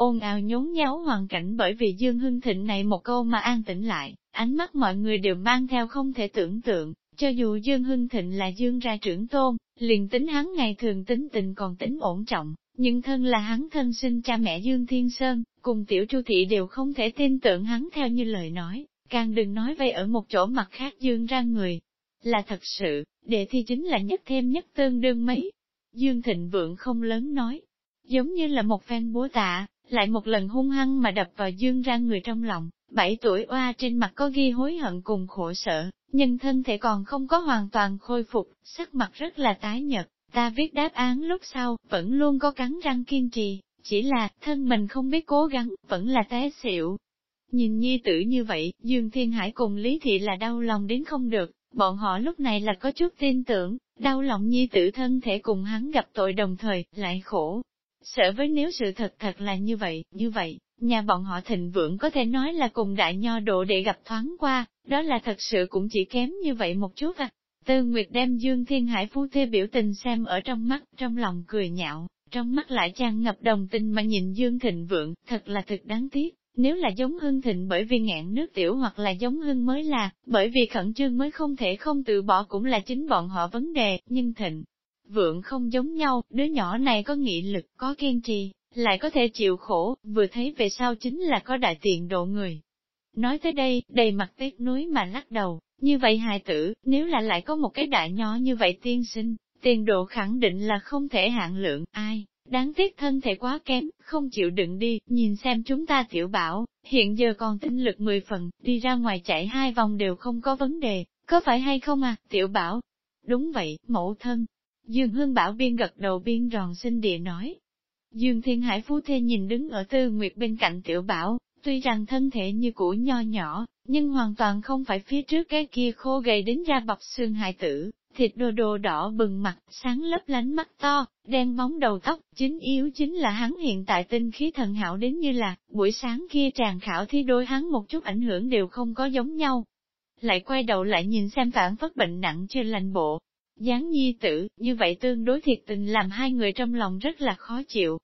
ôn ào nhốn nháo hoàn cảnh bởi vì Dương Hưng Thịnh này một câu mà an tĩnh lại, ánh mắt mọi người đều mang theo không thể tưởng tượng, cho dù Dương Hưng Thịnh là Dương ra trưởng tôn, liền tính hắn ngày thường tính tình còn tính ổn trọng, nhưng thân là hắn thân sinh cha mẹ Dương Thiên Sơn, cùng tiểu Chu Thị đều không thể tin tưởng hắn theo như lời nói, càng đừng nói vây ở một chỗ mặt khác Dương ra người. Là thật sự, đệ thi chính là nhất thêm nhất tương đương mấy. Dương Thịnh Vượng không lớn nói, giống như là một phen búa tạ, lại một lần hung hăng mà đập vào Dương ra người trong lòng, bảy tuổi oa trên mặt có ghi hối hận cùng khổ sở, nhưng thân thể còn không có hoàn toàn khôi phục, sắc mặt rất là tái nhợt. Ta viết đáp án lúc sau, vẫn luôn có cắn răng kiên trì, chỉ là, thân mình không biết cố gắng, vẫn là té xỉu. Nhìn nhi tử như vậy, Dương Thiên Hải cùng Lý Thị là đau lòng đến không được, bọn họ lúc này là có chút tin tưởng, đau lòng nhi tử thân thể cùng hắn gặp tội đồng thời, lại khổ. Sợ với nếu sự thật thật là như vậy, như vậy, nhà bọn họ thịnh vượng có thể nói là cùng đại nho độ để gặp thoáng qua, đó là thật sự cũng chỉ kém như vậy một chút à. Tư Nguyệt đem Dương Thiên Hải phu thê biểu tình xem ở trong mắt, trong lòng cười nhạo, trong mắt lại tràn ngập đồng tình mà nhìn Dương Thịnh Vượng, thật là thực đáng tiếc. Nếu là giống hưng thịnh bởi vì ngạn nước tiểu hoặc là giống hưng mới là, bởi vì khẩn trương mới không thể không tự bỏ cũng là chính bọn họ vấn đề, nhưng thịnh. Vượng không giống nhau, đứa nhỏ này có nghị lực, có kiên trì, lại có thể chịu khổ, vừa thấy về sau chính là có đại tiện độ người. Nói tới đây, đầy mặt tiếc núi mà lắc đầu, như vậy hài tử, nếu là lại có một cái đại nhỏ như vậy tiên sinh, tiền độ khẳng định là không thể hạn lượng, ai, đáng tiếc thân thể quá kém, không chịu đựng đi, nhìn xem chúng ta tiểu bảo, hiện giờ còn tinh lực 10 phần, đi ra ngoài chạy hai vòng đều không có vấn đề, có phải hay không à, tiểu bảo? Đúng vậy, mẫu thân. Dương Hương Bảo biên gật đầu biên ròn xinh địa nói. Dương Thiên Hải Phu Thê nhìn đứng ở tư nguyệt bên cạnh tiểu bảo, tuy rằng thân thể như cũ nho nhỏ, nhưng hoàn toàn không phải phía trước cái kia khô gầy đến ra bọc xương hại tử, thịt đồ đồ đỏ bừng mặt, sáng lấp lánh mắt to, đen bóng đầu tóc, chính yếu chính là hắn hiện tại tinh khí thần hảo đến như là, buổi sáng kia tràn khảo thi đôi hắn một chút ảnh hưởng đều không có giống nhau. Lại quay đầu lại nhìn xem phản phất bệnh nặng trên lành bộ, dáng nhi tử, như vậy tương đối thiệt tình làm hai người trong lòng rất là khó chịu,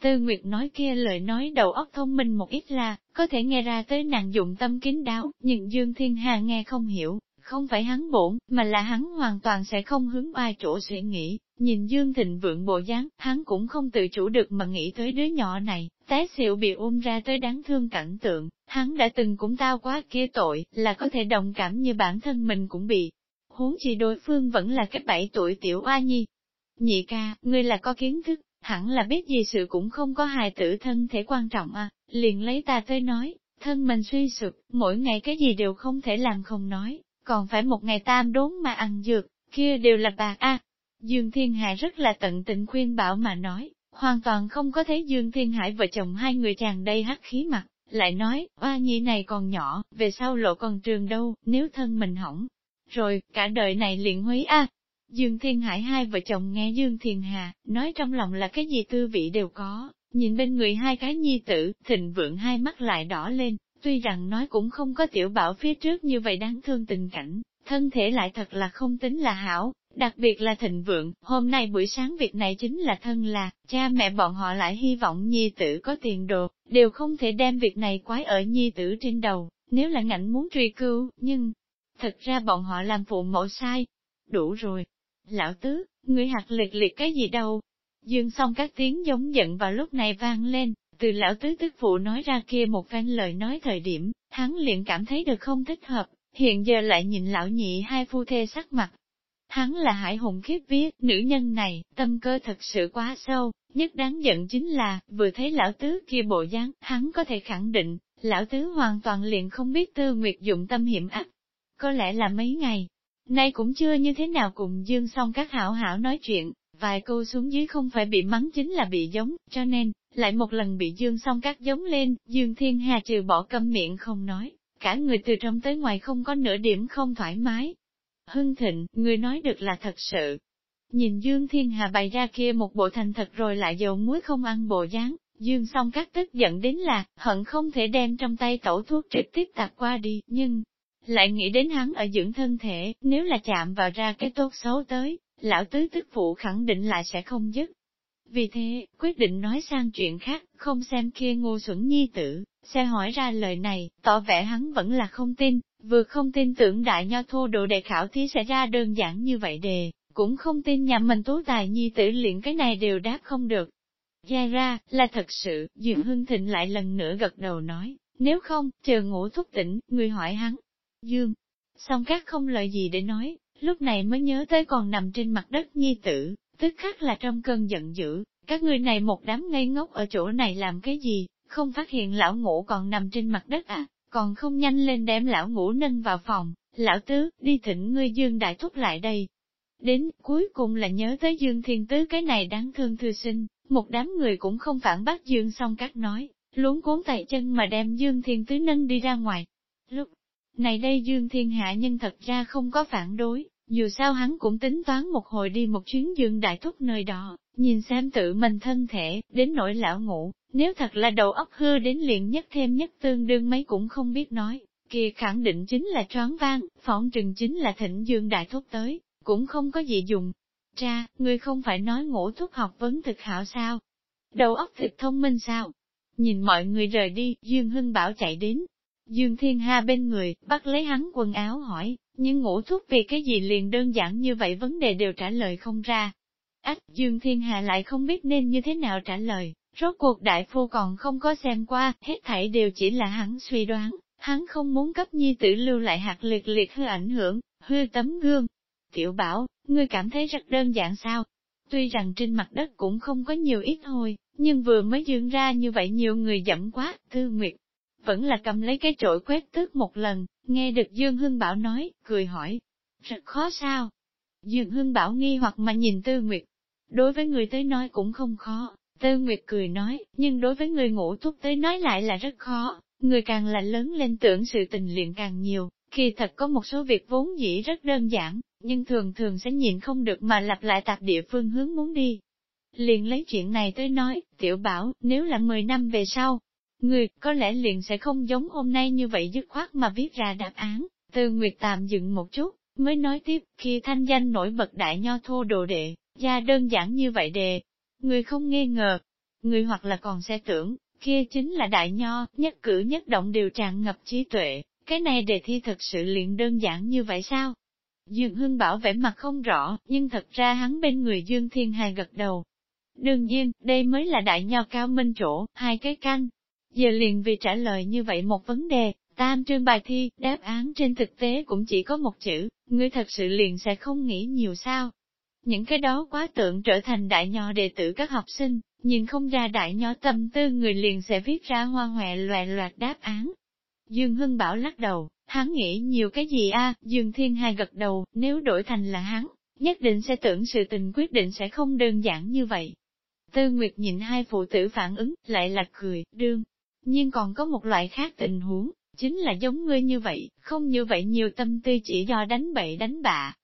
Tư Nguyệt nói kia lời nói đầu óc thông minh một ít là, có thể nghe ra tới nàng dụng tâm kín đáo, nhưng Dương Thiên Hà nghe không hiểu, không phải hắn bổn, mà là hắn hoàn toàn sẽ không hướng ai chỗ suy nghĩ, nhìn Dương Thịnh vượng bộ dáng, hắn cũng không tự chủ được mà nghĩ tới đứa nhỏ này, té xịu bị ôm ra tới đáng thương cảnh tượng, hắn đã từng cũng tao quá kia tội, là có thể đồng cảm như bản thân mình cũng bị. Huống chi đối phương vẫn là cái bảy tuổi tiểu oa nhi. Nhị ca, ngươi là có kiến thức, hẳn là biết gì sự cũng không có hài tử thân thể quan trọng à, liền lấy ta tới nói, thân mình suy sụp, mỗi ngày cái gì đều không thể làm không nói, còn phải một ngày tam đốn mà ăn dược, kia đều là bạc a. Dương Thiên Hải rất là tận tình khuyên bảo mà nói, hoàn toàn không có thấy Dương Thiên Hải vợ chồng hai người chàng đây hắc khí mặt, lại nói, oa nhi này còn nhỏ, về sau lộ còn trường đâu, nếu thân mình hỏng, rồi, cả đời này liền húy a. Dương Thiên Hải hai vợ chồng nghe Dương Thiên Hà, nói trong lòng là cái gì tư vị đều có, nhìn bên người hai cái nhi tử, thịnh vượng hai mắt lại đỏ lên, tuy rằng nói cũng không có tiểu bảo phía trước như vậy đáng thương tình cảnh, thân thể lại thật là không tính là hảo, đặc biệt là thịnh vượng, hôm nay buổi sáng việc này chính là thân là, cha mẹ bọn họ lại hy vọng nhi tử có tiền đồ, đều không thể đem việc này quái ở nhi tử trên đầu, nếu là ngạnh muốn truy cứu, nhưng, thật ra bọn họ làm phụ mẫu sai, đủ rồi, Lão tứ, ngươi hạt liệt liệt cái gì đâu? Dương xong các tiếng giống giận vào lúc này vang lên, từ lão tứ tức phụ nói ra kia một phen lời nói thời điểm, hắn liền cảm thấy được không thích hợp, hiện giờ lại nhìn lão nhị hai phu thê sắc mặt. Hắn là hải hùng khiếp viết, nữ nhân này, tâm cơ thật sự quá sâu, nhất đáng giận chính là, vừa thấy lão tứ kia bộ dáng, hắn có thể khẳng định, lão tứ hoàn toàn liền không biết tư nguyệt dụng tâm hiểm ác. Có lẽ là mấy ngày, Nay cũng chưa như thế nào cùng Dương song các hảo hảo nói chuyện, vài câu xuống dưới không phải bị mắng chính là bị giống, cho nên, lại một lần bị Dương song các giống lên, Dương Thiên Hà trừ bỏ câm miệng không nói, cả người từ trong tới ngoài không có nửa điểm không thoải mái. Hưng Thịnh, người nói được là thật sự. Nhìn Dương Thiên Hà bày ra kia một bộ thành thật rồi lại dầu muối không ăn bộ dáng, Dương song các tức giận đến là, hận không thể đem trong tay tẩu thuốc trực tiếp tạt qua đi, nhưng, lại nghĩ đến hắn ở dưỡng thân thể, nếu là chạm vào ra cái tốt xấu tới, lão tứ tức phụ khẳng định lại sẽ không dứt. Vì thế, quyết định nói sang chuyện khác, không xem kia ngu xuẩn nhi tử, sẽ hỏi ra lời này, tỏ vẻ hắn vẫn là không tin, vừa không tin tưởng đại nho thô độ đề khảo thí sẽ ra đơn giản như vậy đề, cũng không tin nhà mình tú tài nhi tử luyện cái này đều đáp không được. Gia ra, là thật sự, Dượng Hưng Thịnh lại lần nữa gật đầu nói, nếu không, chờ ngủ thúc tỉnh, người hỏi hắn. Dương, song các không lời gì để nói, lúc này mới nhớ tới còn nằm trên mặt đất nhi tử, tức khắc là trong cơn giận dữ, các người này một đám ngây ngốc ở chỗ này làm cái gì, không phát hiện lão ngủ còn nằm trên mặt đất à, còn không nhanh lên đem lão ngủ nâng vào phòng, lão tứ, đi thỉnh ngươi Dương Đại Thúc lại đây. Đến, cuối cùng là nhớ tới Dương Thiên Tứ cái này đáng thương thư sinh, một đám người cũng không phản bác Dương song các nói, luống cuốn tay chân mà đem Dương Thiên Tứ nâng đi ra ngoài. Lúc này đây Dương Thiên Hạ nhân thật ra không có phản đối, dù sao hắn cũng tính toán một hồi đi một chuyến Dương Đại Thúc nơi đó, nhìn xem tự mình thân thể, đến nỗi lão ngủ, nếu thật là đầu óc hư đến liền nhất thêm nhất tương đương mấy cũng không biết nói, kia khẳng định chính là choáng vang, phỏng trừng chính là thịnh Dương Đại Thúc tới, cũng không có gì dùng. Cha, người không phải nói ngủ thuốc học vấn thực hảo sao? Đầu óc thực thông minh sao? Nhìn mọi người rời đi, Dương Hưng Bảo chạy đến. Dương Thiên Hà bên người, bắt lấy hắn quần áo hỏi, nhưng ngủ thuốc vì cái gì liền đơn giản như vậy vấn đề đều trả lời không ra. Ách, Dương Thiên Hà lại không biết nên như thế nào trả lời, rốt cuộc đại phu còn không có xem qua, hết thảy đều chỉ là hắn suy đoán, hắn không muốn cấp nhi tử lưu lại hạt liệt liệt hư ảnh hưởng, hư tấm gương. Tiểu bảo, ngươi cảm thấy rất đơn giản sao? Tuy rằng trên mặt đất cũng không có nhiều ít thôi, nhưng vừa mới dương ra như vậy nhiều người dẫm quá, thư Nguyệt. Vẫn là cầm lấy cái trội quét tước một lần, nghe được Dương Hưng Bảo nói, cười hỏi. Rất khó sao? Dương Hưng Bảo nghi hoặc mà nhìn Tư Nguyệt. Đối với người tới nói cũng không khó, Tư Nguyệt cười nói, nhưng đối với người ngủ thuốc tới nói lại là rất khó, người càng là lớn lên tưởng sự tình luyện càng nhiều, khi thật có một số việc vốn dĩ rất đơn giản, nhưng thường thường sẽ nhìn không được mà lặp lại tạp địa phương hướng muốn đi. Liền lấy chuyện này tới nói, tiểu bảo, nếu là 10 năm về sau, người có lẽ liền sẽ không giống hôm nay như vậy dứt khoát mà viết ra đáp án. Từ Nguyệt tạm dừng một chút, mới nói tiếp, khi thanh danh nổi bật đại nho thô đồ đệ, gia đơn giản như vậy đề. Người không nghi ngờ, người hoặc là còn sẽ tưởng, kia chính là đại nho, nhất cử nhất động đều tràn ngập trí tuệ, cái này đề thi thật sự liền đơn giản như vậy sao? Dương Hưng bảo vẻ mặt không rõ, nhưng thật ra hắn bên người Dương Thiên Hài gật đầu. Đương nhiên, đây mới là đại nho cao minh chỗ, hai cái canh. Giờ liền vì trả lời như vậy một vấn đề, tam trương bài thi, đáp án trên thực tế cũng chỉ có một chữ, ngươi thật sự liền sẽ không nghĩ nhiều sao. Những cái đó quá tượng trở thành đại nho đệ tử các học sinh, nhìn không ra đại nho tâm tư người liền sẽ viết ra hoa hòe loẹ loạt đáp án. Dương Hưng Bảo lắc đầu, hắn nghĩ nhiều cái gì a? Dương Thiên Hai gật đầu, nếu đổi thành là hắn, nhất định sẽ tưởng sự tình quyết định sẽ không đơn giản như vậy. Tư Nguyệt nhìn hai phụ tử phản ứng, lại là cười, đương. Nhưng còn có một loại khác tình huống, chính là giống ngươi như vậy, không như vậy nhiều tâm tư chỉ do đánh bậy đánh bạ.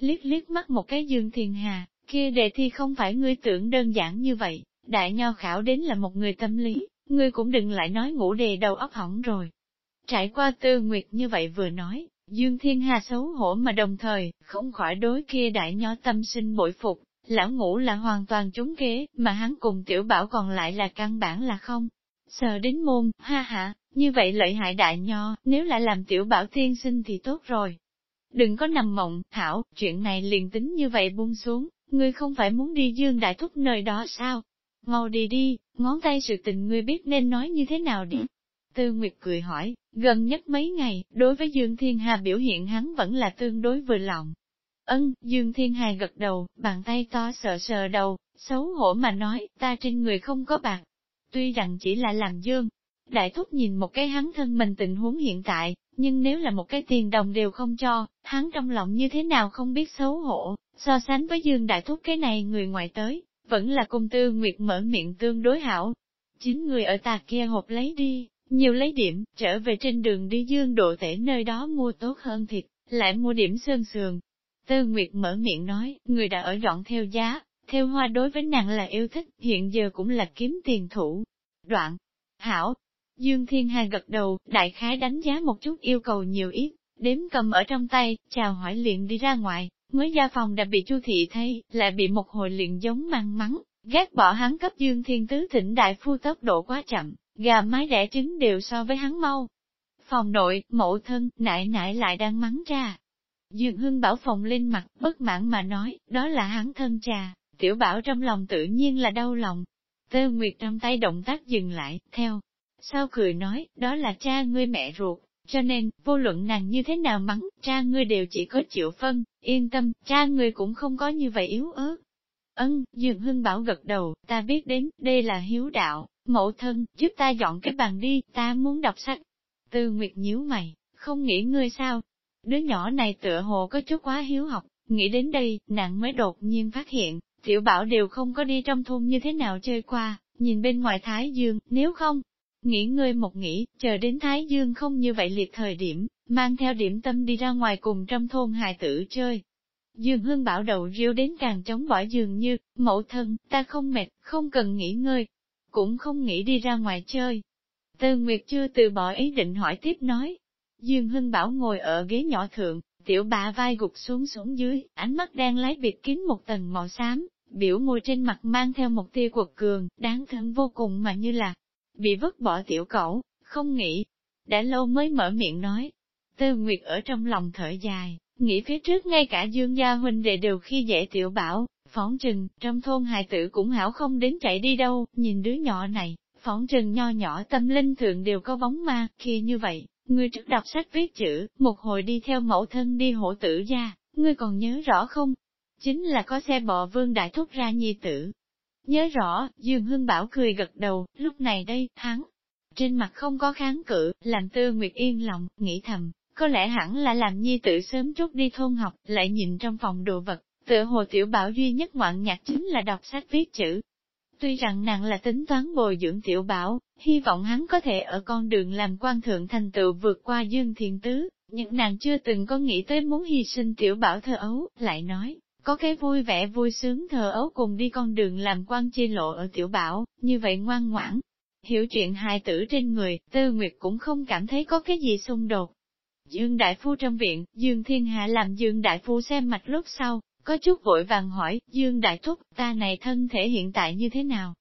Liếc liếc mắt một cái Dương Thiên Hà, kia đề thi không phải ngươi tưởng đơn giản như vậy, đại nho khảo đến là một người tâm lý, ngươi cũng đừng lại nói ngủ đề đầu óc hỏng rồi. Trải qua tư nguyệt như vậy vừa nói, Dương Thiên Hà xấu hổ mà đồng thời, không khỏi đối kia đại nho tâm sinh bội phục, lão ngũ là hoàn toàn trúng kế, mà hắn cùng tiểu bảo còn lại là căn bản là không. Sợ đến môn, ha ha, như vậy lợi hại đại nho, nếu lại làm tiểu bảo tiên sinh thì tốt rồi. Đừng có nằm mộng, Thảo, chuyện này liền tính như vậy buông xuống, ngươi không phải muốn đi dương đại thúc nơi đó sao? Mau đi đi, ngón tay sự tình ngươi biết nên nói như thế nào đi. Tư Nguyệt cười hỏi, gần nhất mấy ngày, đối với Dương Thiên Hà biểu hiện hắn vẫn là tương đối vừa lòng. Ân, Dương Thiên Hà gật đầu, bàn tay to sờ sờ đầu, xấu hổ mà nói, ta trên người không có bạc. Tuy rằng chỉ là làm Dương, đại thúc nhìn một cái hắn thân mình tình huống hiện tại, nhưng nếu là một cái tiền đồng đều không cho, hắn trong lòng như thế nào không biết xấu hổ, so sánh với Dương đại thúc cái này người ngoài tới, vẫn là cung tư nguyệt mở miệng tương đối hảo. Chính người ở tà kia hộp lấy đi, nhiều lấy điểm, trở về trên đường đi dương độ tể nơi đó mua tốt hơn thịt, lại mua điểm sơn sườn. Tư Nguyệt mở miệng nói, người đã ở dọn theo giá, theo hoa đối với nàng là yêu thích, hiện giờ cũng là kiếm tiền thủ. Đoạn, hảo, Dương Thiên Hà gật đầu, đại khái đánh giá một chút yêu cầu nhiều ít, đếm cầm ở trong tay, chào hỏi liền đi ra ngoài, mới ra phòng đã bị Chu thị thấy, lại bị một hồi liền giống mang mắng, ghét bỏ hắn cấp Dương Thiên Tứ thỉnh đại phu tốc độ quá chậm, gà mái đẻ trứng đều so với hắn mau. Phòng nội, mẫu thân, nại nại lại đang mắng ra. Dương Hưng bảo phòng lên mặt, bất mãn mà nói, đó là hắn thân cha, tiểu bảo trong lòng tự nhiên là đau lòng. Tơ Nguyệt trong tay động tác dừng lại, theo. Sao cười nói, đó là cha ngươi mẹ ruột, cho nên, vô luận nàng như thế nào mắng, cha ngươi đều chỉ có chịu phân, yên tâm, cha ngươi cũng không có như vậy yếu ớt. Ân, Dương Hưng Bảo gật đầu, ta biết đến, đây là hiếu đạo, mẫu thân, giúp ta dọn cái bàn đi, ta muốn đọc sách. Tư Nguyệt nhíu mày, không nghĩ ngươi sao? Đứa nhỏ này tựa hồ có chút quá hiếu học, nghĩ đến đây, nàng mới đột nhiên phát hiện, tiểu bảo đều không có đi trong thôn như thế nào chơi qua, nhìn bên ngoài Thái Dương, nếu không, Nghỉ ngơi một nghỉ, chờ đến Thái Dương không như vậy liệt thời điểm, mang theo điểm tâm đi ra ngoài cùng trong thôn hài tử chơi. Dương Hương bảo đầu riêu đến càng chống bỏ dường như, mẫu thân, ta không mệt, không cần nghỉ ngơi, cũng không nghĩ đi ra ngoài chơi. Tư Nguyệt chưa từ bỏ ý định hỏi tiếp nói. Dương Hưng Bảo ngồi ở ghế nhỏ thượng, tiểu bà vai gục xuống xuống dưới, ánh mắt đang lái bịt kín một tầng màu xám, biểu môi trên mặt mang theo một tia quật cường, đáng thân vô cùng mà như là bị vứt bỏ tiểu cẩu, không nghĩ. Đã lâu mới mở miệng nói. Tư Nguyệt ở trong lòng thở dài, nghĩ phía trước ngay cả dương gia huynh đệ đều khi dễ tiểu bảo, phóng trừng, trong thôn hài tử cũng hảo không đến chạy đi đâu, nhìn đứa nhỏ này, phóng trừng nho nhỏ tâm linh thượng đều có bóng ma, kia như vậy, ngươi trước đọc sách viết chữ, một hồi đi theo mẫu thân đi hổ tử gia, ngươi còn nhớ rõ không? Chính là có xe bò vương đại thúc ra nhi tử, Nhớ rõ, Dương Hưng Bảo cười gật đầu, lúc này đây, hắn. Trên mặt không có kháng cự, làm tư Nguyệt yên lòng, nghĩ thầm, có lẽ hẳn là làm nhi tử sớm chút đi thôn học, lại nhìn trong phòng đồ vật, tựa hồ tiểu bảo duy nhất ngoạn nhạc chính là đọc sách viết chữ. Tuy rằng nàng là tính toán bồi dưỡng tiểu bảo, hy vọng hắn có thể ở con đường làm quan thượng thành tựu vượt qua dương thiền tứ, nhưng nàng chưa từng có nghĩ tới muốn hy sinh tiểu bảo thơ ấu, lại nói, có cái vui vẻ vui sướng thờ ấu cùng đi con đường làm quan chi lộ ở tiểu bảo, như vậy ngoan ngoãn. Hiểu chuyện hài tử trên người, Tư Nguyệt cũng không cảm thấy có cái gì xung đột. Dương Đại Phu trong viện, Dương Thiên Hạ làm Dương Đại Phu xem mạch lúc sau, có chút vội vàng hỏi, Dương Đại Thúc, ta này thân thể hiện tại như thế nào?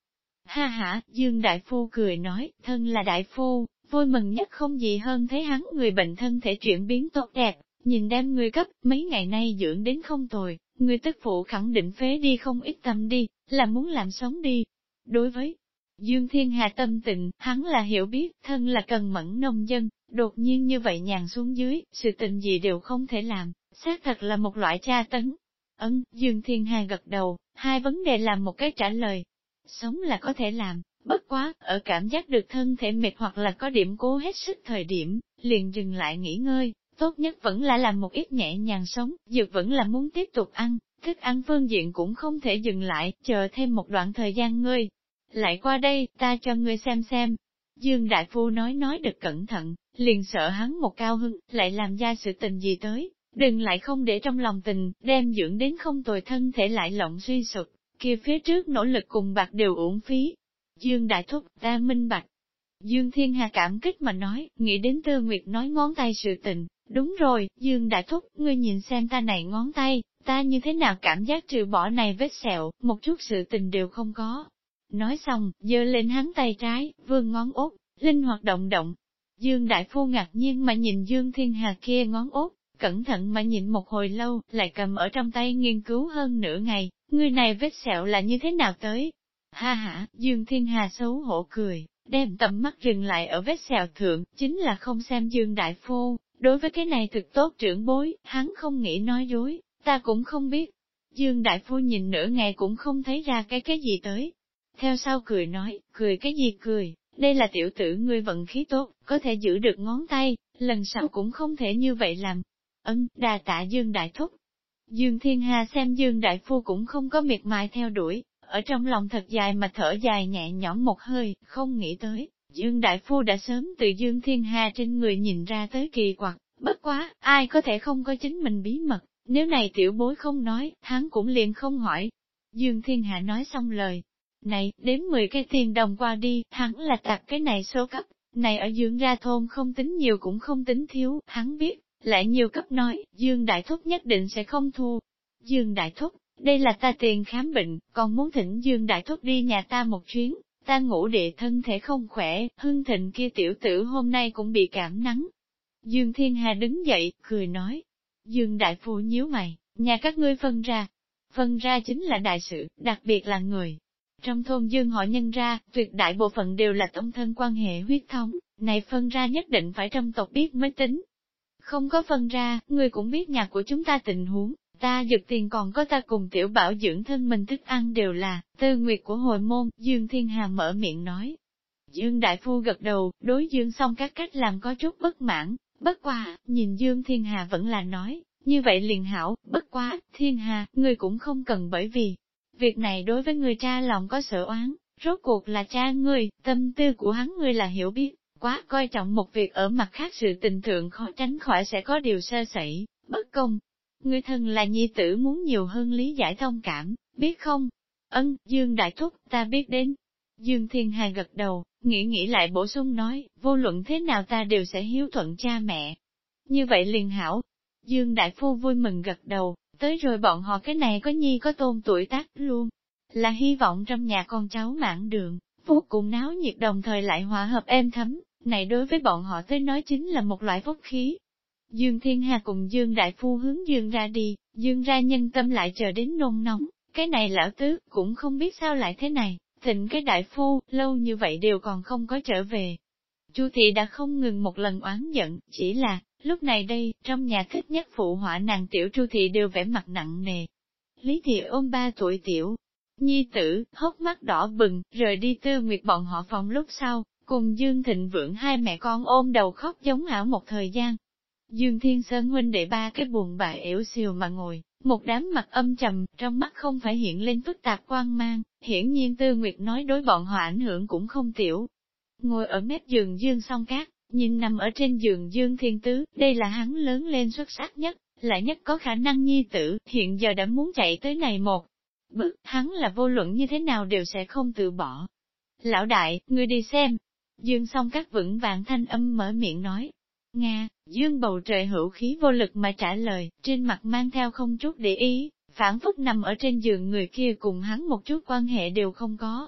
Ha ha, Dương Đại Phu cười nói, thân là Đại Phu, vui mừng nhất không gì hơn thấy hắn người bệnh thân thể chuyển biến tốt đẹp, nhìn đem người cấp, mấy ngày nay dưỡng đến không tồi, người tức phụ khẳng định phế đi không ít tâm đi, là muốn làm sống đi. Đối với Dương Thiên Hà tâm tình, hắn là hiểu biết, thân là cần mẫn nông dân, đột nhiên như vậy nhàn xuống dưới, sự tình gì đều không thể làm, xác thật là một loại tra tấn. Ấn, Dương Thiên Hà gật đầu, hai vấn đề làm một cái trả lời. Sống là có thể làm, bất quá, ở cảm giác được thân thể mệt hoặc là có điểm cố hết sức thời điểm, liền dừng lại nghỉ ngơi, tốt nhất vẫn là làm một ít nhẹ nhàng sống, dược vẫn là muốn tiếp tục ăn, thức ăn phương diện cũng không thể dừng lại, chờ thêm một đoạn thời gian ngươi. Lại qua đây, ta cho ngươi xem xem. Dương Đại Phu nói nói được cẩn thận, liền sợ hắn một cao hưng, lại làm ra sự tình gì tới, đừng lại không để trong lòng tình, đem dưỡng đến không tồi thân thể lại lộng suy sụp, kia phía trước nỗ lực cùng bạc đều uổng phí. Dương Đại Thúc, ta minh bạch. Dương Thiên Hà cảm kích mà nói, nghĩ đến Tư Nguyệt nói ngón tay sự tình, Đúng rồi, Dương Đại Thúc, ngươi nhìn xem ta này ngón tay, ta như thế nào cảm giác trừ bỏ này vết sẹo, một chút sự tình đều không có. Nói xong, giơ lên hắn tay trái, vương ngón út, linh hoạt động động. Dương Đại Phu ngạc nhiên mà nhìn Dương Thiên Hà kia ngón út, cẩn thận mà nhìn một hồi lâu, lại cầm ở trong tay nghiên cứu hơn nửa ngày, người này vết sẹo là như thế nào tới. Ha ha, Dương Thiên Hà xấu hổ cười, đem tầm mắt dừng lại ở vết sẹo thượng, chính là không xem Dương Đại Phu, Đối với cái này thực tốt trưởng bối, hắn không nghĩ nói dối, ta cũng không biết. Dương Đại Phu nhìn nửa ngày cũng không thấy ra cái cái gì tới. Theo sau cười nói, cười cái gì cười, đây là tiểu tử ngươi vận khí tốt, có thể giữ được ngón tay, lần sau cũng không thể như vậy làm. Ân, đà tạ Dương Đại Thúc. Dương Thiên Hà xem Dương Đại Phu cũng không có miệt mài theo đuổi, ở trong lòng thật dài mà thở dài nhẹ nhõm một hơi, không nghĩ tới, Dương Đại Phu đã sớm từ Dương Thiên Hà trên người nhìn ra tới kỳ quặc, bất quá, ai có thể không có chính mình bí mật, nếu này tiểu bối không nói, hắn cũng liền không hỏi. Dương Thiên Hà nói xong lời, này, đếm 10 cái tiền đồng qua đi, hắn là tạp cái này số cấp, này ở Dương ra thôn không tính nhiều cũng không tính thiếu, hắn biết, lại nhiều cấp nói, Dương Đại Thúc nhất định sẽ không thu. Dương Đại Thúc, đây là ta tiền khám bệnh, còn muốn thỉnh Dương Đại Thúc đi nhà ta một chuyến, ta ngủ đệ thân thể không khỏe, hưng thịnh kia tiểu tử hôm nay cũng bị cảm nắng. Dương Thiên Hà đứng dậy, cười nói, Dương Đại Phu nhíu mày, nhà các ngươi phân ra, phân ra chính là đại sự, đặc biệt là người. Trong thôn Dương họ nhân ra, tuyệt đại bộ phận đều là tông thân quan hệ huyết thống, này phân ra nhất định phải trong tộc biết mới tính. Không có phân ra, ngươi cũng biết nhà của chúng ta tình huống, Ta giật tiền còn có ta cùng tiểu bảo dưỡng thân mình thức ăn đều là, tư nguyệt của hồi môn, Dương Thiên Hà mở miệng nói. Dương Đại Phu gật đầu, đối Dương xong các cách làm có chút bất mãn, bất quá nhìn Dương Thiên Hà vẫn là nói, như vậy liền hảo, bất quá, Thiên Hà, ngươi cũng không cần bởi vì, việc này đối với người cha lòng có sợ oán, rốt cuộc là cha ngươi, tâm tư của hắn ngươi là hiểu biết, quá coi trọng một việc ở mặt khác sự tình thượng khó tránh khỏi sẽ có điều sơ sẩy, bất công, người thân là nhi tử muốn nhiều hơn lý giải thông cảm, biết không? Ân, Dương Đại Thúc, ta biết đến. Dương Thiên Hà gật đầu, nghĩ nghĩ lại bổ sung nói, vô luận thế nào ta đều sẽ hiếu thuận cha mẹ. Như vậy liền hảo. Dương Đại Phu vui mừng gật đầu, tới rồi bọn họ cái này có nhi có tôn tuổi tác luôn. Là hy vọng trong nhà con cháu mãn đường, vô cùng náo nhiệt đồng thời lại hòa hợp êm thấm, này đối với bọn họ tới nói chính là một loại phúc khí. Dương Thiên Hà cùng Dương Đại Phu hướng Dương ra đi, Dương ra nhân tâm lại chờ đến nôn nóng, cái này lão tứ cũng không biết sao lại thế này, thịnh cái đại phu, lâu như vậy đều còn không có trở về. Chu thị đã không ngừng một lần oán giận, chỉ là, lúc này đây, trong nhà thích nhất phụ họa nàng tiểu Chu thị đều vẻ mặt nặng nề. Lý thị ôm ba tuổi tiểu, nhi tử, hốc mắt đỏ bừng, rời đi tư nguyệt bọn họ phòng lúc sau, cùng Dương Thịnh Vượng hai mẹ con ôm đầu khóc giống ảo một thời gian, Dương Thiên Sơn huynh đệ ba cái buồn bã ẻo xìu mà ngồi, một đám mặt âm trầm, trong mắt không phải hiện lên phức tạp quan mang, hiển nhiên Tư Nguyệt nói đối bọn họ ảnh hưởng cũng không tiểu. Ngồi ở mép giường Dương song cát, nhìn nằm ở trên giường Dương Thiên Tứ, đây là hắn lớn lên xuất sắc nhất, lại nhất có khả năng nhi tử, hiện giờ đã muốn chạy tới này một. Bực, hắn là vô luận như thế nào đều sẽ không từ bỏ. Lão đại, ngươi đi xem. Dương song cát vững vàng thanh âm mở miệng nói, Nga, dương bầu trời hữu khí vô lực mà trả lời, trên mặt mang theo không chút để ý, phản phúc nằm ở trên giường người kia cùng hắn một chút quan hệ đều không có.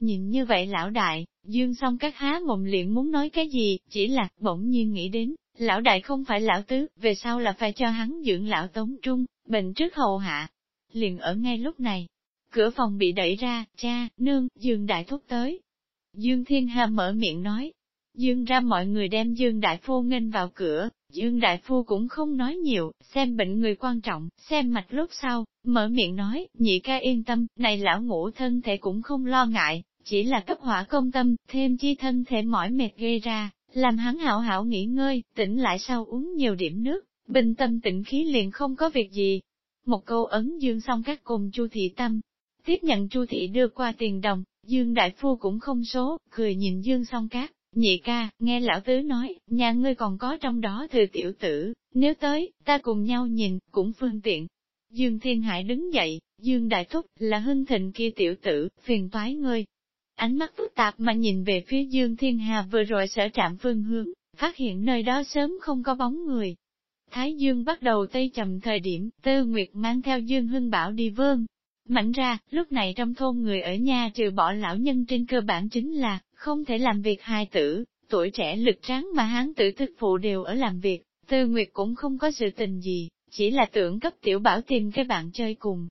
Nhìn như vậy lão đại, dương song các há mồm liền muốn nói cái gì, chỉ là bỗng nhiên nghĩ đến, lão đại không phải lão tứ, về sau là phải cho hắn dưỡng lão tống trung, bệnh trước hầu hạ. Liền ở ngay lúc này, cửa phòng bị đẩy ra, cha, nương, dương đại thúc tới. Dương Thiên Hà mở miệng nói, Dương ra mọi người đem Dương Đại Phu nghênh vào cửa, Dương Đại Phu cũng không nói nhiều, xem bệnh người quan trọng, xem mạch lúc sau, mở miệng nói, nhị ca yên tâm, này lão ngủ thân thể cũng không lo ngại, chỉ là cấp hỏa công tâm, thêm chi thân thể mỏi mệt gây ra, làm hắn hảo hảo nghỉ ngơi, tỉnh lại sau uống nhiều điểm nước, bình tâm tĩnh khí liền không có việc gì. Một câu ấn Dương xong các cùng Chu Thị Tâm, tiếp nhận Chu Thị đưa qua tiền đồng, Dương Đại Phu cũng không số, cười nhìn Dương song cát, Nhị ca, nghe lão tứ nói, nhà ngươi còn có trong đó thừa tiểu tử, nếu tới, ta cùng nhau nhìn, cũng phương tiện. Dương Thiên Hải đứng dậy, Dương Đại Thúc, là hưng thịnh kia tiểu tử, phiền toái ngươi. Ánh mắt phức tạp mà nhìn về phía Dương Thiên Hà vừa rồi sở trạm phương hướng, phát hiện nơi đó sớm không có bóng người. Thái Dương bắt đầu tây trầm thời điểm, Tư Nguyệt mang theo Dương Hưng Bảo đi vương. Mạnh ra, lúc này trong thôn người ở nhà trừ bỏ lão nhân trên cơ bản chính là, không thể làm việc hài tử, tuổi trẻ lực tráng mà hán tử thức phụ đều ở làm việc, Tư Nguyệt cũng không có sự tình gì, chỉ là tưởng cấp tiểu bảo tìm cái bạn chơi cùng.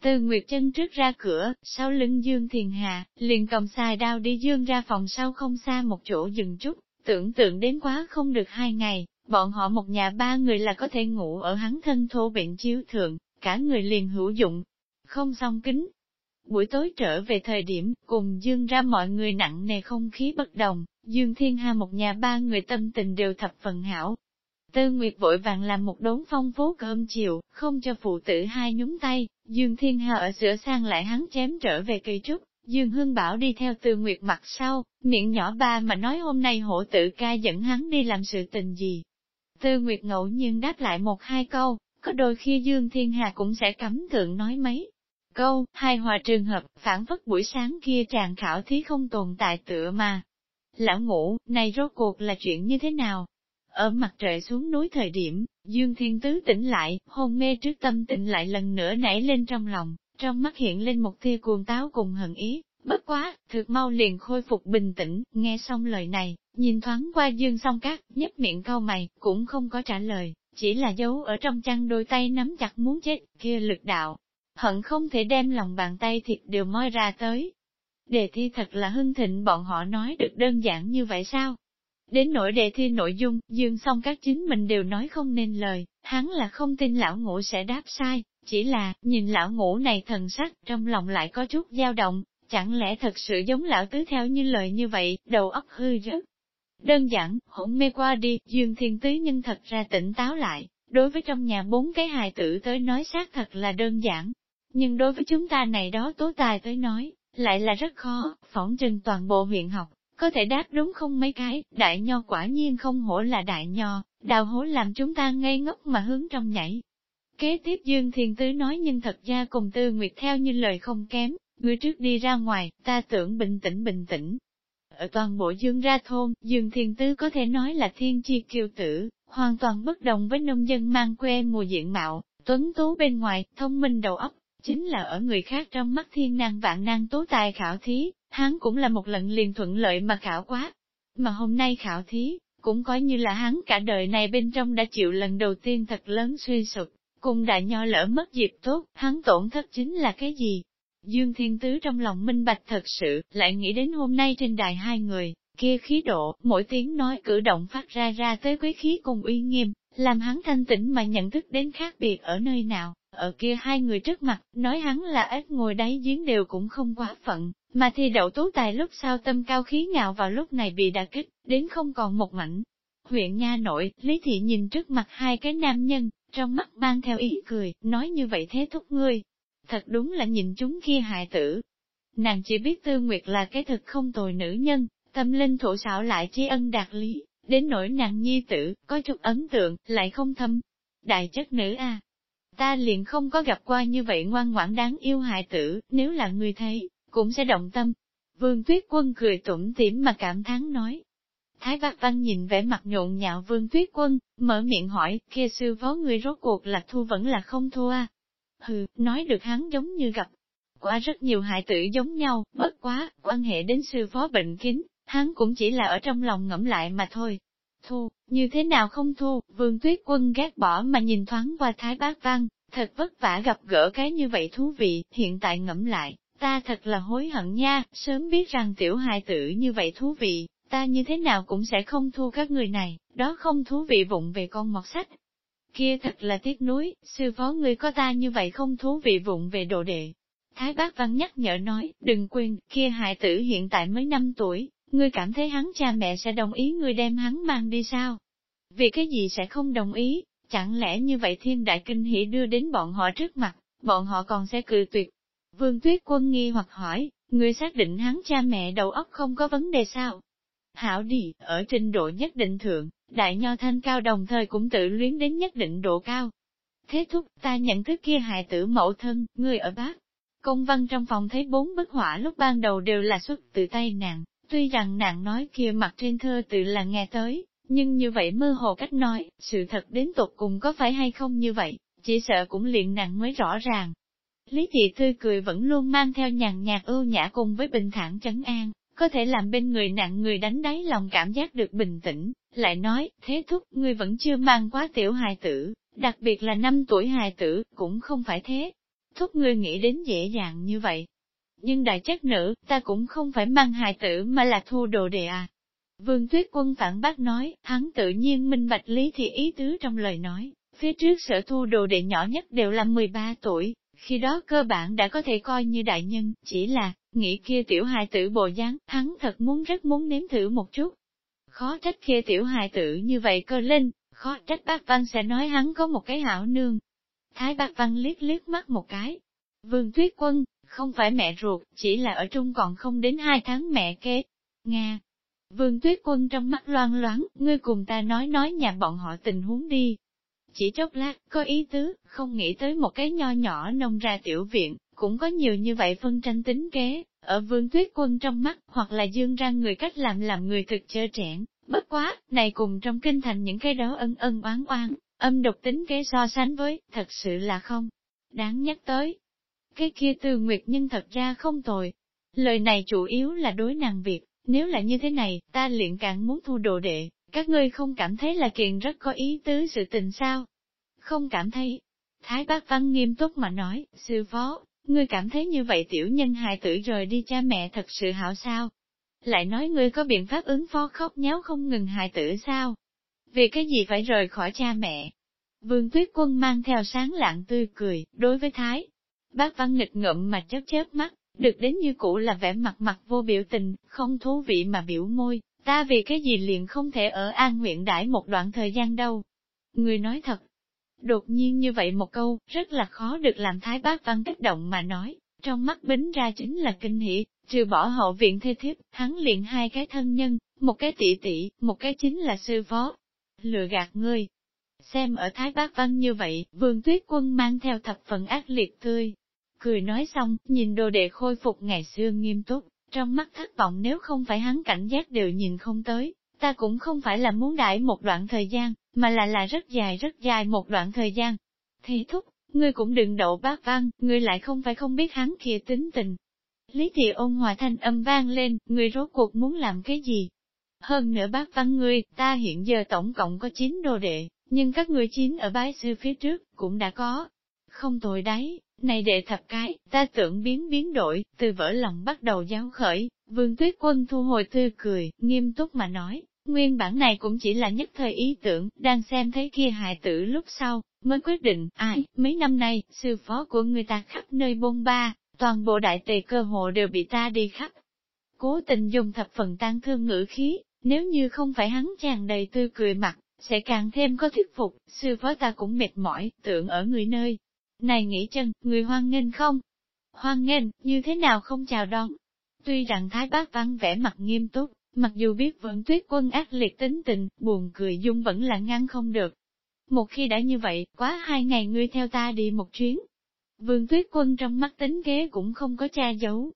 Tư Nguyệt chân trước ra cửa, sau lưng Dương Thiền Hà, liền cầm xài đao đi Dương ra phòng sau không xa một chỗ dừng chút, tưởng tượng đến quá không được hai ngày, bọn họ một nhà ba người là có thể ngủ ở hắn thân thô bệnh chiếu thượng, cả người liền hữu dụng, không song kính, Buổi tối trở về thời điểm, cùng Dương ra mọi người nặng nề không khí bất đồng, Dương Thiên Hà một nhà ba người tâm tình đều thập phần hảo. Tư Nguyệt vội vàng làm một đốn phong phú cơm chiều, không cho phụ tử hai nhúng tay, Dương Thiên Hà ở sửa sang lại hắn chém trở về cây trúc, Dương Hương Bảo đi theo Tư Nguyệt mặt sau, miệng nhỏ ba mà nói hôm nay hổ tử ca dẫn hắn đi làm sự tình gì. Tư Nguyệt ngẫu nhiên đáp lại một hai câu, có đôi khi Dương Thiên Hà cũng sẽ cấm thượng nói mấy câu, hai hòa trường hợp, phản phất buổi sáng kia tràn khảo thí không tồn tại tựa mà. Lão ngủ, này rốt cuộc là chuyện như thế nào? Ở mặt trời xuống núi thời điểm, Dương Thiên Tứ tỉnh lại, hôn mê trước tâm tỉnh lại lần nữa nảy lên trong lòng, trong mắt hiện lên một tia cuồng táo cùng hận ý, bất quá, thực mau liền khôi phục bình tĩnh, nghe xong lời này, nhìn thoáng qua Dương song cát, nhấp miệng cau mày, cũng không có trả lời, chỉ là giấu ở trong chăn đôi tay nắm chặt muốn chết, kia lực đạo. Hận không thể đem lòng bàn tay thịt đều moi ra tới. Đề thi thật là hưng thịnh bọn họ nói được đơn giản như vậy sao? Đến nỗi đề thi nội dung, dương song các chính mình đều nói không nên lời, hắn là không tin lão ngũ sẽ đáp sai, chỉ là, nhìn lão ngũ này thần sắc, trong lòng lại có chút dao động, chẳng lẽ thật sự giống lão tứ theo như lời như vậy, đầu óc hư rớt. Đơn giản, hỗn mê qua đi, dương thiên tứ nhưng thật ra tỉnh táo lại, đối với trong nhà bốn cái hài tử tới nói xác thật là đơn giản, nhưng đối với chúng ta này đó tố tài tới nói, lại là rất khó, phỏng trình toàn bộ huyện học, có thể đáp đúng không mấy cái, đại nho quả nhiên không hổ là đại nho, đào hố làm chúng ta ngây ngốc mà hướng trong nhảy. Kế tiếp Dương Thiên Tứ nói nhưng thật ra cùng Tư Nguyệt theo như lời không kém, người trước đi ra ngoài, ta tưởng bình tĩnh bình tĩnh. Ở toàn bộ Dương ra thôn, Dương Thiên Tứ có thể nói là thiên chi kiêu tử, hoàn toàn bất đồng với nông dân mang quê mùa diện mạo, tuấn tú bên ngoài, thông minh đầu óc, chính là ở người khác trong mắt thiên năng vạn năng tố tài khảo thí, hắn cũng là một lần liền thuận lợi mà khảo quá. Mà hôm nay khảo thí, cũng coi như là hắn cả đời này bên trong đã chịu lần đầu tiên thật lớn suy sụp, cùng đại nho lỡ mất dịp tốt, hắn tổn thất chính là cái gì? Dương Thiên Tứ trong lòng minh bạch thật sự, lại nghĩ đến hôm nay trên đài hai người, kia khí độ, mỗi tiếng nói cử động phát ra ra tới quý khí cùng uy nghiêm, làm hắn thanh tĩnh mà nhận thức đến khác biệt ở nơi nào, ở kia hai người trước mặt, nói hắn là ếch ngồi đáy giếng đều cũng không quá phận, mà thi đậu tú tài lúc sau tâm cao khí ngạo vào lúc này bị đả kích, đến không còn một mảnh. Huyện Nha Nội, Lý Thị nhìn trước mặt hai cái nam nhân, trong mắt mang theo ý cười, nói như vậy thế thúc ngươi. Thật đúng là nhìn chúng kia hại tử. Nàng chỉ biết Tư Nguyệt là cái thực không tồi nữ nhân, tâm linh thổ xảo lại tri ân đạt lý, đến nỗi nàng nhi tử, có chút ấn tượng, lại không thâm. Đại chất nữ a ta liền không có gặp qua như vậy ngoan ngoãn đáng yêu hại tử, nếu là người thấy, cũng sẽ động tâm. Vương Tuyết Quân cười tủm tỉm mà cảm thán nói. Thái Bác Văn nhìn vẻ mặt nhộn nhạo Vương Tuyết Quân, mở miệng hỏi, kia sư phó người rốt cuộc là thu vẫn là không thua à? Hừ, nói được hắn giống như gặp. Quả rất nhiều hại tử giống nhau, bất quá, quan hệ đến sư phó bệnh kín, hắn cũng chỉ là ở trong lòng ngẫm lại mà thôi. Thu, như thế nào không thu, vương tuyết quân ghét bỏ mà nhìn thoáng qua Thái Bác Văn, thật vất vả gặp gỡ cái như vậy thú vị, hiện tại ngẫm lại, Ta thật là hối hận nha, sớm biết rằng tiểu hài tử như vậy thú vị, ta như thế nào cũng sẽ không thu các người này, đó không thú vị vụng về con mọt sách. Kia thật là tiếc nuối, sư phó ngươi có ta như vậy không thú vị vụng về đồ đệ. Thái bác văn nhắc nhở nói, đừng quên, kia hài tử hiện tại mới 5 tuổi, ngươi cảm thấy hắn cha mẹ sẽ đồng ý ngươi đem hắn mang đi sao? Vì cái gì sẽ không đồng ý, chẳng lẽ như vậy thiên đại kinh hỷ đưa đến bọn họ trước mặt, bọn họ còn sẽ cự tuyệt Vương Tuyết Quân nghi hoặc hỏi, ngươi xác định hắn cha mẹ đầu óc không có vấn đề sao? Hảo đi, ở trình độ nhất định thượng, đại nho thanh cao đồng thời cũng tự luyến đến nhất định độ cao. Thế thúc, ta nhận thức kia hài tử mẫu thân, người ở bác. Công văn trong phòng thấy bốn bức họa lúc ban đầu đều là xuất từ tay nàng, tuy rằng nàng nói kia mặt trên thơ tự là nghe tới, nhưng như vậy mơ hồ cách nói, sự thật đến tột cùng có phải hay không như vậy, chỉ sợ cũng liền nàng mới rõ ràng, Lý thị thư cười vẫn luôn mang theo nhàn nhạt ưu nhã cùng với bình thản trấn an, có thể làm bên người nặng người đánh đáy lòng cảm giác được bình tĩnh, lại nói, thế thúc, ngươi vẫn chưa mang quá tiểu hài tử, đặc biệt là năm tuổi hài tử, cũng không phải thế. Thúc ngươi nghĩ đến dễ dàng như vậy. Nhưng đại chất nữ, ta cũng không phải mang hài tử mà là thu đồ đề à. Vương Tuyết Quân phản bác nói, hắn tự nhiên minh bạch lý thì ý tứ trong lời nói, phía trước sở thu đồ đệ nhỏ nhất đều là 13 tuổi, khi đó cơ bản đã có thể coi như đại nhân, chỉ là, nghĩ kia tiểu hài tử bồ dáng, hắn thật muốn rất muốn nếm thử một chút. Khó trách kia tiểu hài tử như vậy cơ linh, khó trách bác Văn sẽ nói hắn có một cái hảo nương. Thái bác Văn liếc liếc mắt một cái. Vương Tuyết Quân, không phải mẹ ruột, chỉ là ở trung còn không đến hai tháng mẹ kế. Nga. Vương Tuyết Quân trong mắt loan loáng, ngươi cùng ta nói nói nhà bọn họ tình huống đi, chỉ chốc lát, có ý tứ, không nghĩ tới một cái nho nhỏ nông ra tiểu viện, cũng có nhiều như vậy phân tranh tính kế, ở vương tuyết quân trong mắt, hoặc là dương ra người cách làm làm người thực chơ trẻn, Bất quá, này cùng trong kinh thành những cái đó ân ân oán oán, âm độc tính kế so sánh với, thật sự là không. Đáng nhắc tới. Cái kia từ nguyệt nhân thật ra không tồi. Lời này chủ yếu là đối nàng việc, nếu là như thế này, ta liền càng muốn thu đồ đệ, các ngươi không cảm thấy là kiện rất có ý tứ sự tình sao? Không cảm thấy. Thái bác văn nghiêm túc mà nói, sư phó, ngươi cảm thấy như vậy tiểu nhân hài tử rời đi cha mẹ thật sự hảo sao? Lại nói ngươi có biện pháp ứng phó khóc nháo không ngừng hài tử sao? Vì cái gì phải rời khỏi cha mẹ? Vương tuyết quân mang theo sáng lạng tươi cười, đối với Thái. Bác văn nghịch ngậm mà chớp chớp mắt, được đến như cũ là vẻ mặt mặt vô biểu tình, không thú vị mà biểu môi, ta vì cái gì liền không thể ở an nguyện đãi một đoạn thời gian đâu. Người nói thật, đột nhiên như vậy một câu, rất là khó được làm thái bác văn kích động mà nói, trong mắt bính ra chính là kinh hỉ, trừ bỏ hậu viện thê thiếp, hắn liền hai cái thân nhân, một cái tỷ tỷ, một cái chính là sư phó. Lừa gạt ngươi. Xem ở thái bác văn như vậy, vương tuyết quân mang theo thập phần ác liệt tươi, Cười nói xong, nhìn đồ đệ khôi phục ngày xưa nghiêm túc, trong mắt thất vọng nếu không phải hắn cảnh giác đều nhìn không tới, ta cũng không phải là muốn đãi một đoạn thời gian, mà là là rất dài rất dài một đoạn thời gian. Thế thúc, ngươi cũng đừng đậu bác văn, ngươi lại không phải không biết hắn kia tính tình. Lý thị ôn hòa thanh âm vang lên, ngươi rốt cuộc muốn làm cái gì? Hơn nữa bác văn ngươi, ta hiện giờ tổng cộng có 9 đồ đệ, nhưng các ngươi chín ở bái sư phía trước, cũng đã có. Không tồi đấy, này đệ thập cái, ta tưởng biến biến đổi, từ vỡ lòng bắt đầu giáo khởi, vương tuyết quân thu hồi tươi cười, nghiêm túc mà nói, nguyên bản này cũng chỉ là nhất thời ý tưởng, đang xem thấy kia hài tử lúc sau, mới quyết định, ai, mấy năm nay, sư phó của người ta khắp nơi bôn ba, toàn bộ đại tề cơ hộ đều bị ta đi khắp. Cố tình dùng thập phần tan thương ngữ khí, nếu như không phải hắn chàng đầy tươi cười mặt, sẽ càng thêm có thuyết phục, sư phó ta cũng mệt mỏi, tưởng ở người nơi, này nghĩ chân, người hoan nghênh không? Hoan nghênh, như thế nào không chào đón? Tuy rằng Thái Bác Văn vẻ mặt nghiêm túc, mặc dù biết vẫn tuyết quân ác liệt tính tình, buồn cười dung vẫn là ngăn không được. Một khi đã như vậy, quá hai ngày ngươi theo ta đi một chuyến. Vương tuyết quân trong mắt tính kế cũng không có che giấu.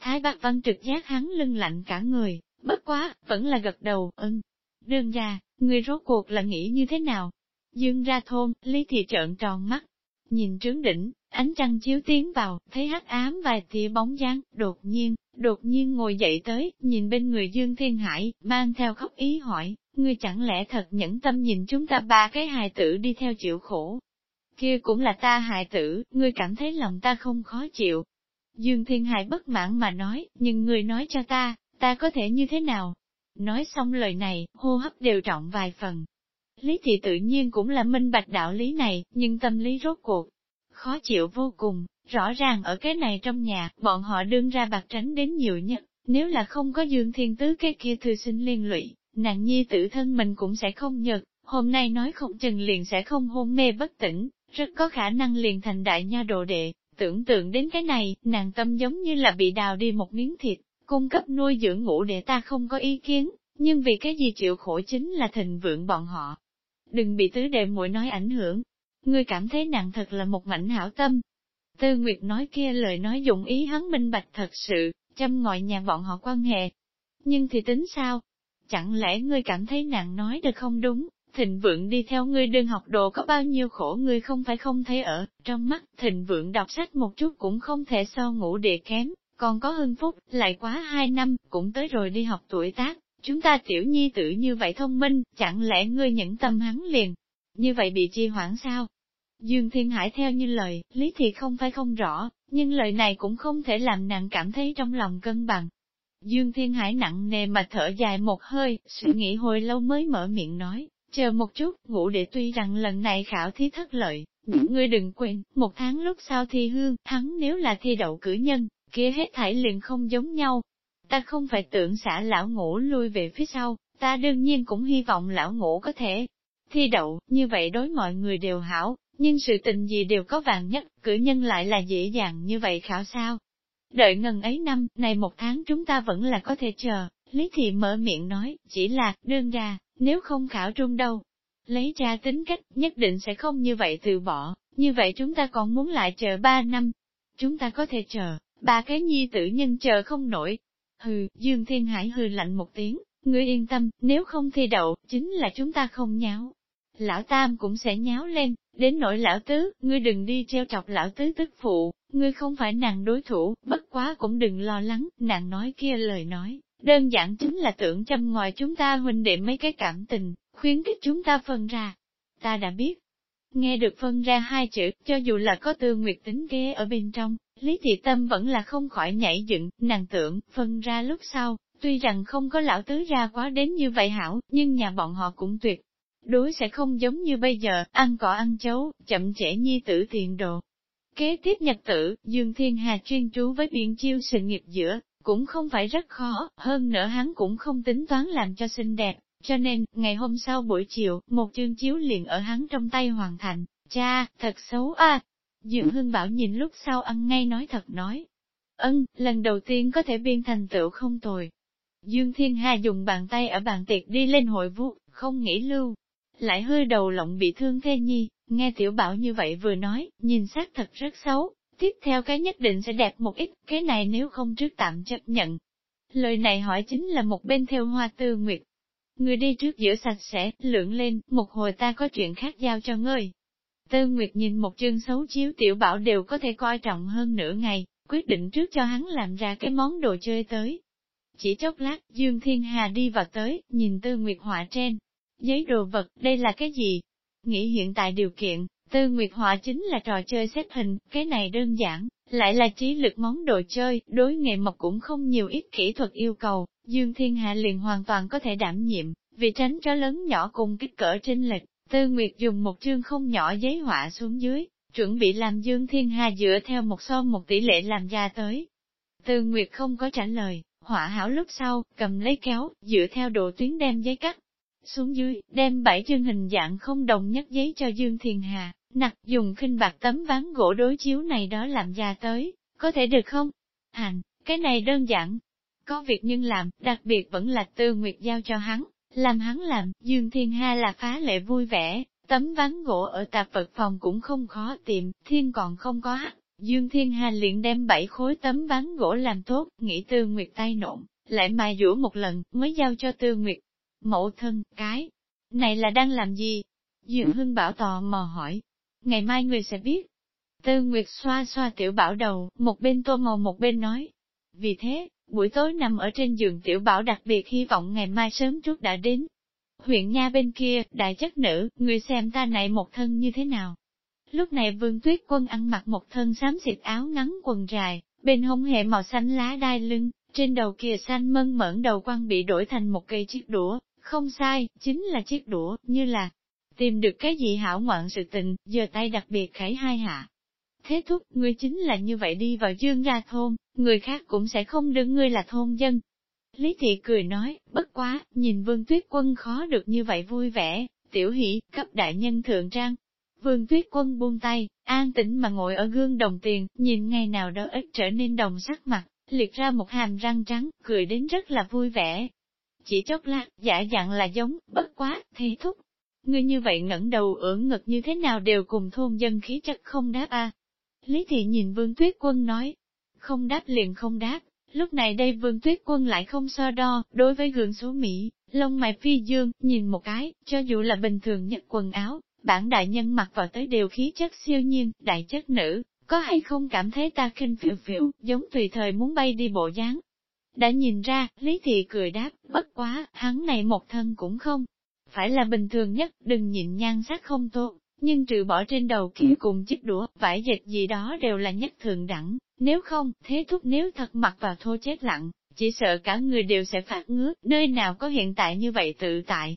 Thái bác văn trực giác hắn lưng lạnh cả người, bất quá, vẫn là gật đầu, ưng. Đơn ra, người rốt cuộc là nghĩ như thế nào? Dương ra thôn, Lý Thị trợn tròn mắt, Nhìn trướng đỉnh, ánh trăng chiếu tiến vào, thấy hắc ám vài tia bóng dáng, đột nhiên, đột nhiên ngồi dậy tới, nhìn bên người Dương Thiên Hải, mang theo khóc ý hỏi, ngươi chẳng lẽ thật nhẫn tâm nhìn chúng ta ba cái hài tử đi theo chịu khổ. Kia cũng là ta hài tử, ngươi cảm thấy lòng ta không khó chịu. Dương Thiên Hải bất mãn mà nói, nhưng ngươi nói cho ta, ta có thể như thế nào? Nói xong lời này, hô hấp đều trọng vài phần, Lý thị tự nhiên cũng là minh bạch đạo lý này, nhưng tâm lý rốt cuộc, khó chịu vô cùng, rõ ràng ở cái này trong nhà, bọn họ đương ra bạc tránh đến nhiều nhất, nếu là không có dương thiên tứ cái kia thư sinh liên lụy, nàng nhi tự thân mình cũng sẽ không nhật, hôm nay nói không chừng liền sẽ không hôn mê bất tỉnh, rất có khả năng liền thành đại nha đồ đệ, tưởng tượng đến cái này, nàng tâm giống như là bị đào đi một miếng thịt, cung cấp nuôi dưỡng ngủ để ta không có ý kiến, nhưng vì cái gì chịu khổ chính là thịnh vượng bọn họ, đừng bị tứ đệ muội nói ảnh hưởng. Ngươi cảm thấy nàng thật là một mảnh hảo tâm. Tư Nguyệt nói kia lời nói dụng ý hắn minh bạch thật sự, chăm ngọi nhà bọn họ quan hệ. Nhưng thì tính sao? Chẳng lẽ ngươi cảm thấy nàng nói được không đúng? Thịnh vượng đi theo ngươi đơn học đồ có bao nhiêu khổ ngươi không phải không thấy ở, trong mắt thịnh vượng đọc sách một chút cũng không thể so ngủ địa kém, còn có hưng phúc, lại quá hai năm, cũng tới rồi đi học tuổi tác, Chúng ta tiểu nhi tử như vậy thông minh, chẳng lẽ ngươi nhẫn tâm hắn liền, như vậy bị chi hoảng sao? Dương Thiên Hải theo như lời, lý thì không phải không rõ, nhưng lời này cũng không thể làm nàng cảm thấy trong lòng cân bằng. Dương Thiên Hải nặng nề mà thở dài một hơi, suy nghĩ hồi lâu mới mở miệng nói, chờ một chút, ngủ để tuy rằng lần này khảo thí thất lợi, nhưng ngươi đừng quên, một tháng lúc sau thi hương, hắn nếu là thi đậu cử nhân, kia hết thảy liền không giống nhau, Ta không phải tưởng xả lão ngũ lui về phía sau, ta đương nhiên cũng hy vọng lão ngũ có thể thi đậu, như vậy đối mọi người đều hảo, nhưng sự tình gì đều có vàng nhất, cử nhân lại là dễ dàng như vậy khảo sao. Đợi ngần ấy năm, này một tháng chúng ta vẫn là có thể chờ, Lý Thị mở miệng nói, chỉ là, đơn ra, nếu không khảo trung đâu. Lấy ra tính cách, nhất định sẽ không như vậy từ bỏ, như vậy chúng ta còn muốn lại chờ ba năm. Chúng ta có thể chờ, ba cái nhi tử nhân chờ không nổi, Hừ, Dương Thiên Hải hừ lạnh một tiếng, Ngươi yên tâm, nếu không thi đậu, chính là chúng ta không nháo. Lão Tam cũng sẽ nháo lên, đến nỗi lão tứ, ngươi đừng đi treo chọc lão tứ tức phụ, ngươi không phải nàng đối thủ, bất quá cũng đừng lo lắng, nàng nói kia lời nói, đơn giản chính là tưởng châm ngoài chúng ta huynh đệ mấy cái cảm tình, khuyến khích chúng ta phân ra. Ta đã biết, nghe được phân ra hai chữ, cho dù là có tư nguyệt tính kế ở bên trong, Lý Thị Tâm vẫn là không khỏi nhảy dựng, nàng tưởng, phân ra lúc sau, tuy rằng không có lão tứ ra quá đến như vậy hảo, nhưng nhà bọn họ cũng tuyệt. Đối sẽ không giống như bây giờ, ăn cỏ ăn chấu, chậm trễ nhi tử tiền đồ. Kế tiếp nhật tử, Dương Thiên Hà chuyên trú với biện chiêu sự nghiệp giữa, cũng không phải rất khó, hơn nữa hắn cũng không tính toán làm cho xinh đẹp, cho nên, ngày hôm sau buổi chiều, một chương chiếu liền ở hắn trong tay hoàn thành, cha, thật xấu a. Dương Hưng Bảo nhìn lúc sau ăn ngay nói thật nói. Ân, lần đầu tiên có thể biên thành tựu không tồi. Dương Thiên Hà dùng bàn tay ở bàn tiệc đi lên hội vũ, không nghĩ lưu. Lại hơi đầu lộng bị thương thê nhi, nghe tiểu bảo như vậy vừa nói, nhìn xác thật rất xấu, tiếp theo cái nhất định sẽ đẹp một ít, cái này nếu không trước tạm chấp nhận. Lời này hỏi chính là một bên theo hoa tư nguyệt. Người đi trước giữa sạch sẽ, lượng lên, một hồi ta có chuyện khác giao cho ngươi. Tư Nguyệt nhìn một chương xấu chiếu tiểu bảo đều có thể coi trọng hơn nửa ngày, quyết định trước cho hắn làm ra cái món đồ chơi tới. Chỉ chốc lát, Dương Thiên Hà đi vào tới, nhìn Tư Nguyệt họa trên. Giấy đồ vật, đây là cái gì? Nghĩ hiện tại điều kiện, Tư Nguyệt họa chính là trò chơi xếp hình, cái này đơn giản, lại là trí lực món đồ chơi, đối nghệ mộc cũng không nhiều ít kỹ thuật yêu cầu, Dương Thiên Hạ liền hoàn toàn có thể đảm nhiệm, vì tránh cho lớn nhỏ cùng kích cỡ trên lệch, Tư Nguyệt dùng một chương không nhỏ giấy họa xuống dưới, chuẩn bị làm Dương Thiên Hà dựa theo một so một tỷ lệ làm ra tới. Tư Nguyệt không có trả lời, họa hảo lúc sau, cầm lấy kéo, dựa theo độ tuyến đem giấy cắt. Xuống dưới, đem bảy chương hình dạng không đồng nhất giấy cho Dương Thiên Hà, nặc dùng khinh bạc tấm ván gỗ đối chiếu này đó làm ra tới, có thể được không? Hành, cái này đơn giản. Có việc nhưng làm, đặc biệt vẫn là Tư Nguyệt giao cho hắn, làm hắn làm, Dương Thiên Hà là phá lệ vui vẻ, tấm ván gỗ ở tạp vật phòng cũng không khó tìm, thiên còn không có. Dương Thiên Hà liền đem bảy khối tấm ván gỗ làm tốt, nghĩ Tư Nguyệt tay nộn, lại mài dũa một lần, mới giao cho Tư Nguyệt. Mẫu thân, cái, này là đang làm gì? Dương Hưng Bảo tò mò hỏi. Ngày mai người sẽ biết. Tư Nguyệt xoa xoa tiểu bảo đầu, một bên tô màu một bên nói. Vì thế, buổi tối nằm ở trên giường tiểu bảo đặc biệt hy vọng ngày mai sớm chút đã đến, Huyện Nha bên kia, đại chất nữ, người xem ta này một thân như thế nào. Lúc này vương tuyết quân ăn mặc một thân xám xịt áo ngắn quần dài, bên hông hệ màu xanh lá đai lưng, trên đầu kia xanh mơn mởn đầu quan bị đổi thành một cây chiếc đũa, không sai, chính là chiếc đũa, như là tìm được cái gì hảo ngoạn sự tình, giờ tay đặc biệt khải hai hạ. Thế thúc, ngươi chính là như vậy đi vào dương gia thôn, người khác cũng sẽ không đứng ngươi là thôn dân, Lý Thị cười nói, bất quá, nhìn Vương Tuyết Quân khó được như vậy vui vẻ, tiểu hỷ, cấp đại nhân thượng trang. Vương Tuyết Quân buông tay, an tĩnh mà ngồi ở gương đồng tiền, nhìn ngày nào đó ít trở nên đồng sắc mặt, liệt ra một hàm răng trắng, cười đến rất là vui vẻ. Chỉ chốc lát, giả dặn là giống, bất quá, thế thúc. Ngươi như vậy ngẩng đầu ưỡn ngực như thế nào đều cùng thôn dân khí chất không đáp a. Lý Thị nhìn Vương Tuyết Quân nói, không đáp liền không đáp, Lúc này đây vương tuyết quân lại không so đo, đối với gương số Mỹ, lông mày phi dương, nhìn một cái, cho dù là bình thường nhất quần áo, bản đại nhân mặc vào tới đều khí chất siêu nhiên, đại chất nữ, có hay không cảm thấy ta khinh phiểu phiểu, giống tùy thời muốn bay đi bộ dáng. Đã nhìn ra, Lý Thị cười đáp, bất quá, hắn này một thân cũng không. Phải là bình thường nhất, đừng nhịn nhan sắc không tốt, nhưng trừ bỏ trên đầu kia cùng chiếc đũa, vải dệt gì đó đều là nhất thường đẳng, nếu không, thế thúc nếu thật mặc vào thô chết lặng, chỉ sợ cả người đều sẽ phát ngứa, nơi nào có hiện tại như vậy tự tại.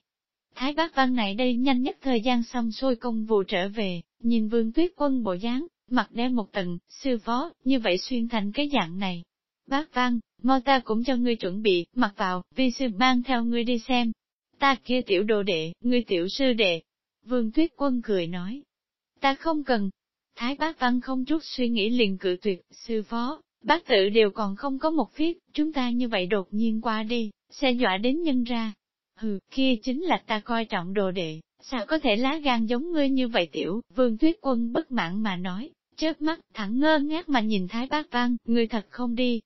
Thái bác văn này đây nhanh nhất thời gian xong xuôi công vụ trở về, nhìn vương tuyết quân bộ dáng, mặt đen một tầng, sư phó, như vậy xuyên thành cái dạng này. Bác văn, mau ta cũng cho ngươi chuẩn bị, mặc vào, vi sư mang theo ngươi đi xem. Ta kia tiểu đồ đệ, ngươi tiểu sư đệ. Vương tuyết quân cười nói. Ta không cần, Thái bác văn không chút suy nghĩ liền cự tuyệt, sư phó, bác tự đều còn không có một phiết, chúng ta như vậy đột nhiên qua đi, sẽ dọa đến nhân ra. Hừ, kia chính là ta coi trọng đồ đệ, sao có thể lá gan giống ngươi như vậy tiểu, vương tuyết quân bất mãn mà nói, chớp mắt, thẳng ngơ ngác mà nhìn Thái bác văn, ngươi thật không đi.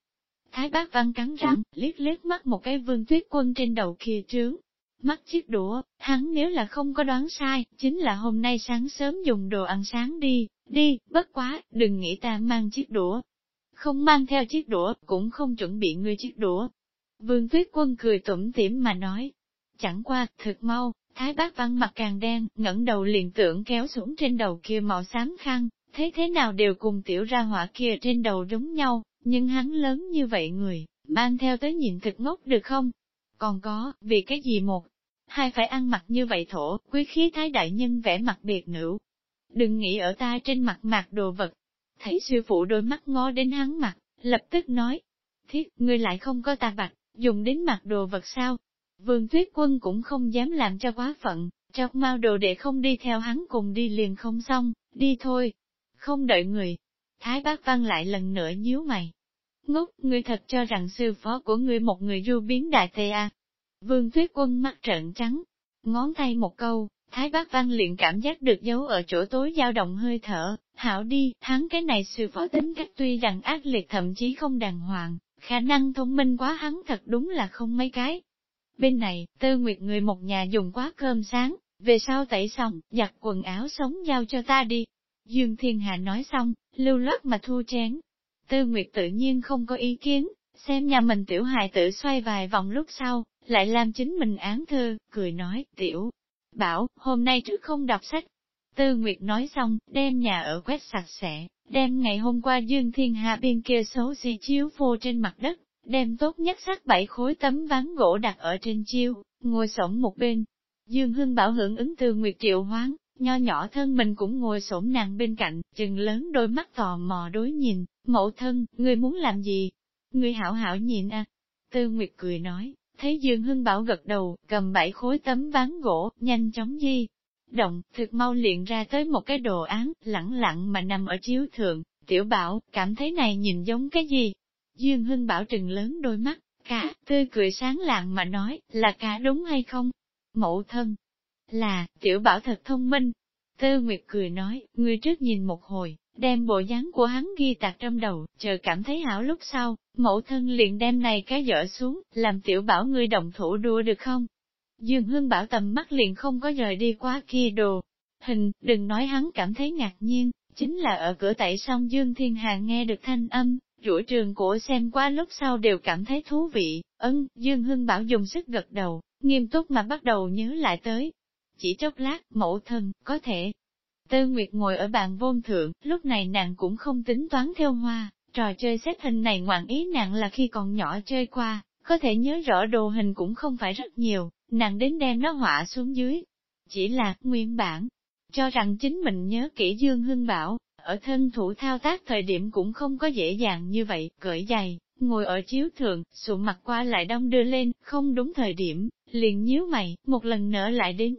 Thái bác văn cắn răng, liếc liếc mắt một cái vương tuyết quân trên đầu kia trướng. Mắt chiếc đũa, hắn nếu là không có đoán sai, chính là hôm nay sáng sớm dùng đồ ăn sáng đi, đi, bất quá, đừng nghĩ ta mang chiếc đũa. Không mang theo chiếc đũa, cũng không chuẩn bị ngươi chiếc đũa. Vương tuyết quân cười tủm tỉm mà nói. Chẳng qua, thật mau, thái bác văn mặt càng đen, ngẩng đầu liền tưởng kéo xuống trên đầu kia màu xám khăn, thế thế nào đều cùng tiểu ra hỏa kia trên đầu giống nhau, nhưng hắn lớn như vậy người, mang theo tới nhìn thực ngốc được không? Còn có, vì cái gì một, hai phải ăn mặc như vậy thổ, quý khí thái đại nhân vẽ mặt biệt nữ. Đừng nghĩ ở ta trên mặt mạc đồ vật. Thấy sư phụ đôi mắt ngó đến hắn mặt, lập tức nói, thiết, ngươi lại không có ta bạc dùng đến mặt đồ vật sao? Vương tuyết quân cũng không dám làm cho quá phận, chọc mau đồ để không đi theo hắn cùng đi liền không xong, đi thôi. Không đợi người. Thái bác văn lại lần nữa nhíu mày, Ngốc, ngươi thật cho rằng sư phó của ngươi một người du biến đại tê à. Vương tuyết quân mắt trợn trắng, ngón tay một câu, Thái bác văn liền cảm giác được dấu ở chỗ tối dao động hơi thở, hảo đi, hắn cái này sư phó tính cách tuy rằng ác liệt thậm chí không đàng hoàng, khả năng thông minh quá hắn thật đúng là không mấy cái. Bên này, tư nguyệt người một nhà dùng quá cơm sáng, về sau tẩy xong, giặt quần áo sống giao cho ta đi. Dương Thiên Hà nói xong, lưu loát mà thu chén, Tư Nguyệt tự nhiên không có ý kiến, xem nhà mình tiểu hài tử xoay vài vòng lúc sau, lại làm chính mình án thư, cười nói, tiểu, bảo, hôm nay trước không đọc sách. Tư Nguyệt nói xong, đem nhà ở quét sạch sẽ, đem ngày hôm qua Dương Thiên Hạ bên kia xấu xì chiếu phô trên mặt đất, đem tốt nhất sắc bảy khối tấm ván gỗ đặt ở trên chiêu, ngồi sổng một bên. Dương Hưng Bảo hưởng ứng Tư Nguyệt triệu hoáng, nho nhỏ thân mình cũng ngồi xổm nàng bên cạnh, chừng lớn đôi mắt tò mò đối nhìn, mẫu thân, ngươi muốn làm gì? Ngươi hảo hảo nhìn à. Tư Nguyệt cười nói, thấy Dương Hưng Bảo gật đầu, cầm bảy khối tấm ván gỗ, nhanh chóng di. Động, thực mau liền ra tới một cái đồ án, lẳng lặng mà nằm ở chiếu thượng, tiểu bảo, cảm thấy này nhìn giống cái gì? Dương Hưng Bảo trừng lớn đôi mắt, cả, tươi cười sáng lạng mà nói, là cả đúng hay không? Mẫu thân, là, tiểu bảo thật thông minh. Tư Nguyệt cười nói, người trước nhìn một hồi, đem bộ dáng của hắn ghi tạc trong đầu, chờ cảm thấy hảo lúc sau, mẫu thân liền đem này cái dở xuống, làm tiểu bảo ngươi động thủ đua được không? Dương Hương bảo tầm mắt liền không có rời đi quá kia đồ. Hình, đừng nói hắn cảm thấy ngạc nhiên, chính là ở cửa tẩy xong Dương Thiên Hà nghe được thanh âm, rủi trường của xem qua lúc sau đều cảm thấy thú vị, ân, Dương Hưng Bảo dùng sức gật đầu, nghiêm túc mà bắt đầu nhớ lại tới, chỉ chốc lát, mẫu thân, có thể. Tư Nguyệt ngồi ở bàn vôn thượng, lúc này nàng cũng không tính toán theo hoa, trò chơi xếp hình này ngoạn ý nàng là khi còn nhỏ chơi qua, có thể nhớ rõ đồ hình cũng không phải rất nhiều, nàng đến đem nó họa xuống dưới. Chỉ là, nguyên bản, cho rằng chính mình nhớ kỹ Dương Hưng Bảo, ở thân thủ thao tác thời điểm cũng không có dễ dàng như vậy, cởi giày, ngồi ở chiếu thượng, sụ mặt qua lại đông đưa lên, không đúng thời điểm, liền nhíu mày, một lần nữa lại đến,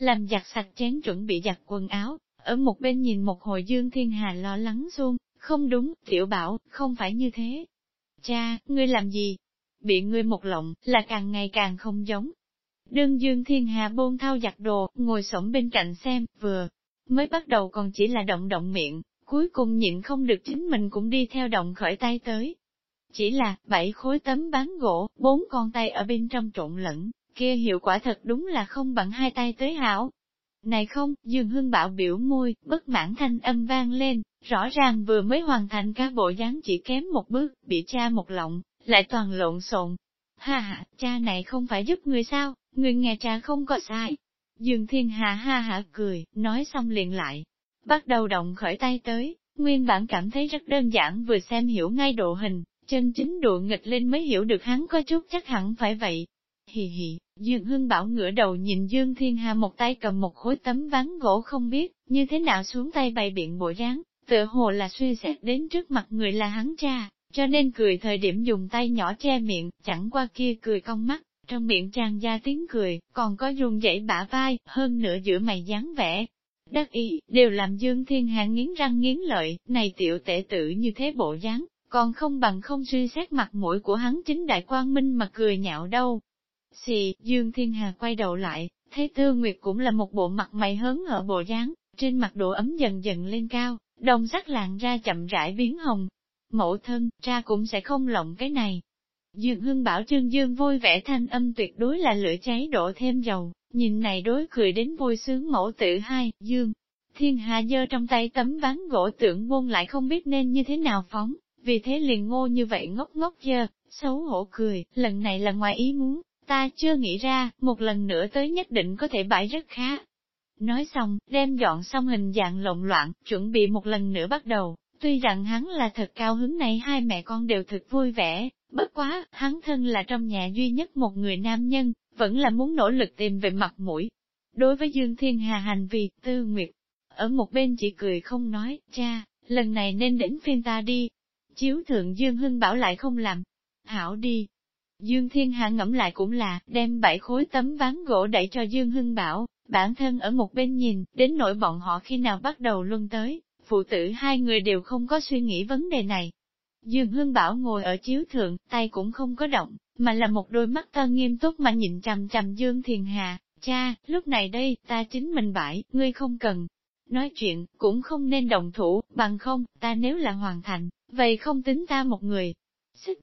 làm giặt sạch chén chuẩn bị giặt quần áo, ở một bên nhìn một hồi Dương Thiên Hà lo lắng xuông, không đúng, tiểu bảo, không phải như thế. Cha, ngươi làm gì? Bị ngươi một lộng, là càng ngày càng không giống. Đương Dương Thiên Hà bôn thao giặt đồ, ngồi sổng bên cạnh xem, vừa, mới bắt đầu còn chỉ là động động miệng, cuối cùng nhịn không được chính mình cũng đi theo động khởi tay tới. Chỉ là, bảy khối tấm bán gỗ, bốn con tay ở bên trong trộn lẫn, kia hiệu quả thật đúng là không bằng hai tay tới hảo. Này không, Dương Hưng Bảo biểu môi, bất mãn thanh âm vang lên, rõ ràng vừa mới hoàn thành các bộ dáng chỉ kém một bước, bị cha một lọng, lại toàn lộn xộn. Ha ha, cha này không phải giúp người sao, người nghe cha không có sai. Dương Thiên Hà ha ha cười, nói xong liền lại, bắt đầu động khởi tay tới, nguyên bản cảm thấy rất đơn giản vừa xem hiểu ngay độ hình, chân chính độ nghịch lên mới hiểu được hắn có chút chắc hẳn phải vậy, Hì hì, Dương Hưng Bảo ngửa đầu nhìn Dương Thiên Hà một tay cầm một khối tấm ván gỗ không biết, như thế nào xuống tay bày biện bộ dáng, tựa hồ là suy xét đến trước mặt người là hắn cha, cho nên cười thời điểm dùng tay nhỏ che miệng, chẳng qua kia cười cong mắt, trong miệng tràn ra tiếng cười, còn có dùng dãy bả vai, hơn nữa giữa mày dáng vẻ. Đắc ý, đều làm Dương Thiên Hà nghiến răng nghiến lợi, này tiểu tệ tử như thế bộ dáng, còn không bằng không suy xét mặt mũi của hắn chính đại quang minh mà cười nhạo đâu. Xì, Dương Thiên Hà quay đầu lại, thấy Tư Nguyệt cũng là một bộ mặt mày hớn ở bộ dáng, trên mặt độ ấm dần dần lên cao, đồng sắc lạng ra chậm rãi biến hồng. Mẫu thân, cha cũng sẽ không lộng cái này. Dương Hưng bảo Trương Dương vui vẻ thanh âm tuyệt đối là lửa cháy đổ thêm dầu, nhìn này đối cười đến vui sướng mẫu tử hai, Dương. Thiên Hà giơ trong tay tấm ván gỗ tưởng buông lại không biết nên như thế nào phóng, vì thế liền ngô như vậy ngốc ngốc dơ, xấu hổ cười, lần này là ngoài ý muốn, ta chưa nghĩ ra, một lần nữa tới nhất định có thể bãi rất khá. Nói xong, đem dọn xong hình dạng lộn loạn, chuẩn bị một lần nữa bắt đầu, tuy rằng hắn là thật cao hứng này hai mẹ con đều thật vui vẻ, bất quá, hắn thân là trong nhà duy nhất một người nam nhân, vẫn là muốn nỗ lực tìm về mặt mũi. Đối với Dương Thiên Hà hành vi, Tư Nguyệt, ở một bên chỉ cười không nói, cha, lần này nên đến phiên ta đi. Chiếu thượng Dương Hưng bảo lại không làm. Hảo đi. Dương Thiên Hạ ngẫm lại cũng là, đem bảy khối tấm ván gỗ đẩy cho Dương Hưng bảo, bản thân ở một bên nhìn, đến nỗi bọn họ khi nào bắt đầu luân tới, phụ tử hai người đều không có suy nghĩ vấn đề này. Dương Hưng Bảo ngồi ở chiếu thượng, tay cũng không có động, mà là một đôi mắt to nghiêm túc mà nhìn chằm chằm Dương Thiên Hà, cha, lúc này đây, ta chính mình bãi, ngươi không cần, nói chuyện, cũng không nên đồng thủ, bằng không, ta nếu là hoàn thành, vậy không tính ta một người.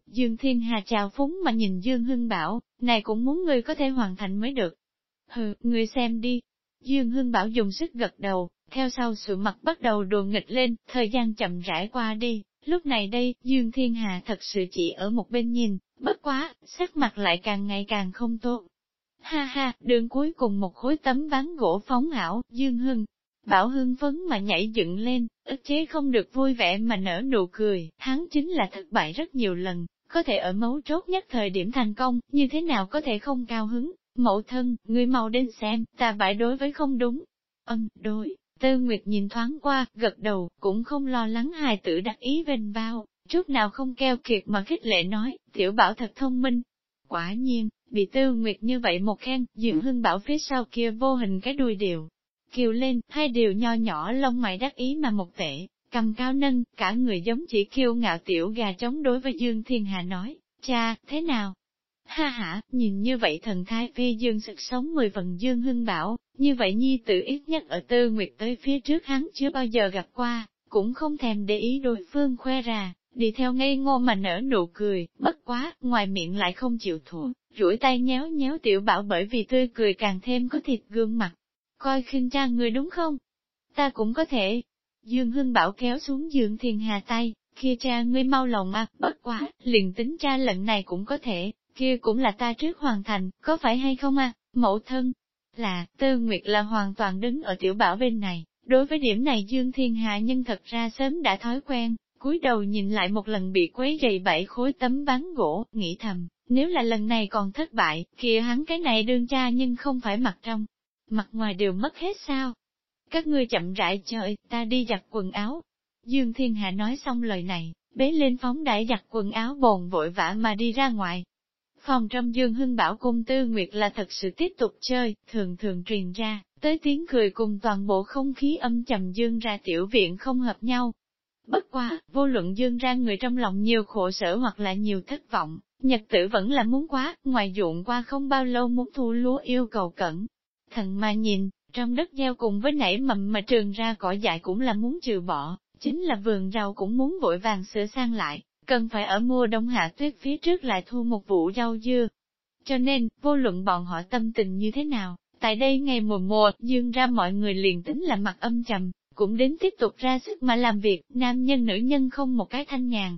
Dương Thiên Hà chào phúng mà nhìn Dương Hưng Bảo, này cũng muốn ngươi có thể hoàn thành mới được. Hừ, ngươi xem đi. Dương Hưng Bảo dùng sức gật đầu, theo sau sự mặt bắt đầu đùa nghịch lên, thời gian chậm rãi qua đi. Lúc này đây, Dương Thiên Hà thật sự chỉ ở một bên nhìn, bất quá, sắc mặt lại càng ngày càng không tốt. Ha ha, đường cuối cùng một khối tấm ván gỗ phóng ảo, Dương Hưng, Bảo hưng phấn mà nhảy dựng lên, ức chế không được vui vẻ mà nở nụ cười, hắn chính là thất bại rất nhiều lần, có thể ở mấu chốt nhất thời điểm thành công, như thế nào có thể không cao hứng, mẫu thân, người mau đến xem, ta bại đối với không đúng. Ân, đối, Tư Nguyệt nhìn thoáng qua, gật đầu, cũng không lo lắng hài tử đặt ý vênh bao, chút nào không keo kiệt mà khích lệ nói, tiểu bảo thật thông minh. Quả nhiên, bị Tư Nguyệt như vậy một khen, dường Hưng bảo phía sau kia vô hình cái đuôi điều, kiều lên, hai điều nho nhỏ lông mày đắc ý mà một tệ, cầm cao nâng, cả người giống chỉ kiêu ngạo tiểu gà chống đối với Dương Thiên Hà nói, cha, thế nào? Ha ha, nhìn như vậy thần thái phi dương sực sống mười phần dương hưng bảo, như vậy nhi tự ít nhất ở tư nguyệt tới phía trước hắn chưa bao giờ gặp qua, cũng không thèm để ý đối phương khoe ra, đi theo ngây ngô mà nở nụ cười, bất quá, ngoài miệng lại không chịu thua, duỗi tay nhéo nhéo tiểu bảo bởi vì tươi cười càng thêm có thịt gương mặt, coi khinh cha người đúng không? Ta cũng có thể. Dương Hưng Bảo kéo xuống Dương Thiên Hà tay, kia cha ngươi mau lòng à, bất quá, liền tính cha lận này cũng có thể, kia cũng là ta trước hoàn thành, có phải hay không à, mẫu thân? Là, Tư Nguyệt là hoàn toàn đứng ở tiểu bảo bên này, đối với điểm này Dương Thiên Hà nhân thật ra sớm đã thói quen, cúi đầu nhìn lại một lần bị quấy rầy bảy khối tấm ván gỗ, nghĩ thầm, nếu là lần này còn thất bại, kia hắn cái này đương cha nhưng không phải mặt trong, mặt ngoài đều mất hết sao? Các ngươi chậm rãi chờ ta đi giặt quần áo. Dương Thiên Hạ nói xong lời này, bế lên phóng đại giặt quần áo bồn vội vã mà đi ra ngoài. Phòng trong Dương Hưng Bảo cung Tư Nguyệt là thật sự tiếp tục chơi, thường thường truyền ra, tới tiếng cười cùng toàn bộ không khí âm trầm Dương ra tiểu viện không hợp nhau. Bất quá vô luận Dương ra người trong lòng nhiều khổ sở hoặc là nhiều thất vọng, nhật tử vẫn là muốn quá, ngoài dụng qua không bao lâu muốn thu lúa yêu cầu cẩn, Thần mà nhìn, trong đất gieo cùng với nảy mầm mà trường ra cỏ dại cũng là muốn trừ bỏ, chính là vườn rau cũng muốn vội vàng sửa sang lại, cần phải ở mùa đông hạ tuyết phía trước lại thu một vụ rau dưa. Cho nên, vô luận bọn họ tâm tình như thế nào, tại đây ngày mùa mùa, dương ra mọi người liền tính là mặt âm trầm, cũng đến tiếp tục ra sức mà làm việc, nam nhân nữ nhân không một cái thanh nhàn.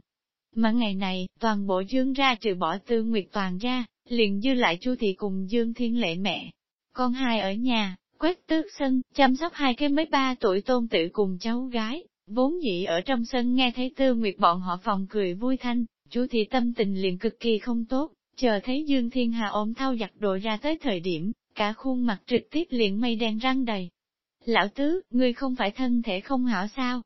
Mà ngày này, toàn bộ dương ra trừ bỏ tư nguyệt toàn ra, liền dư lại chu thị cùng dương thiên lệ mẹ, con hai ở nhà, quét tước sân, chăm sóc hai cái mấy ba tuổi tôn tử cùng cháu gái, vốn dĩ ở trong sân nghe thấy tư nguyệt bọn họ phòng cười vui thanh, chú thị tâm tình liền cực kỳ không tốt, chờ thấy Dương Thiên Hà ôm thao giặt đồ ra tới thời điểm, cả khuôn mặt trực tiếp liền mây đen răng đầy. Lão tứ, ngươi không phải thân thể không hảo sao?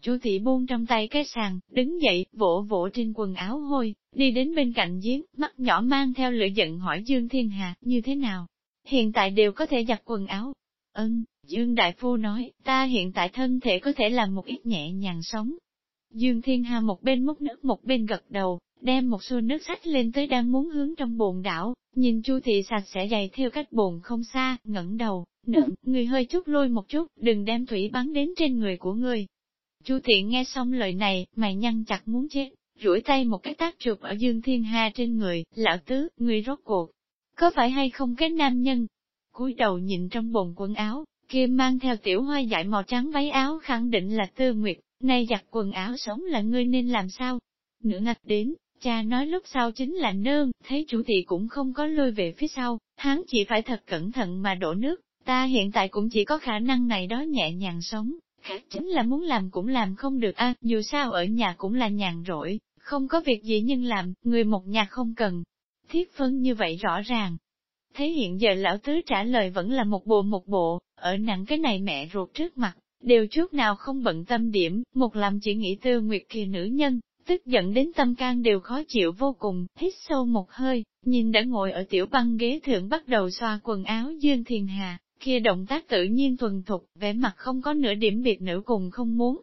Chú thị buông trong tay cái sàn, đứng dậy, vỗ vỗ trên quần áo hôi, đi đến bên cạnh giếng, mắt nhỏ mang theo lửa giận hỏi Dương Thiên Hà, như thế nào? Hiện tại đều có thể giặt quần áo. Ân, Dương Đại Phu nói, ta hiện tại thân thể có thể làm một ít nhẹ nhàng sống. Dương Thiên Hà một bên múc nước một bên gật đầu, đem một xô nước sách lên tới đang muốn hướng trong bồn đảo, nhìn Chu thị sạch sẽ dày theo cách bồn không xa, ngẩng đầu, nựng, người hơi chút lôi một chút, đừng đem thủy bắn đến trên người của người. Chu Thị nghe xong lời này, mày nhăn chặt muốn chết, duỗi tay một cái tác chụp ở Dương Thiên Hà trên người, lão tứ, người rốt cuộc. Có phải hay không cái nam nhân? cúi đầu nhìn trong bồn quần áo, kia mang theo tiểu hoa dại màu trắng váy áo khẳng định là tư nguyệt, nay giặt quần áo sống là ngươi nên làm sao? Nửa ngạch đến, cha nói lúc sau chính là nương, thấy chủ thị cũng không có lôi về phía sau, hắn chỉ phải thật cẩn thận mà đổ nước, ta hiện tại cũng chỉ có khả năng này đó nhẹ nhàng sống, khác chính là muốn làm cũng làm không được a dù sao ở nhà cũng là nhàn rỗi, không có việc gì nhưng làm, người một nhà không cần. Thiết phân như vậy rõ ràng. Thế hiện giờ lão tứ trả lời vẫn là một bộ một bộ, ở nặng cái này mẹ ruột trước mặt, đều chút nào không bận tâm điểm, một làm chỉ nghĩ tư nguyệt kia nữ nhân, tức giận đến tâm can đều khó chịu vô cùng, hít sâu một hơi, nhìn đã ngồi ở tiểu băng ghế thượng bắt đầu xoa quần áo Dương Thiền Hà, kia động tác tự nhiên thuần thục, vẻ mặt không có nửa điểm biệt nữ cùng không muốn.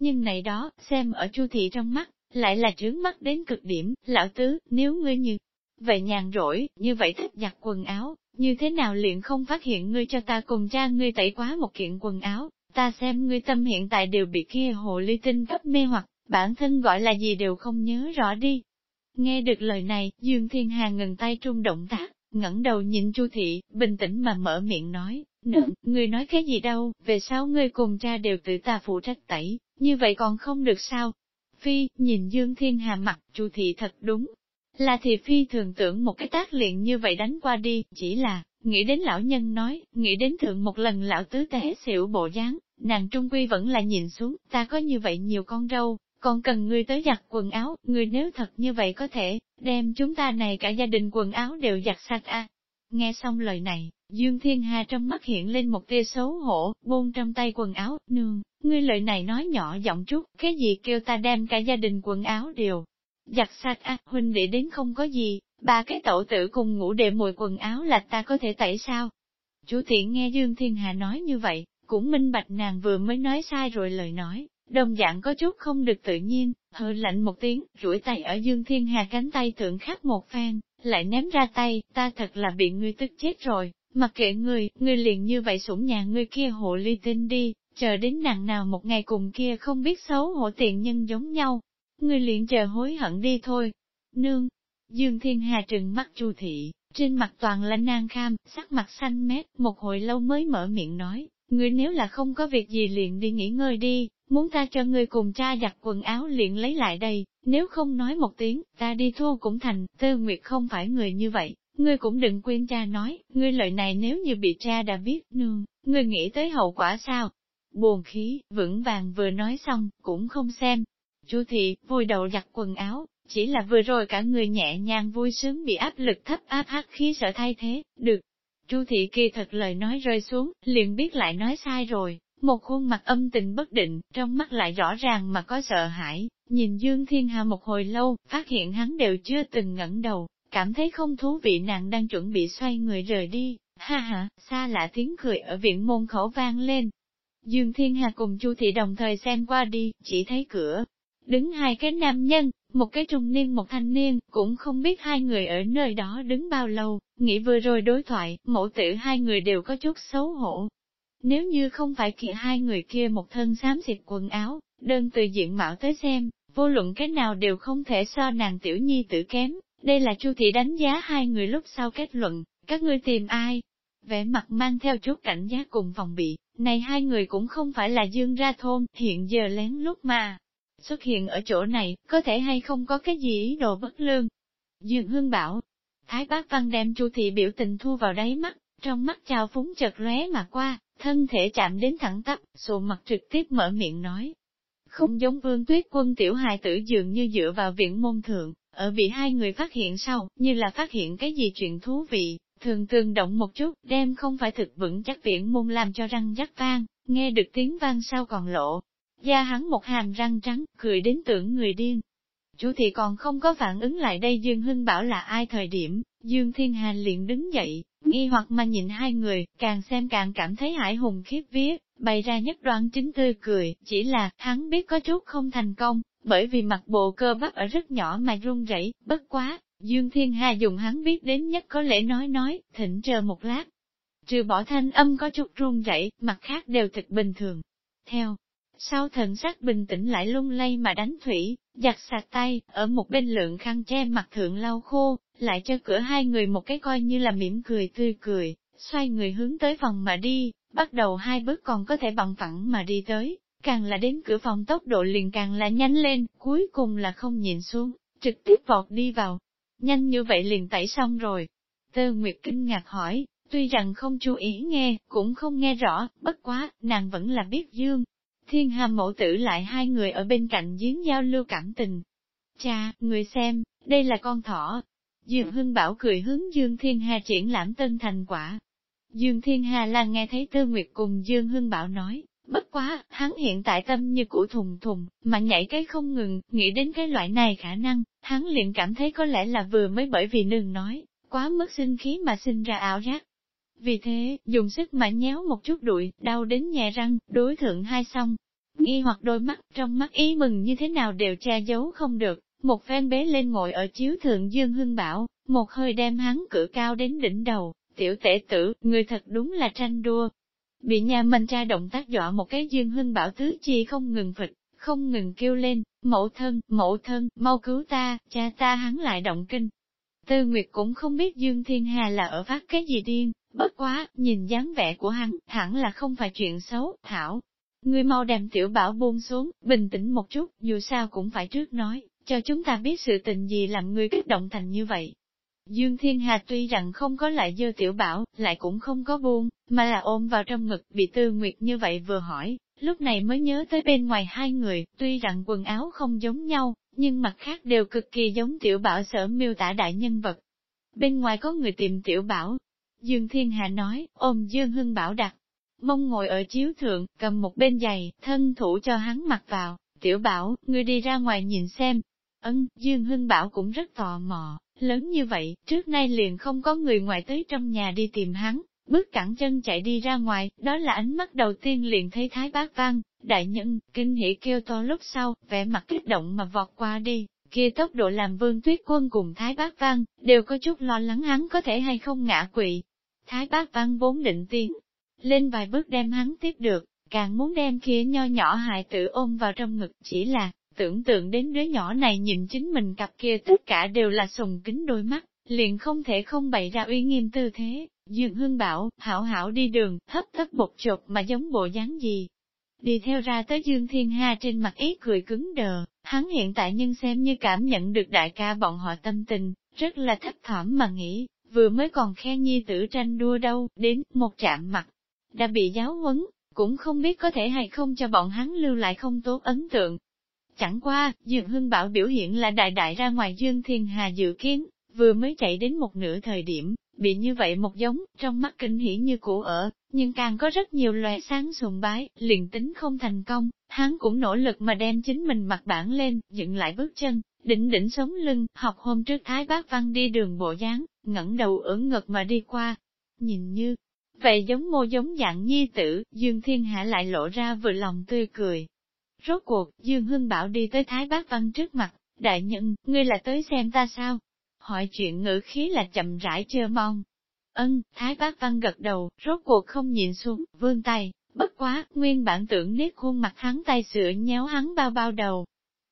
Nhưng này đó, xem ở chu thị trong mắt, lại là trướng mắt đến cực điểm, lão tứ, nếu ngươi như vậy nhàn rỗi, như vậy thích giặt quần áo, như thế nào liền không phát hiện ngươi cho ta cùng cha ngươi tẩy quá một kiện quần áo, ta xem ngươi tâm hiện tại đều bị kia hồ ly tinh cấp mê hoặc, bản thân gọi là gì đều không nhớ rõ đi. Nghe được lời này, Dương Thiên Hà ngừng tay trung động tác, ngẩng đầu nhìn Chu Thị, bình tĩnh mà mở miệng nói, nượng, ngươi nói cái gì đâu, về sau ngươi cùng cha đều tự ta phụ trách tẩy, như vậy còn không được sao? Phi, nhìn Dương Thiên Hà mặt, Chu Thị thật đúng. Là thì Phi thường tưởng một cái tác liền như vậy đánh qua đi, chỉ là, nghĩ đến lão nhân nói, nghĩ đến thượng một lần lão tứ té xỉu bộ dáng, nàng trung quy vẫn là nhìn xuống, ta có như vậy nhiều con râu, còn cần ngươi tới giặt quần áo, ngươi nếu thật như vậy có thể, đem chúng ta này cả gia đình quần áo đều giặt sạch a. Nghe xong lời này, Dương Thiên Hà trong mắt hiện lên một tia xấu hổ, buông trong tay quần áo, nương, ngươi lời này nói nhỏ giọng chút, cái gì kêu ta đem cả gia đình quần áo đều giặt sạch a, huynh để đến không có gì, ba cái tẩu tử cùng ngủ để mùi quần áo là ta có thể tẩy sao? Chủ Thiện nghe Dương Thiên Hà nói như vậy, cũng minh bạch nàng vừa mới nói sai rồi lời nói, Đồng dạng có chút không được tự nhiên, hừ lạnh một tiếng, rủi tay ở Dương Thiên Hà cánh tay thượng khắc một phen, lại ném ra tay, ta thật là bị ngươi tức chết rồi, mặc kệ ngươi, ngươi liền như vậy sủng nhà ngươi kia hộ ly tinh đi, chờ đến nặng nào một ngày cùng kia không biết xấu hổ tiện nhân giống nhau, ngươi liền chờ hối hận đi thôi. Nương, Dương Thiên Hà trừng mắt chu thị, trên mặt toàn là nang kham, sắc mặt xanh mét, một hồi lâu mới mở miệng nói, ngươi nếu là không có việc gì liền đi nghỉ ngơi đi, muốn ta cho ngươi cùng cha giặt quần áo liền lấy lại đây, nếu không nói một tiếng, ta đi thua cũng thành, tơ Nguyệt không phải người như vậy, ngươi cũng đừng quên cha nói, ngươi lời này nếu như bị cha đã biết, nương, ngươi nghĩ tới hậu quả sao? Buồn khí, vững vàng vừa nói xong, cũng không xem. Chu thị, vui đầu giặt quần áo, chỉ là vừa rồi cả người nhẹ nhàng vui sướng bị áp lực thấp áp hắc khí sợ thay thế, được. Chu thị kỳ thật lời nói rơi xuống, liền biết lại nói sai rồi, một khuôn mặt âm tình bất định, trong mắt lại rõ ràng mà có sợ hãi, nhìn Dương Thiên Hà một hồi lâu, phát hiện hắn đều chưa từng ngẩng đầu, cảm thấy không thú vị nàng đang chuẩn bị xoay người rời đi, ha ha, xa lạ tiếng cười ở viện môn khẩu vang lên. Dương Thiên Hà cùng Chu Thị đồng thời xem qua đi, chỉ thấy cửa, đứng hai cái nam nhân, một cái trung niên một thanh niên, cũng không biết hai người ở nơi đó đứng bao lâu, nghĩ vừa rồi đối thoại, mẫu tử hai người đều có chút xấu hổ, nếu như không phải kia hai người kia một thân xám xịt quần áo, đơn từ diện mạo tới xem, vô luận cái nào đều không thể so nàng tiểu nhi tử kém. Đây là Chu thị đánh giá hai người lúc sau kết luận, các ngươi tìm ai? Vẻ mặt mang theo chút cảnh giác cùng phòng bị, này hai người cũng không phải là dương ra thôn, hiện giờ lén lút mà. Xuất hiện ở chỗ này, có thể hay không có cái gì ý đồ bất lương. Dương Hương bảo, Thái bác văn đem Chu thị biểu tình thu vào đáy mắt, trong mắt trào phúng chợt lóe mà qua, thân thể chạm đến thẳng tắp, sụ mặt trực tiếp mở miệng nói. Không giống vương tuyết quân tiểu hài tử dường như dựa vào viện môn thượng, ở bị hai người phát hiện sau, như là phát hiện cái gì chuyện thú vị, thường thường động một chút, đem không phải thực vững chắc viện môn làm cho răng rắc vang, nghe được tiếng vang sau còn lộ. Da hắn một hàm răng trắng, cười đến tưởng người điên. Chủ thị còn không có phản ứng lại đây Dương Hưng bảo là ai thời điểm, Dương Thiên Hà liền đứng dậy, nghi hoặc mà nhìn hai người, càng xem càng cảm thấy hải hùng khiếp vía, bày ra nhất đoán chính tươi cười, chỉ là, hắn biết có chút không thành công, bởi vì mặt bộ cơ bắp ở rất nhỏ mà run rẩy, bất quá, Dương Thiên Hà dùng hắn biết đến nhất có lẽ nói nói, thỉnh chờ một lát. Trừ bỏ thanh âm có chút run rẩy, mặt khác đều thật bình thường. Theo sau thần sắc bình tĩnh lại lung lay mà đánh thủy, giặt sạch tay, ở một bên lượng khăn che mặt thượng lau khô, lại cho cửa hai người một cái coi như là mỉm cười tươi cười, xoay người hướng tới phòng mà đi, bắt đầu hai bước còn có thể bằng phẳng mà đi tới, càng là đến cửa phòng tốc độ liền càng là nhanh lên, cuối cùng là không nhìn xuống, trực tiếp vọt đi vào. Nhanh như vậy liền tẩy xong rồi. Tơ Nguyệt kinh ngạc hỏi, tuy rằng không chú ý nghe, cũng không nghe rõ, bất quá, nàng vẫn là biết dương. Thiên Hà mẫu tử lại hai người ở bên cạnh giếng giao lưu cảm tình. Cha, người xem, đây là con thỏ. Dương Hưng Bảo cười hướng Dương Thiên Hà triển lãm tân thành quả. Dương Thiên Hà là nghe thấy Tư Nguyệt cùng Dương Hưng Bảo nói, bất quá, hắn hiện tại tâm như củ thùng thùng, mà nhảy cái không ngừng, nghĩ đến cái loại này khả năng, hắn liền cảm thấy có lẽ là vừa mới bởi vì nương nói, quá mức sinh khí mà sinh ra ảo giác. Vì thế, dùng sức mà nhéo một chút đuổi, đau đến nhẹ răng, đối thượng hai xong. Nghi hoặc đôi mắt, trong mắt ý mừng như thế nào đều che giấu không được, một phen bế lên ngồi ở chiếu thượng Dương Hưng Bảo, một hơi đem hắn cử cao đến đỉnh đầu, tiểu tể tử, người thật đúng là tranh đua. Bị nhà mình tra động tác dọa một cái Dương Hưng Bảo thứ chi không ngừng phịch, không ngừng kêu lên, mẫu thân, mẫu thân, mau cứu ta, cha ta hắn lại động kinh. Tư Nguyệt cũng không biết Dương Thiên Hà là ở phát cái gì điên, bất quá, nhìn dáng vẻ của hắn, hẳn là không phải chuyện xấu, thảo. Người mau đem tiểu bảo buông xuống, bình tĩnh một chút, dù sao cũng phải trước nói, cho chúng ta biết sự tình gì làm người kích động thành như vậy. Dương Thiên Hà tuy rằng không có lại dơ tiểu bảo, lại cũng không có buông, mà là ôm vào trong ngực, bị Tư Nguyệt như vậy vừa hỏi, lúc này mới nhớ tới bên ngoài hai người, tuy rằng quần áo không giống nhau, nhưng mặt khác đều cực kỳ giống tiểu bảo sở miêu tả đại nhân vật. Bên ngoài có người tìm tiểu bảo. Dương Thiên Hà nói, ôm Dương Hưng Bảo đặt, mông ngồi ở chiếu thượng, cầm một bên giày, thân thủ cho hắn mặc vào, tiểu bảo, ngươi đi ra ngoài nhìn xem. Ấn, Dương Hưng Bảo cũng rất tò mò, lớn như vậy, trước nay liền không có người ngoài tới trong nhà đi tìm hắn, bước cẳng chân chạy đi ra ngoài, đó là ánh mắt đầu tiên liền thấy Thái Bác Văn, đại nhân, kinh hỉ kêu to lúc sau, vẻ mặt kích động mà vọt qua đi, kia tốc độ làm vương tuyết quân cùng Thái Bác Văn, đều có chút lo lắng hắn có thể hay không ngã quỵ. Thái Bác Văn vốn định tiến, lên vài bước đem hắn tiếp được, càng muốn đem kia nho nhỏ hài tử ôm vào trong ngực, chỉ là, tưởng tượng đến đứa nhỏ này nhìn chính mình cặp kia tất cả đều là sùng kính đôi mắt, liền không thể không bày ra uy nghiêm tư thế, dường hương bảo, hảo hảo đi đường, thấp thấp bột chột mà giống bộ dáng gì. Đi theo ra tới Dương Thiên Ha trên mặt ý cười cứng đờ, hắn hiện tại nhưng xem như cảm nhận được đại ca bọn họ tâm tình, rất là thấp thỏm mà nghĩ, vừa mới còn khen nhi tử tranh đua đâu, đến một chạm mặt, đã bị giáo huấn, cũng không biết có thể hay không cho bọn hắn lưu lại không tốt ấn tượng. Chẳng qua, Dương Hưng Bảo biểu hiện là đại đại ra ngoài Dương Thiên Hà dự kiến, vừa mới chạy đến một nửa thời điểm, bị như vậy một giống, trong mắt kinh hỉ như cũ ở, nhưng càng có rất nhiều loài sáng sùng bái, liền tính không thành công, hắn cũng nỗ lực mà đem chính mình mặt bản lên, dựng lại bước chân, đỉnh đỉnh sống lưng, học hôm trước Thái Bác Văn đi đường bộ dáng, ngẩng đầu ưỡn ngực mà đi qua. Nhìn như, vậy giống mô giống dạng nhi tử, Dương Thiên Hạ lại lộ ra vừa lòng tươi cười. Rốt cuộc, Dương Hưng Bảo đi tới Thái Bác Văn trước mặt, đại nhân, ngươi là tới xem ta sao? hỏi chuyện ngữ khí là chậm rãi chưa mong. Ân, Thái Bác Văn gật đầu, rốt cuộc không nhìn xuống, vươn tay, bất quá, nguyên bản tưởng nét khuôn mặt hắn tay sửa nhéo hắn bao bao đầu.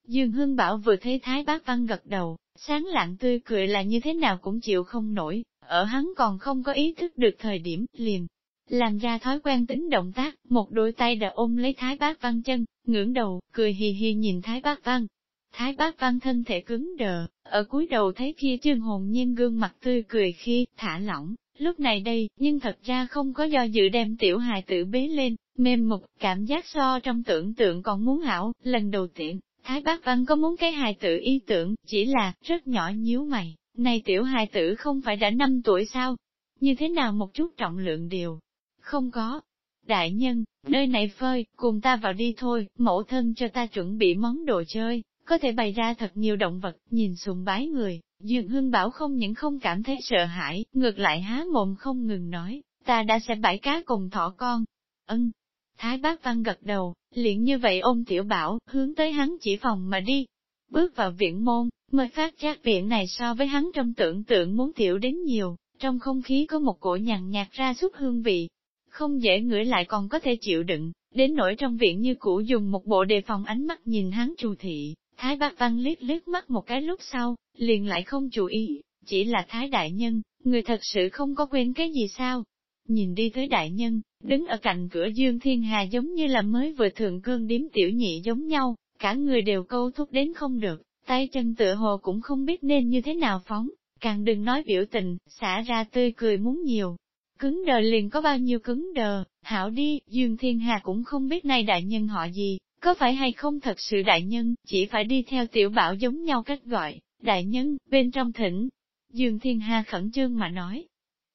Dương Hưng Bảo vừa thấy Thái Bác Văn gật đầu, sáng lạng tươi cười là như thế nào cũng chịu không nổi, ở hắn còn không có ý thức được thời điểm, liền. Làm ra thói quen tính động tác, một đôi tay đã ôm lấy Thái Bác Văn chân, ngưỡng đầu, cười hì hì nhìn Thái Bác Văn, Thái bác văn thân thể cứng đờ, ở cuối đầu thấy kia trương hồn nhiên gương mặt tươi cười khi, thả lỏng, lúc này đây, nhưng thật ra không có do dự đem tiểu hài tử bế lên, mềm mục, cảm giác so trong tưởng tượng còn muốn hảo, lần đầu tiên, Thái bác văn có muốn cái hài tử ý tưởng, chỉ là, rất nhỏ nhíu mày, này tiểu hài tử không phải đã 5 tuổi sao? Như thế nào một chút trọng lượng điều? Không có. Đại nhân, nơi này phơi, cùng ta vào đi thôi, mẫu thân cho ta chuẩn bị món đồ chơi có thể bày ra thật nhiều động vật, nhìn sùng bái người, Dường Hương Bảo không những không cảm thấy sợ hãi, ngược lại há mồm không ngừng nói, ta đã sẽ bãi cá cùng thỏ con. Ân. Thái bác văn gật đầu, liền như vậy ôm tiểu bảo, hướng tới hắn chỉ phòng mà đi. Bước vào viện môn, mới phát giác viện này so với hắn trong tưởng tượng muốn tiểu đến nhiều, trong không khí có một cổ nhàn nhạt ra suốt hương vị. không dễ ngửi lại còn có thể chịu đựng, đến nỗi trong viện như cũ dùng một bộ đề phòng ánh mắt nhìn hắn trù thị, Thái Bác Văn liếc liếc mắt một cái lúc sau, liền lại không chú ý, chỉ là Thái Đại Nhân, người thật sự không có quên cái gì sao? Nhìn đi tới Đại Nhân, đứng ở cạnh cửa Dương Thiên Hà giống như là mới vừa thượng cơn điếm tiểu nhị giống nhau, cả người đều câu thúc đến không được, tay chân tựa hồ cũng không biết nên như thế nào phóng, càng đừng nói biểu tình, xả ra tươi cười muốn nhiều. Cứng đờ liền có bao nhiêu cứng đờ, hảo đi, Dương Thiên Hà cũng không biết nay đại nhân họ gì, có phải hay không thật sự đại nhân, chỉ phải đi theo tiểu bảo giống nhau cách gọi, đại nhân, bên trong thỉnh. Dương Thiên Hà khẩn trương mà nói.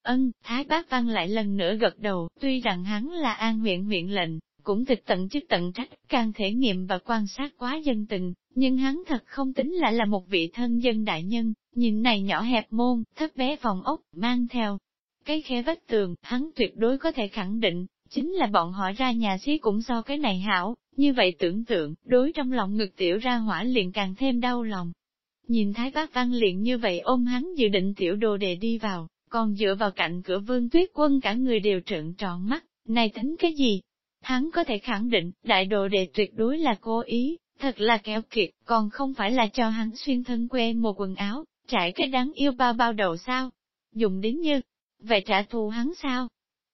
Ân, Thái Bác Văn lại lần nữa gật đầu, tuy rằng hắn là an huyện huyện lệnh, cũng tịch tận chức tận trách, càng thể nghiệm và quan sát quá dân tình, nhưng hắn thật không tính lại là một vị thân dân đại nhân, nhìn này nhỏ hẹp môn, thấp bé phòng ốc, mang theo. Cái khe vách tường, hắn tuyệt đối có thể khẳng định, chính là bọn họ ra nhà xí cũng do cái này hảo, như vậy tưởng tượng, đối trong lòng ngực tiểu ra hỏa liền càng thêm đau lòng. Nhìn Thái Bác Văn liền như vậy ôm hắn dự định tiểu đồ đề đi vào, còn dựa vào cạnh cửa vương tuyết quân cả người đều trợn tròn mắt, này tính cái gì? Hắn có thể khẳng định, đại đồ đệ tuyệt đối là cố ý, thật là keo kiệt, còn không phải là cho hắn xuyên thân quê một quần áo, trải cái đáng yêu bao bao đầu sao? Dùng đến như, vậy trả thù hắn sao?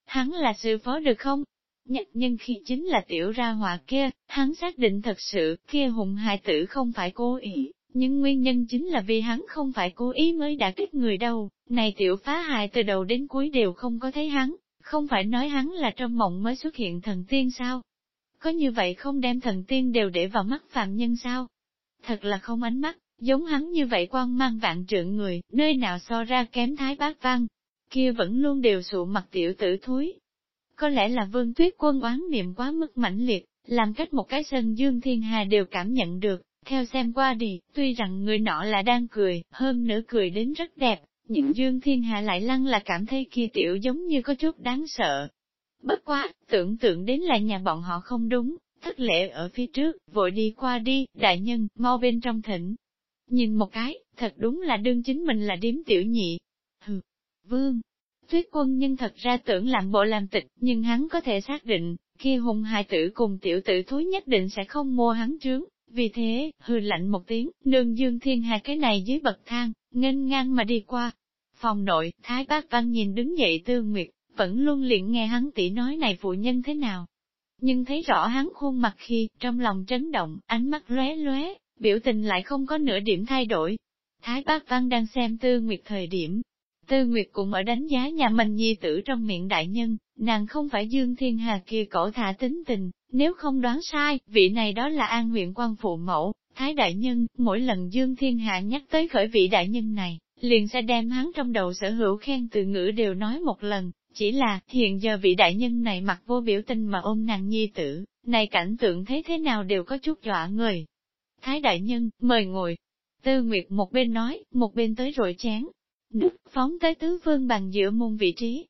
Hắn là sư phó được không? Nhất nhân khi chính là tiểu ra họa kia, hắn xác định thật sự, kia hùng hài tử không phải cố ý, nhưng nguyên nhân chính là vì hắn không phải cố ý mới đã kích người đâu, này tiểu phá hại từ đầu đến cuối đều không có thấy hắn, không phải nói hắn là trong mộng mới xuất hiện thần tiên sao? Có như vậy không đem thần tiên đều để vào mắt phạm nhân sao? Thật là không ánh mắt, giống hắn như vậy quan mang vạn trượng người, nơi nào so ra kém thái bác văn, kia vẫn luôn đều sụ mặt tiểu tử thúi. Có lẽ là vương tuyết quân oán niệm quá mức mãnh liệt, làm cách một cái sân dương thiên hà đều cảm nhận được, theo xem qua đi, tuy rằng người nọ là đang cười, hơn nữa cười đến rất đẹp, những Dương Thiên Hạ lại lăng là cảm thấy kia tiểu giống như có chút đáng sợ. Bất quá, tưởng tượng đến là nhà bọn họ không đúng, thất lễ ở phía trước, vội đi qua đi, đại nhân, mau bên trong thỉnh. Nhìn một cái, thật đúng là đương chính mình là điếm tiểu nhị. Hừ, vương, tuyết quân nhưng thật ra tưởng làm bộ làm tịch, nhưng hắn có thể xác định, kia hùng hài tử cùng tiểu tử thúi nhất định sẽ không mua hắn trướng. Vì thế, hừ lạnh một tiếng, nương dương thiên hà cái này dưới bậc thang, nghênh ngang mà đi qua. Phòng nội, Thái Bác Văn nhìn đứng dậy tư nguyệt, vẫn luôn liền nghe hắn tỷ nói này phụ nhân thế nào. Nhưng thấy rõ hắn khuôn mặt khi, trong lòng chấn động, ánh mắt lóe lóe, biểu tình lại không có nửa điểm thay đổi. Thái Bác Văn đang xem tư nguyệt thời điểm. Tư Nguyệt cũng ở đánh giá nhà mình nhi tử trong miệng đại nhân, nàng không phải Dương Thiên Hà kia cổ thả tính tình, nếu không đoán sai, vị này đó là an huyện quan phụ mẫu, Thái Đại Nhân, mỗi lần Dương Thiên Hạ nhắc tới khởi vị đại nhân này, liền sẽ đem hắn trong đầu sở hữu khen từ ngữ đều nói một lần, chỉ là hiện giờ vị đại nhân này mặc vô biểu tình mà ôm nàng nhi tử, này cảnh tượng thấy thế nào đều có chút dọa người. Thái Đại Nhân, mời ngồi. Tư Nguyệt một bên nói, một bên tới rồi chén. Đức phóng tới tứ vương bằng giữa môn vị trí.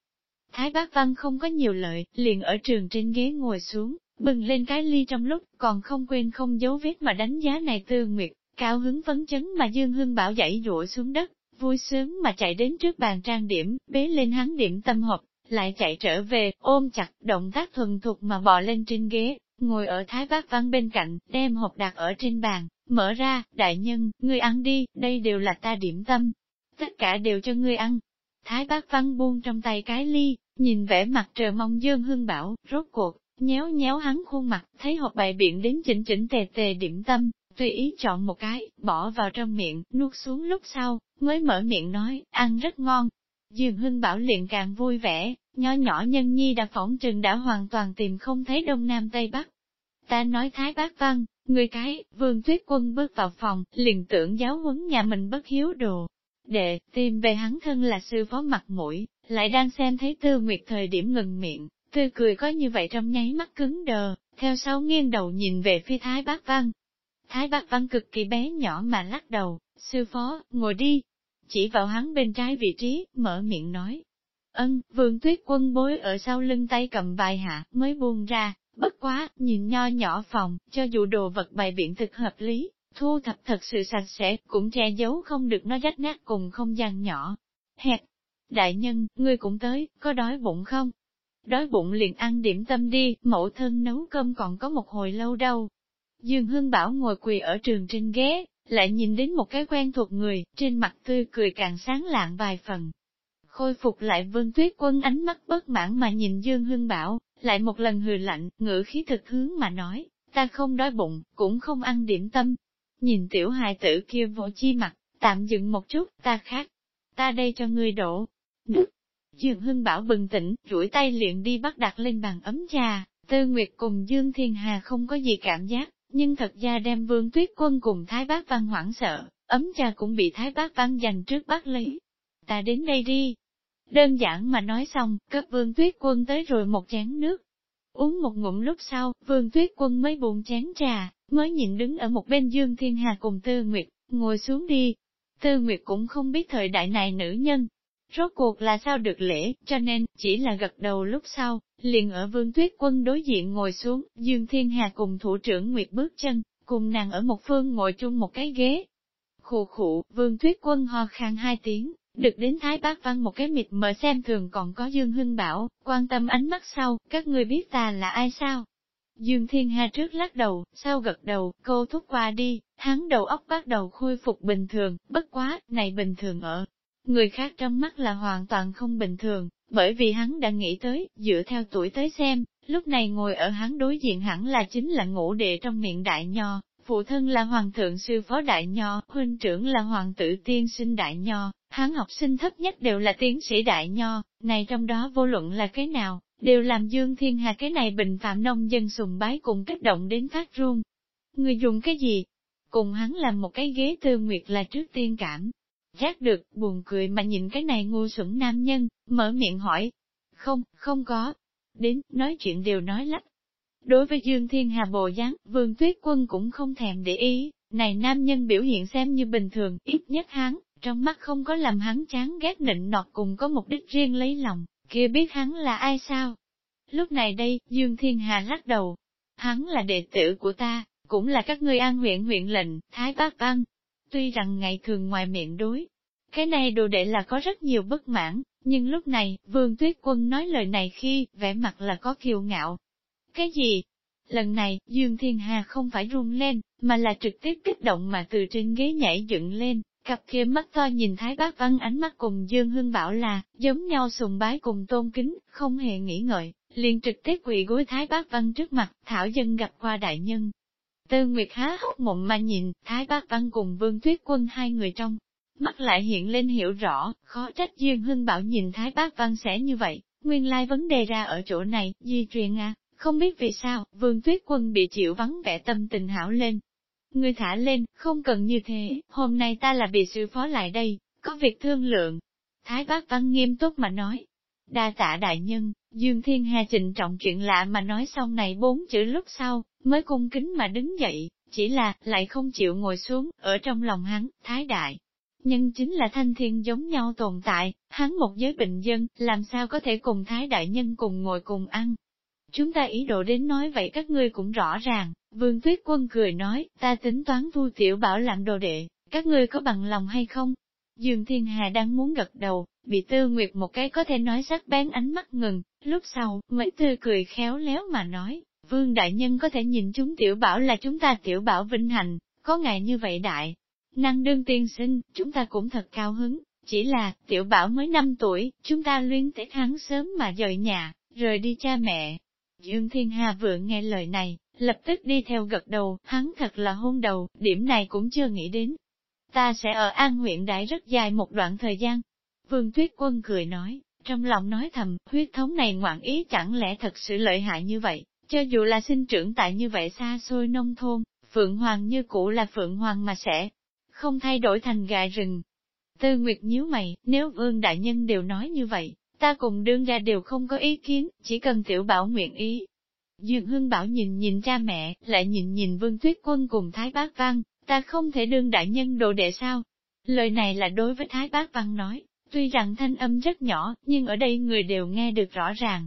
Thái Bác Văn không có nhiều lợi, liền ở trường trên ghế ngồi xuống, bừng lên cái ly trong lúc, còn không quên không giấu vết mà đánh giá này tư nguyệt, cao hứng phấn chấn mà Dương Hưng Bảo dãy dụa xuống đất, vui sướng mà chạy đến trước bàn trang điểm, bế lên hắn điểm tâm hộp, lại chạy trở về, ôm chặt, động tác thuần thục mà bò lên trên ghế, ngồi ở thái bác văn bên cạnh, đem hộp đặt ở trên bàn, mở ra, đại nhân, ngươi ăn đi, đây đều là ta điểm tâm, tất cả đều cho ngươi ăn. Thái bác văn buông trong tay cái ly, nhìn vẻ mặt trời mong Dương Hưng Bảo, rốt cuộc, nhéo nhéo hắn khuôn mặt, thấy hộp bài biện đến chỉnh chỉnh tề tề điểm tâm, tùy ý chọn một cái, bỏ vào trong miệng, nuốt xuống lúc sau, mới mở miệng nói, ăn rất ngon. Dương Hưng Bảo liền càng vui vẻ, nhỏ nhỏ nhân nhi đã phỏng trừng đã hoàn toàn tìm không thấy Đông Nam Tây Bắc. Ta nói Thái Bác Văn, người cái, vương tuyết quân bước vào phòng, liền tưởng giáo huấn nhà mình bất hiếu đồ. Đệ, tìm về hắn thân là sư phó mặt mũi, lại đang xem thấy tư nguyệt thời điểm ngừng miệng, Tươi cười có như vậy trong nháy mắt cứng đờ, theo sau nghiêng đầu nhìn về phía Thái Bác Văn. Thái Bác Văn cực kỳ bé nhỏ mà lắc đầu, sư phó, ngồi đi. Chỉ vào hắn bên trái vị trí, mở miệng nói. Ân, vương tuyết quân bối ở sau lưng tay cầm bài hạ, mới buông ra, bất quá, nhìn nho nhỏ phòng, cho dù đồ vật bày biện thực hợp lý, thu thập thật sự sạch sẽ, cũng che giấu không được nó rách nát cùng không gian nhỏ. Hẹt! Đại nhân, ngươi cũng tới, có đói bụng không? Đói bụng liền ăn điểm tâm đi, mẫu thân nấu cơm còn có một hồi lâu đâu. Dương Hương Bảo ngồi quỳ ở trường trên ghế, lại nhìn đến một cái quen thuộc người, trên mặt tươi cười càng sáng lạng vài phần. Khôi phục lại vương tuyết quân ánh mắt bất mãn mà nhìn Dương Hương Bảo, lại một lần hừ lạnh, ngữ khí thực hướng mà nói, ta không đói bụng, cũng không ăn điểm tâm. Nhìn tiểu hài tử kia vỗ chi mặt, tạm dừng một chút, ta khác. Ta đây cho ngươi đổ. Nước. Dương Hưng Bảo bừng tỉnh, duỗi tay liền đi bắt đặt lên bàn ấm trà, Tư Nguyệt cùng Dương Thiên Hà không có gì cảm giác, nhưng thật ra đem Vương Tuyết Quân cùng Thái Bác Văn hoảng sợ, ấm trà cũng bị Thái Bác Văn giành trước bắt lấy. Ta đến đây đi. Đơn giản mà nói xong, cấp Vương Tuyết Quân tới rồi một chén nước. Uống một ngụm lúc sau, Vương Tuyết Quân mới buồn chén trà, mới nhìn đứng ở một bên Dương Thiên Hà cùng Tư Nguyệt, ngồi xuống đi. Tư Nguyệt cũng không biết thời đại này nữ nhân, rốt cuộc là sao được lễ, cho nên, chỉ là gật đầu lúc sau, liền ở vương tuyết quân đối diện ngồi xuống, Dương Thiên Hà cùng thủ trưởng Nguyệt bước chân, cùng nàng ở một phương ngồi chung một cái ghế. Khụ khụ, vương tuyết quân ho khan hai tiếng, được đến Thái Bác Văn một cái mịt mờ xem thường còn có Dương Hưng Bảo, quan tâm ánh mắt sau, các ngươi biết ta là ai sao? Dương Thiên Hà trước lắc đầu, sau gật đầu, cô thúc qua đi, hắn đầu óc bắt đầu khôi phục bình thường, bất quá, này bình thường ở. Người khác trong mắt là hoàn toàn không bình thường, bởi vì hắn đã nghĩ tới, dựa theo tuổi tới xem, lúc này ngồi ở hắn đối diện hẳn là chính là ngũ đệ trong miệng đại nho, phụ thân là hoàng thượng sư phó đại nho, huynh trưởng là hoàng tử tiên sinh đại nho, hắn học sinh thấp nhất đều là tiến sĩ đại nho, này trong đó vô luận là cái nào, đều làm Dương Thiên Hà cái này bình phạm nông dân sùng bái cùng kích động đến phát run. Người dùng cái gì? Cùng hắn làm một cái ghế tư nguyệt là trước tiên cảm, Giác được, buồn cười mà nhìn cái này ngu xuẩn nam nhân, mở miệng hỏi. Không, không có. Đến, nói chuyện đều nói lách. Đối với Dương Thiên Hà bồ dáng, Vương Tuyết Quân cũng không thèm để ý, này nam nhân biểu hiện xem như bình thường, ít nhất hắn, trong mắt không có làm hắn chán ghét nịnh nọt cùng có mục đích riêng lấy lòng, kia biết hắn là ai sao. Lúc này đây, Dương Thiên Hà lắc đầu. Hắn là đệ tử của ta, cũng là các ngươi an huyện huyện lệnh, Thái Bác Văn, Tuy rằng ngày thường ngoài miệng đối, cái này đồ đệ là có rất nhiều bất mãn, nhưng lúc này, Vương Tuyết Quân nói lời này khi, vẻ mặt là có kiêu ngạo. Cái gì? Lần này, Dương Thiên Hà không phải run lên, mà là trực tiếp kích động mà từ trên ghế nhảy dựng lên, cặp kia mắt to nhìn Thái Bác Văn ánh mắt cùng Dương Hưng bảo là, giống nhau sùng bái cùng tôn kính, không hề nghĩ ngợi, liền trực tiếp quỳ gối Thái Bác Văn trước mặt, Thảo dân gặp qua đại nhân, Tư Nguyệt há hốc mộng mà nhìn, Thái Bác Văn cùng Vương Tuyết Quân hai người trong. Mắt lại hiện lên hiểu rõ, khó trách Dương Hưng Bảo nhìn Thái Bác Văn sẽ như vậy, nguyên lai vấn đề ra ở chỗ này, di truyền à, không biết vì sao, Vương Tuyết Quân bị chịu vắng vẻ tâm tình hảo lên. Ngươi thả lên, không cần như thế, hôm nay ta là bị sư phó lại đây, có việc thương lượng. Thái Bác Văn nghiêm túc mà nói. Đa tạ đại nhân, Dương Thiên Hà trịnh trọng chuyện lạ mà nói xong này bốn chữ lúc sau, mới cung kính mà đứng dậy, chỉ là, lại không chịu ngồi xuống, ở trong lòng hắn, thái đại. Nhưng chính là thanh thiên giống nhau tồn tại, hắn một giới bình dân, làm sao có thể cùng thái đại nhân cùng ngồi cùng ăn. Chúng ta ý đồ đến nói vậy các ngươi cũng rõ ràng, vương tuyết quân cười nói, ta tính toán thu tiểu bảo làm đồ đệ, các ngươi có bằng lòng hay không? Dương Thiên Hà đang muốn gật đầu, bị tư nguyệt một cái có thể nói sắc bén ánh mắt ngừng, lúc sau, mấy tư cười khéo léo mà nói, Vương Đại Nhân có thể nhìn chúng tiểu bảo là chúng ta tiểu bảo vinh hành, có ngày như vậy đại. Năng đương tiên sinh, chúng ta cũng thật cao hứng, chỉ là, tiểu bảo mới 5 tuổi, chúng ta luyến tiếc hắn sớm mà rời nhà, rời đi cha mẹ. Dương Thiên Hà vừa nghe lời này, lập tức đi theo gật đầu, hắn thật là hôn đầu, điểm này cũng chưa nghĩ đến. Ta sẽ ở An huyện đại rất dài một đoạn thời gian. Vương Tuyết Quân cười nói, trong lòng nói thầm, huyết thống này ngoạn ý chẳng lẽ thật sự lợi hại như vậy. Cho dù là sinh trưởng tại như vậy xa xôi nông thôn, Phượng Hoàng như cũ là Phượng Hoàng mà sẽ không thay đổi thành gà rừng. Tư Nguyệt nhíu mày, nếu vương đại nhân đều nói như vậy, ta cùng đương ra đều không có ý kiến, chỉ cần tiểu bảo nguyện ý. Dương Hưng Bảo nhìn nhìn cha mẹ, lại nhìn nhìn Vương Tuyết Quân cùng Thái Bác Văn, ta không thể đương đại nhân đồ đệ sao? Lời này là đối với Thái Bác Văn nói, tuy rằng thanh âm rất nhỏ, nhưng ở đây người đều nghe được rõ ràng.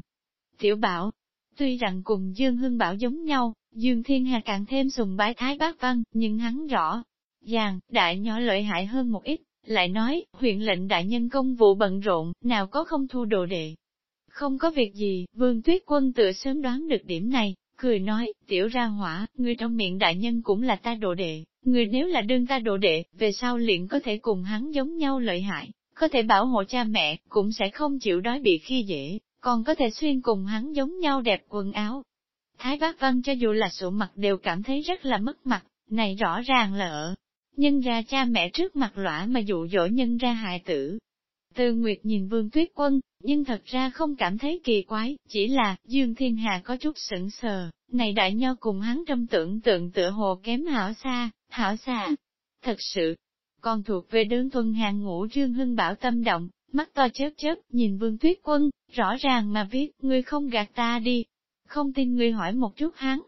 Tiểu Bảo, Tuy rằng cùng Dương Hưng Bảo giống nhau, Dương Thiên Hà càng thêm sùng bái Thái Bác Văn, nhưng hắn rõ ràng, đại nhỏ lợi hại hơn một ít, lại nói, huyện lệnh đại nhân công vụ bận rộn, nào có không thu đồ đệ. Không có việc gì, vương tuyết quân tự sớm đoán được điểm này, cười nói, tiểu ra hỏa, người trong miệng đại nhân cũng là ta độ đệ, người nếu là đương ta độ đệ, về sau liền có thể cùng hắn giống nhau lợi hại, có thể bảo hộ cha mẹ, cũng sẽ không chịu đói bị khi dễ, còn có thể xuyên cùng hắn giống nhau đẹp quần áo. Thái bác văn cho dù là sổ mặt đều cảm thấy rất là mất mặt, này rõ ràng là ở. Nhân ra cha mẹ trước mặt lõa mà dụ dỗ nhân ra hại tử. Từ Nguyệt nhìn Vương Tuyết Quân, nhưng thật ra không cảm thấy kỳ quái, chỉ là, Dương Thiên Hà có chút sững sờ, này đại nho cùng hắn trong tưởng tượng tựa hồ kém hảo xa, hảo xa. Thật sự, còn thuộc về đơn thuần hàng ngũ Dương Hưng Bảo tâm động, mắt to chớp chớp, nhìn Vương Tuyết Quân, rõ ràng mà viết, ngươi không gạt ta đi. Không tin ngươi hỏi một chút hắn.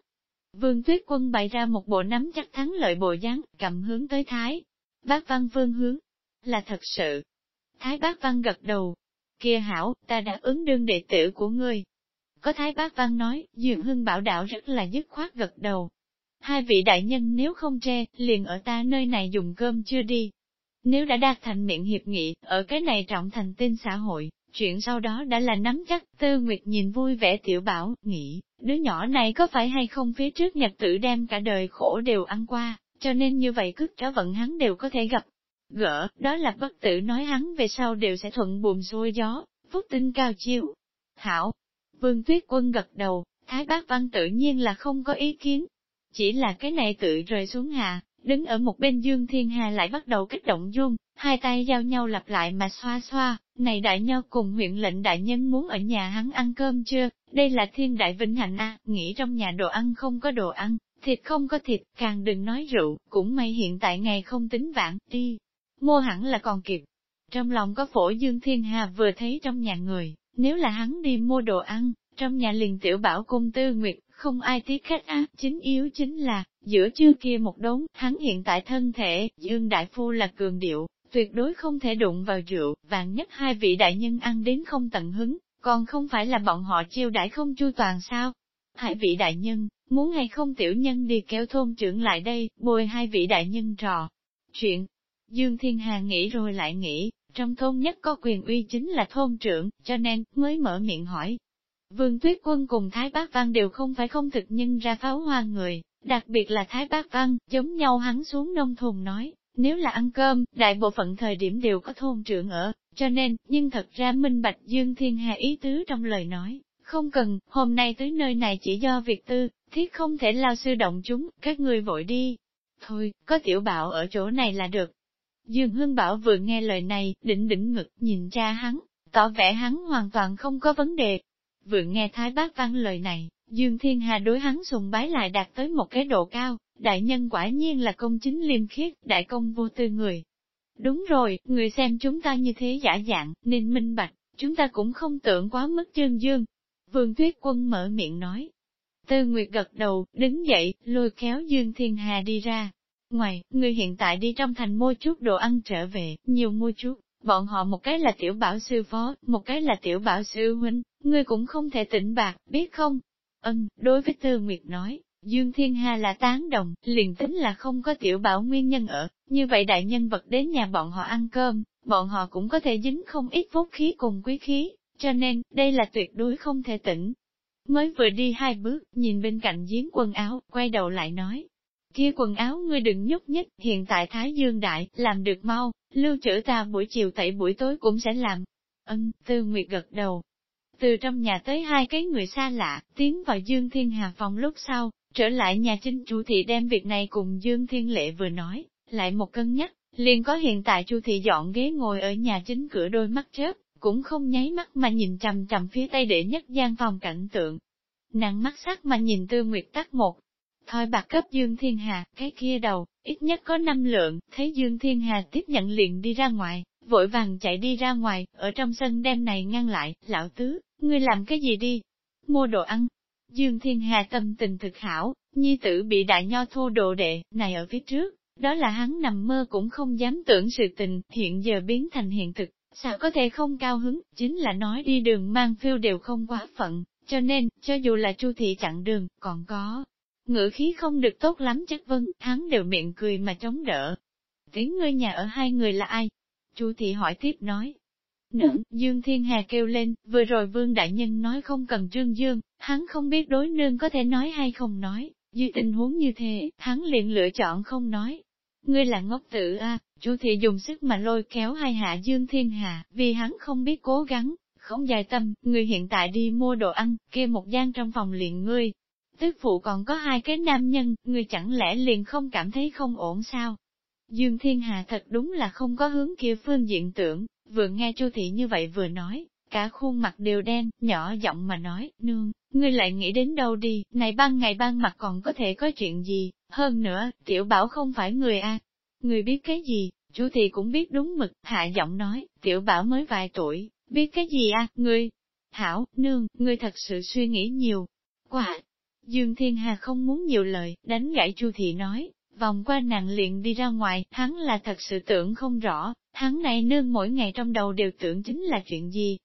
Vương Tuyết Quân bày ra một bộ nắm chắc thắng lợi bộ dáng, cầm hướng tới Thái. Bác Văn Vương hướng. Là thật sự. Thái Bác Văn gật đầu. Kia hảo, ta đã ứng đương đệ tử của ngươi. Có Thái Bác Văn nói, Dường Hưng bảo đạo rất là dứt khoát gật đầu. Hai vị đại nhân nếu không tre, liền ở ta nơi này dùng cơm chưa đi. Nếu đã đạt thành miệng hiệp nghị, ở cái này trọng thành tin xã hội, chuyện sau đó đã là nắm chắc, Tư Nguyệt nhìn vui vẻ tiểu bảo, nghĩ, đứa nhỏ này có phải hay không phía trước nhật tử đem cả đời khổ đều ăn qua, cho nên như vậy cứ trở vận hắn đều có thể gặp. Gỡ, đó là bất tử nói hắn về sau đều sẽ thuận buồm xuôi gió, phúc tinh cao chiêu. Hảo, Vương Tuyết Quân gật đầu, Thái Bác Văn tự nhiên là không có ý kiến. Chỉ là cái này tự rơi xuống hạ, đứng ở một bên Dương Thiên Hà lại bắt đầu kích động dung, hai tay giao nhau lặp lại mà xoa xoa, này đại nho cùng huyện lệnh đại nhân muốn ở nhà hắn ăn cơm chưa, đây là thiên đại vinh hạnh a nghĩ trong nhà đồ ăn không có đồ ăn, thịt không có thịt, càng đừng nói rượu, cũng may hiện tại ngày không tính vãn, đi, mua hẳn là còn kịp. Trong lòng có phổ Dương Thiên Hà vừa thấy trong nhà người, nếu là hắn đi mua đồ ăn, trong nhà liền tiểu bảo cung tư nguyệt, không ai tiếc khách á, chính yếu chính là, giữa chưa kia một đống, hắn hiện tại thân thể, Dương Đại Phu là cường điệu, tuyệt đối không thể đụng vào rượu, vạn nhất hai vị đại nhân ăn đến không tận hứng, còn không phải là bọn họ chiêu đãi không chu toàn sao? Hai vị đại nhân, muốn hay không tiểu nhân đi kéo thôn trưởng lại đây, bồi hai vị đại nhân trò. Chuyện, Dương Thiên Hà nghĩ rồi lại nghĩ, trong thôn nhất có quyền uy chính là thôn trưởng, cho nên, mới mở miệng hỏi. Vương Tuyết Quân cùng Thái Bác Văn đều không phải không thực nhân ra pháo hoa người, đặc biệt là Thái Bác Văn, giống nhau hắn xuống nông thôn nói, nếu là ăn cơm, đại bộ phận thời điểm đều có thôn trưởng ở, cho nên, nhưng thật ra minh bạch Dương Thiên Hà ý tứ trong lời nói, không cần, hôm nay tới nơi này chỉ do việc tư, thiết không thể lao sư động chúng, các người vội đi. Thôi, có tiểu bảo ở chỗ này là được. Dương Hương Bảo vừa nghe lời này, đỉnh đỉnh ngực nhìn ra hắn, tỏ vẻ hắn hoàn toàn không có vấn đề. Vừa nghe Thái Bác Văn lời này, Dương Thiên Hà đối hắn sùng bái lại đạt tới một cái độ cao, đại nhân quả nhiên là công chính liêm khiết, đại công vô tư người. Đúng rồi, người xem chúng ta như thế giả dạng, nên minh bạch, chúng ta cũng không tưởng quá mức trương dương. Vương Tuyết Quân mở miệng nói. Tư Nguyệt gật đầu, đứng dậy, lôi kéo Dương Thiên Hà đi ra. Ngoài, người hiện tại đi trong thành mua chút đồ ăn trở về, nhiều mua chút, bọn họ một cái là tiểu bảo sư phó, một cái là tiểu bảo sư huynh, ngươi cũng không thể tỉnh bạc, biết không? Ân, đối với Tư Nguyệt nói, Dương Thiên Hà là tán đồng, liền tính là không có tiểu bảo nguyên nhân ở, như vậy đại nhân vật đến nhà bọn họ ăn cơm, bọn họ cũng có thể dính không ít vốt khí cùng quý khí, cho nên, đây là tuyệt đối không thể tỉnh. Mới vừa đi hai bước, nhìn bên cạnh giếng quần áo, quay đầu lại nói, kia quần áo ngươi đừng nhúc nhích, hiện tại Thái Dương Đại, làm được mau, lưu trữ ta buổi chiều tẩy buổi tối cũng sẽ làm. Ân, Tư Nguyệt gật đầu. Từ trong nhà tới hai cái người xa lạ, tiến vào Dương Thiên Hà phòng lúc sau, Trở lại nhà chính chủ thị đem việc này cùng Dương Thiên Lệ vừa nói, lại một cân nhắc, liền có hiện tại chu thị dọn ghế ngồi ở nhà chính cửa đôi mắt chớp, cũng không nháy mắt mà nhìn trầm trầm phía tây để nhất gian phòng cảnh tượng. Nặng mắt sắc mà nhìn tư nguyệt tắt một. Thôi bạc cấp Dương Thiên Hà, cái kia đầu, ít nhất có năm lượng, thấy Dương Thiên Hà tiếp nhận liền đi ra ngoài, vội vàng chạy đi ra ngoài, ở trong sân đem này ngăn lại, lão tứ, ngươi làm cái gì đi? Mua đồ ăn, Dương Thiên Hà tâm tình thực hảo, nhi tử bị đại nho thô đồ đệ, này ở phía trước, đó là hắn nằm mơ cũng không dám tưởng sự tình, hiện giờ biến thành hiện thực, sao có thể không cao hứng, chính là nói đi đường mang phiêu đều không quá phận, cho nên, cho dù là chu thị chặn đường, còn có, ngữ khí không được tốt lắm chắc vân, hắn đều miệng cười mà chống đỡ. Tiếng ngươi nhà ở hai người là ai? Chu thị hỏi tiếp nói. Nương, Dương Thiên Hà kêu lên, vừa rồi Vương Đại Nhân nói không cần trương dương, hắn không biết đối nương có thể nói hay không nói, dưới tình huống như thế, hắn liền lựa chọn không nói. Ngươi là ngốc tử a, Chu thị dùng sức mà lôi kéo hai hạ Dương Thiên Hà, vì hắn không biết cố gắng, không dài tâm, người hiện tại đi mua đồ ăn, kia một gian trong phòng liền ngươi. Tức phụ còn có hai cái nam nhân, người chẳng lẽ liền không cảm thấy không ổn sao? Dương Thiên Hà thật đúng là không có hướng kia phương diện tưởng, vừa nghe Chu thị như vậy vừa nói, cả khuôn mặt đều đen, nhỏ giọng mà nói, nương, ngươi lại nghĩ đến đâu đi, này ban ngày ban mặt còn có thể có chuyện gì, hơn nữa, tiểu bảo không phải người a, Người biết cái gì, Chu thị cũng biết đúng mực, hạ giọng nói, tiểu bảo mới vài tuổi, biết cái gì a, ngươi? Hảo, nương, ngươi thật sự suy nghĩ nhiều. Quả, Dương Thiên Hà không muốn nhiều lời, đánh gãy Chu thị nói, vòng qua nàng liền đi ra ngoài, hắn là thật sự tưởng không rõ, hắn này nương mỗi ngày trong đầu đều tưởng chính là chuyện gì.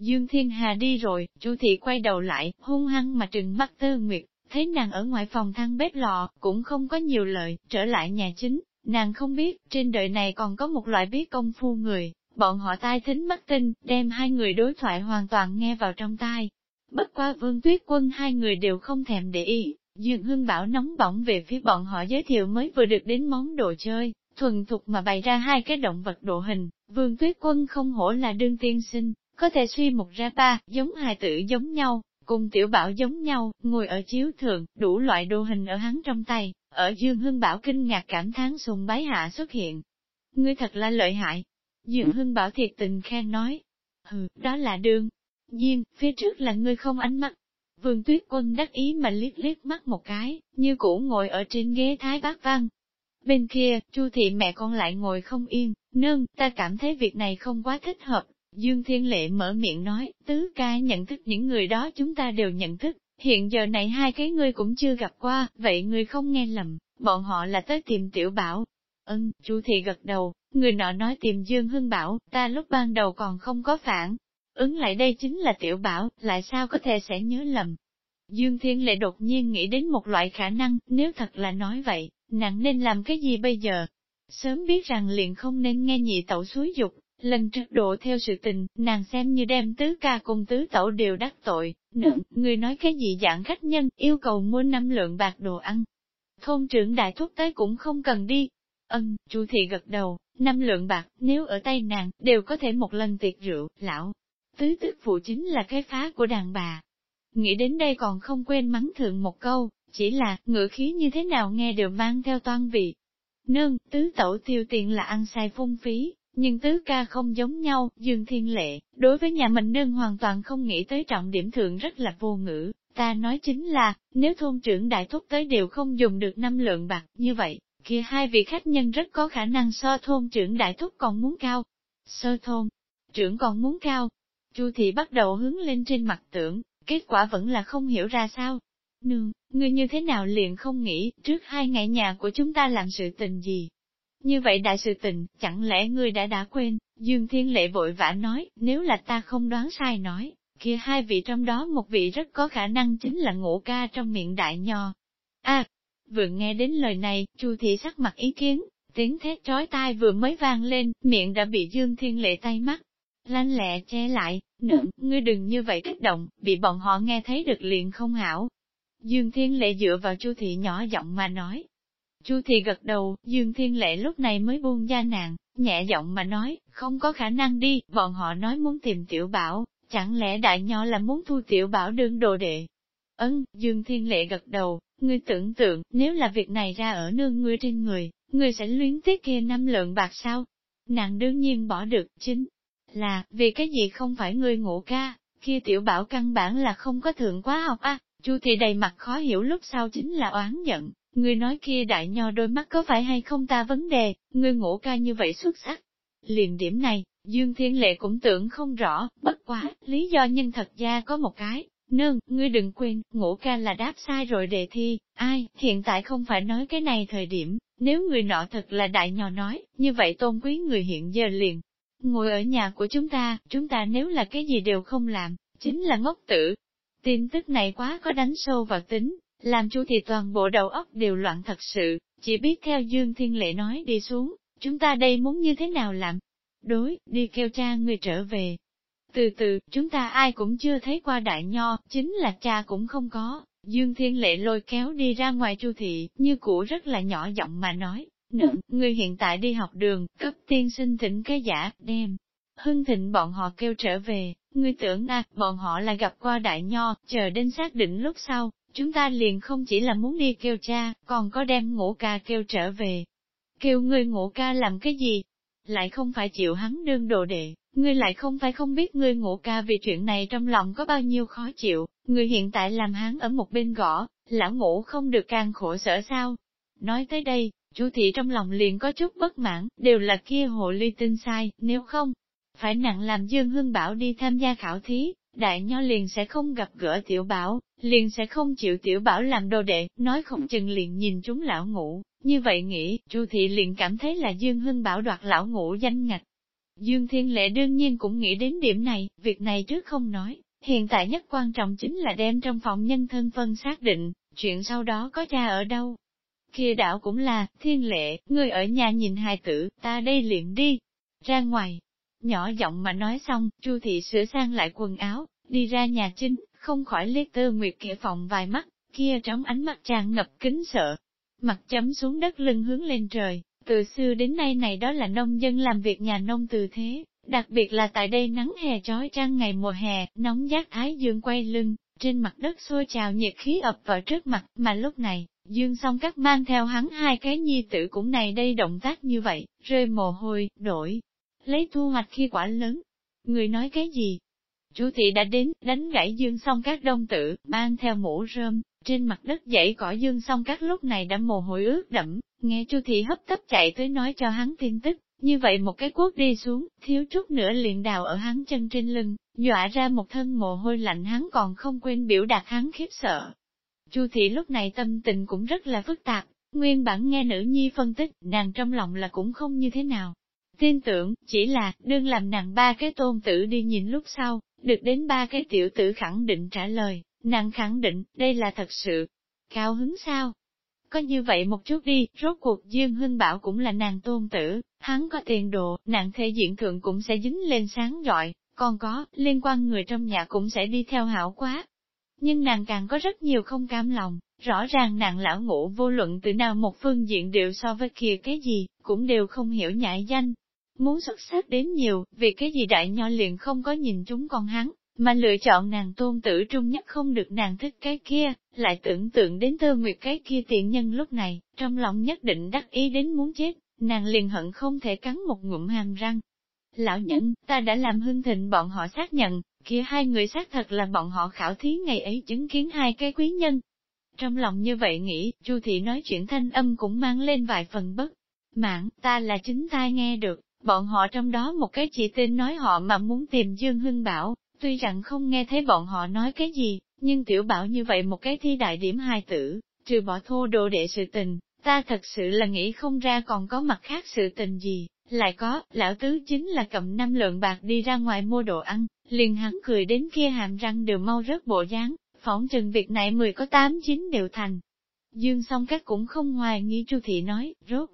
Dương Thiên Hà đi rồi, Chu thị quay đầu lại, hung hăng mà trừng mắt Tư Nguyệt, thấy nàng ở ngoài phòng thang bếp lò, cũng không có nhiều lời, trở lại nhà chính, nàng không biết, trên đời này còn có một loại biết công phu người, bọn họ tai thính mắt tinh, đem hai người đối thoại hoàn toàn nghe vào trong tai. Bất qua vương tuyết quân hai người đều không thèm để ý, Dương hương Bảo nóng bỏng về phía bọn họ giới thiệu mới vừa được đến món đồ chơi, thuần thục mà bày ra hai cái động vật độ hình, vương tuyết quân không hổ là đương tiên sinh, có thể suy một ra ba, giống hài tử giống nhau, cùng tiểu bảo giống nhau, ngồi ở chiếu thượng, đủ loại đồ hình ở hắn trong tay, ở Dương hương Bảo kinh ngạc cảm thán sùng bái hạ xuất hiện. Ngươi thật là lợi hại. Dương hương Bảo thiệt tình khen nói. Hừ, đó là đương Nhiên, phía trước là ngươi không ánh mắt, Vương Tuyết Quân đắc ý mà liếc liếc mắt một cái, như cũ ngồi ở trên ghế thái bác văn. Bên kia, Chu thị mẹ con lại ngồi không yên, nương, ta cảm thấy việc này không quá thích hợp. Dương Thiên Lệ mở miệng nói, tứ ca nhận thức những người đó chúng ta đều nhận thức, hiện giờ này hai cái ngươi cũng chưa gặp qua, vậy ngươi không nghe lầm, bọn họ là tới tìm tiểu bảo. Ân, Chu thị gật đầu, người nọ nói tìm Dương Hưng Bảo, ta lúc ban đầu còn không có phản, Ứng lại đây chính là tiểu bảo, lại sao có thể sẽ nhớ lầm. Dương Thiên Lệ đột nhiên nghĩ đến một loại khả năng, nếu thật là nói vậy, nàng nên làm cái gì bây giờ? Sớm biết rằng liền không nên nghe nhị tẩu suối dục, lần trước độ theo sự tình, nàng xem như đem tứ ca cùng tứ tẩu đều đắc tội, Nương, người nói cái gì dạng khách nhân, yêu cầu mua năm lượng bạc đồ ăn. Thôn trưởng đại thúc tới cũng không cần đi. Ân, chu thị gật đầu, năm lượng bạc, nếu ở tay nàng, đều có thể một lần tiệc rượu, lão, tứ tức phụ chính là cái phá của đàn bà. Nghĩ đến đây còn không quên mắng thượng một câu, chỉ là, ngựa khí như thế nào nghe đều mang theo toan vị. Nương, tứ tẩu tiêu tiền là ăn sai phung phí, nhưng tứ ca không giống nhau, dương thiên lệ, đối với nhà mình nương hoàn toàn không nghĩ tới trọng điểm thượng rất là vô ngữ. Ta nói chính là, nếu thôn trưởng đại thúc tới đều không dùng được năm lượng bạc, như vậy, kia hai vị khách nhân rất có khả năng so thôn trưởng đại thúc còn muốn cao. Sơ thôn, trưởng còn muốn cao, Chu thị bắt đầu hướng lên trên mặt tưởng, kết quả vẫn là không hiểu ra sao. Nương, ngươi như thế nào liền không nghĩ, trước hai ngày nhà của chúng ta làm sự tình gì? Như vậy đại sự tình, chẳng lẽ ngươi đã đã quên, Dương Thiên Lệ vội vã nói, nếu là ta không đoán sai nói, kia hai vị trong đó một vị rất có khả năng chính là ngũ ca trong miệng đại nho. a vừa nghe đến lời này, Chu thị sắc mặt ý kiến, tiếng thét trói tai vừa mới vang lên, miệng đã bị Dương Thiên Lệ tay mắt, lanh lẹ che lại, nượng, ngươi đừng như vậy kích động, bị bọn họ nghe thấy được liền không hảo. Dương Thiên Lệ dựa vào Chu Thị nhỏ giọng mà nói. Chu Thị gật đầu, Dương Thiên Lệ lúc này mới buông ra nàng, nhẹ giọng mà nói, không có khả năng đi, bọn họ nói muốn tìm tiểu bảo, chẳng lẽ đại nho là muốn thu tiểu bảo đương đồ đệ. Ấn, Dương Thiên Lệ gật đầu, ngươi tưởng tượng, nếu là việc này ra ở nương ngươi trên người, ngươi sẽ luyến tiếc kia năm lượng bạc sao? Nàng đương nhiên bỏ được, chính là, vì cái gì không phải ngươi ngủ ca, kia tiểu bảo căn bản là không có thượng quá học a Chu thì đầy mặt khó hiểu lúc sau chính là oán giận, ngươi nói kia đại nho đôi mắt có phải hay không ta vấn đề, ngươi ngủ ca như vậy xuất sắc. Liền điểm này, Dương Thiên Lệ cũng tưởng không rõ, bất quá, lý do nhân thật ra có một cái, nương, ngươi đừng quên, ngũ ca là đáp sai rồi đề thi, ai, hiện tại không phải nói cái này thời điểm, nếu người nọ thật là đại nhỏ nói, như vậy tôn quý người hiện giờ liền, Ngồi ở nhà của chúng ta, chúng ta nếu là cái gì đều không làm, chính là ngốc tử. Tin tức này quá có đánh sâu vào tính, làm chu thì toàn bộ đầu óc đều loạn thật sự, chỉ biết theo Dương Thiên Lệ nói đi xuống, chúng ta đây muốn như thế nào làm. đối, đi kêu cha người trở về. Từ từ, chúng ta ai cũng chưa thấy qua đại nho, chính là cha cũng không có. Dương Thiên Lệ lôi kéo đi ra ngoài chu thị, như cũ rất là nhỏ giọng mà nói, nữ, người hiện tại đi học đường, cấp tiên sinh thỉnh cái giả, đem. Hưng thịnh bọn họ kêu trở về, người tưởng à, bọn họ là gặp qua đại nho, chờ đến xác định lúc sau, chúng ta liền không chỉ là muốn đi kêu cha, còn có đem ngũ ca kêu trở về. Kêu người ngũ ca làm cái gì? Lại không phải chịu hắn đương đồ đệ, ngươi lại không phải không biết ngươi ngũ ca vì chuyện này trong lòng có bao nhiêu khó chịu, ngươi hiện tại làm hắn ở một bên gõ, lão ngũ không được càng khổ sở sao. Nói tới đây, Chu thị trong lòng liền có chút bất mãn, đều là kia hộ ly tinh sai, nếu không, phải nặng làm Dương Hưng Bảo đi tham gia khảo thí, đại nho liền sẽ không gặp gỡ tiểu bảo, liền sẽ không chịu tiểu bảo làm đồ đệ, nói không chừng liền nhìn chúng lão ngủ như vậy nghĩ, Chu thị liền cảm thấy là Dương Hưng Bảo đoạt lão ngũ danh ngạch. Dương Thiên Lệ đương nhiên cũng nghĩ đến điểm này, việc này trước không nói, hiện tại nhất quan trọng chính là đem trong phòng nhân thân phân xác định, chuyện sau đó có cha ở đâu, kia đảo cũng là, thiên lệ, người ở nhà nhìn hài tử, ta đây liền đi, ra ngoài. Nhỏ giọng mà nói xong, Chu thị sửa sang lại quần áo, đi ra nhà chính, không khỏi liếc tơ nguyệt kia phòng vài mắt, kia trong ánh mắt tràn ngập kính sợ. Mặt chấm xuống đất lưng hướng lên trời, từ xưa đến nay này đó là nông dân làm việc nhà nông từ thế, đặc biệt là tại đây nắng hè trói trăng ngày mùa hè, nóng giác ái dương quay lưng, trên mặt đất sôi trào nhiệt khí ập vào trước mặt, mà lúc này, Dương song các mang theo hắn hai cái nhi tử cũng này đây động tác như vậy, rơi mồ hôi, đổi, lấy thu hoạch khi quả lớn. Người nói cái gì? Chú thị đã đến, đánh gãy dương song các đông tử, mang theo mũ rơm, trên mặt đất dãy cỏ dương song các lúc này đã mồ hôi ướt đẫm, nghe chu thị hấp tấp chạy tới nói cho hắn tin tức, như vậy một cái cuốc đi xuống, thiếu chút nữa liền đào ở hắn chân trên lưng, dọa ra một thân mồ hôi lạnh hắn còn không quên biểu đạt hắn khiếp sợ, Chu thị lúc này tâm tình cũng rất là phức tạp, nguyên bản nghe nữ nhi phân tích, nàng trong lòng là cũng không như thế nào. Tin tưởng, chỉ là, đương làm nàng ba cái tôn tử đi nhìn lúc sau, được đến ba cái tiểu tử khẳng định trả lời, nàng khẳng định, đây là thật sự. Cao hứng sao? Có như vậy một chút đi, rốt cuộc Dương Hưng Bảo cũng là nàng tôn tử, hắn có tiền đồ, nàng thể diện thượng cũng sẽ dính lên sáng giỏi, còn có, liên quan người trong nhà cũng sẽ đi theo hảo quá, nhưng nàng càng có rất nhiều không cam lòng, rõ ràng nàng lão ngũ vô luận từ nào một phương diện đều so với kia cái gì, cũng đều không hiểu nhại danh. Muốn xuất sắc đến nhiều, vì cái gì đại nho liền không có nhìn chúng con hắn, mà lựa chọn nàng tôn tử trung nhất không được nàng thích cái kia, lại tưởng tượng đến tơ nguyệt cái kia tiện nhân lúc này, trong lòng nhất định đắc ý đến muốn chết, nàng liền hận không thể cắn một ngụm hàm răng. Lão nhẫn, ta đã làm hưng thịnh bọn họ xác nhận, kia hai người xác thật là bọn họ khảo thí ngày ấy chứng kiến hai cái quý nhân. Trong lòng như vậy nghĩ, Chu thị nói chuyện thanh âm cũng mang lên vài phần bất. Mãn, ta là chính tai nghe được, bọn họ trong đó một cái chỉ tên nói họ mà muốn tìm Dương Hưng Bảo, tuy rằng không nghe thấy bọn họ nói cái gì, nhưng tiểu bảo như vậy một cái thi đại điểm hai tử, trừ bỏ thô đồ đệ sự tình, ta thật sự là nghĩ không ra còn có mặt khác sự tình gì, lại có, lão tứ chính là cầm năm lượng bạc đi ra ngoài mua đồ ăn, liền hắn cười đến kia hàm răng đều mau rớt bộ dáng, phỏng chừng việc này mười có tám chín đều thành. Dương song các cũng không hoài nghi Chu Thị nói, rốt.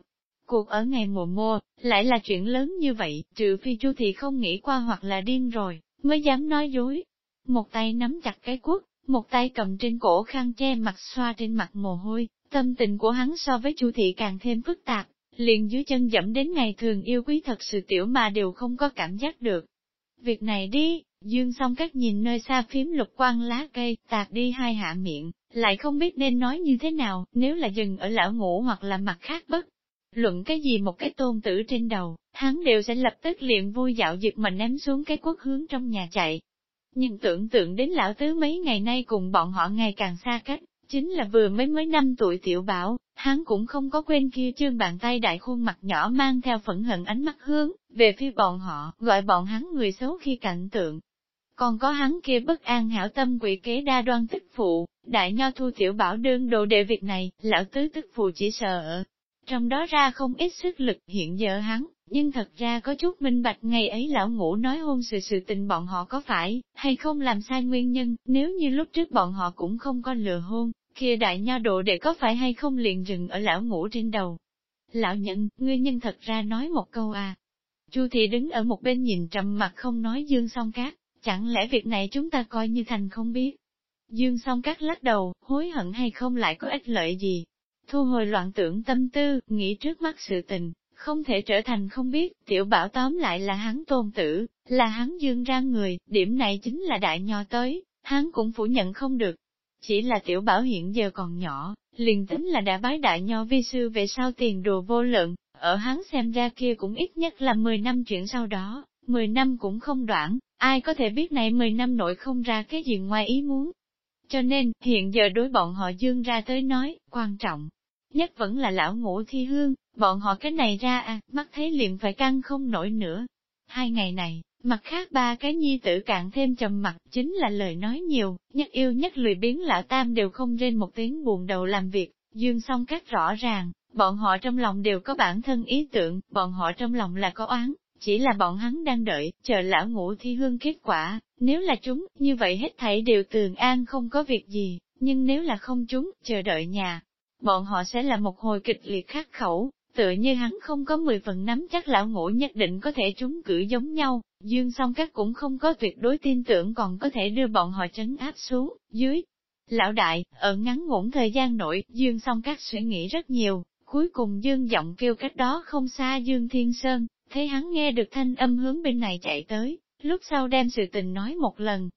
Cuộc ở ngày mùa mùa, lại là chuyện lớn như vậy, trừ phi Chu Thị không nghĩ qua hoặc là điên rồi, mới dám nói dối. Một tay nắm chặt cái cuốc, một tay cầm trên cổ khăn che mặt xoa trên mặt mồ hôi, tâm tình của hắn so với Chu Thị càng thêm phức tạp, liền dưới chân dẫm đến ngày thường yêu quý thật sự tiểu mà đều không có cảm giác được. Việc này đi, dương xong các nhìn nơi xa phím lục quang lá cây, tạc đi hai hạ miệng, lại không biết nên nói như thế nào, nếu là dừng ở lão ngủ hoặc là mặt khác bất. Luận cái gì một cái tôn tử trên đầu, hắn đều sẽ lập tức liền vui dạo dực mà ném xuống cái quốc hướng trong nhà chạy. Nhưng tưởng tượng đến lão tứ mấy ngày nay cùng bọn họ ngày càng xa cách, chính là vừa mới mới năm tuổi tiểu bảo, hắn cũng không có quên kia trương bàn tay đại khuôn mặt nhỏ mang theo phẫn hận ánh mắt hướng, về phía bọn họ, gọi bọn hắn người xấu khi cảnh tượng. Còn có hắn kia bất an hảo tâm quỷ kế đa đoan tức phụ, đại nho thu tiểu bảo đương đồ đệ việc này, lão tứ tức phụ chỉ sợ. Trong đó ra không ít sức lực hiện giờ hắn, nhưng thật ra có chút minh bạch ngày ấy lão ngũ nói hôn sự sự tình bọn họ có phải, hay không làm sai nguyên nhân, nếu như lúc trước bọn họ cũng không có lừa hôn, kia đại nho độ để có phải hay không liền rừng ở lão ngũ trên đầu. Lão nhận, ngươi nhân thật ra nói một câu à. Chu thị đứng ở một bên nhìn trầm mặt không nói Dương song cát, chẳng lẽ việc này chúng ta coi như thành không biết. Dương song cát lắc đầu, hối hận hay không lại có ích lợi gì. Thu hồi loạn tưởng tâm tư, nghĩ trước mắt sự tình, không thể trở thành không biết, tiểu bảo tóm lại là hắn tôn tử, là hắn dương ra người, điểm này chính là đại nho tới, hắn cũng phủ nhận không được. Chỉ là tiểu bảo hiện giờ còn nhỏ, liền tính là đã bái đại nho vi sư về sau tiền đồ vô lượng, ở hắn xem ra kia cũng ít nhất là 10 năm chuyện sau đó, 10 năm cũng không đoạn, ai có thể biết này 10 năm nội không ra cái gì ngoài ý muốn. Cho nên, hiện giờ đối bọn họ dương ra tới nói, quan trọng, nhất vẫn là lão ngũ thi hương, bọn họ cái này ra à, mắt thấy liền phải căng không nổi nữa. Hai ngày này, mặt khác ba cái nhi tử cạn thêm trầm mặt, chính là lời nói nhiều, nhất yêu nhất lười biến lão tam đều không rên một tiếng buồn đầu làm việc, dương xong các rõ ràng, bọn họ trong lòng đều có bản thân ý tưởng, bọn họ trong lòng là có oán, chỉ là bọn hắn đang đợi, chờ lão ngũ thi hương kết quả, nếu là chúng, như vậy hết thảy đều tường an không có việc gì, nhưng nếu là không chúng, chờ đợi nhà, bọn họ sẽ là một hồi kịch liệt khắc khẩu, tựa như hắn không có 10 phần nắm chắc lão ngũ nhất định có thể trúng cử giống nhau, dương song các cũng không có tuyệt đối tin tưởng còn có thể đưa bọn họ trấn áp xuống, dưới. Lão đại, ở ngắn ngủn thời gian nội, dương song các suy nghĩ rất nhiều, cuối cùng dương giọng kêu cách đó không xa dương thiên sơn, thấy hắn nghe được thanh âm hướng bên này chạy tới, lúc sau đem sự tình nói một lần.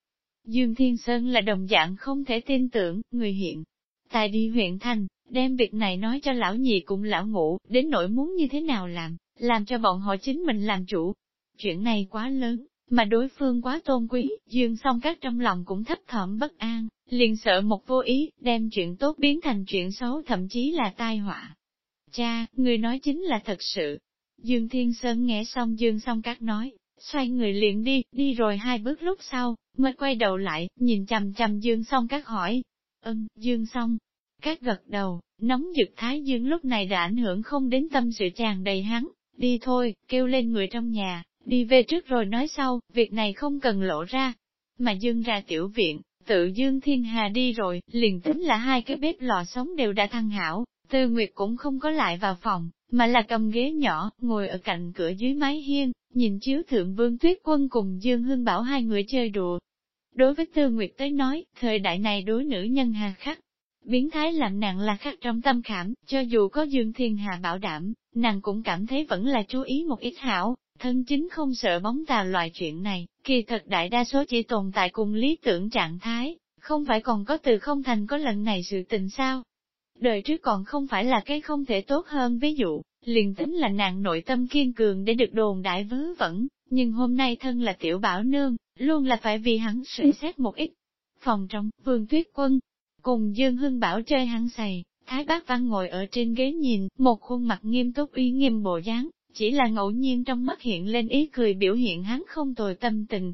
Dương Thiên Sơn là đồng dạng không thể tin tưởng, người hiện. Tại đi huyện thành, đem việc này nói cho lão nhị cùng lão ngũ, đến nỗi muốn như thế nào làm, làm cho bọn họ chính mình làm chủ. Chuyện này quá lớn, mà đối phương quá tôn quý, dương song các trong lòng cũng thấp thỏm bất an, liền sợ một vô ý, đem chuyện tốt biến thành chuyện xấu thậm chí là tai họa. Cha, người nói chính là thật sự. Dương Thiên Sơn nghe xong Dương song các nói, xoay người liền đi, đi rồi hai bước lúc sau, mới quay đầu lại, nhìn chằm chằm Dương song các hỏi. Ân, Dương song, các gật đầu, nóng dực thái dương lúc này đã ảnh hưởng không đến tâm sự chàng đầy hắn, đi thôi, kêu lên người trong nhà, đi về trước rồi nói sau, việc này không cần lộ ra. Mà dương ra tiểu viện, tự dương thiên hà đi rồi, liền tính là hai cái bếp lò sống đều đã thăng hảo, tư nguyệt cũng không có lại vào phòng, mà là cầm ghế nhỏ, ngồi ở cạnh cửa dưới mái hiên, nhìn chiếu thượng vương tuyết quân cùng dương Hưng bảo hai người chơi đùa. Đối với tư nguyệt tới nói, thời đại này đối nữ nhân hà khắc, Biến thái làm nàng là khắc trong tâm khảm, cho dù có Dương Thiên Hà bảo đảm, nàng cũng cảm thấy vẫn là chú ý một ít hảo, thân chính không sợ bóng tà loại chuyện này, kỳ thật đại đa số chỉ tồn tại cùng lý tưởng trạng thái, không phải còn có từ không thành có lần này sự tình sao. Đời trước còn không phải là cái không thể tốt hơn ví dụ, liền tính là nàng nội tâm kiên cường để được đồn đại vớ vẩn, nhưng hôm nay thân là tiểu bảo nương, luôn là phải vì hắn suy xét một ít. Phòng trong, vương tuyết quân, Cùng Dương Hưng Bảo chơi hắn xày, Thái Bác Văn ngồi ở trên ghế nhìn, một khuôn mặt nghiêm túc uy nghiêm bộ dáng, chỉ là ngẫu nhiên trong mắt hiện lên ý cười biểu hiện hắn không tồi tâm tình.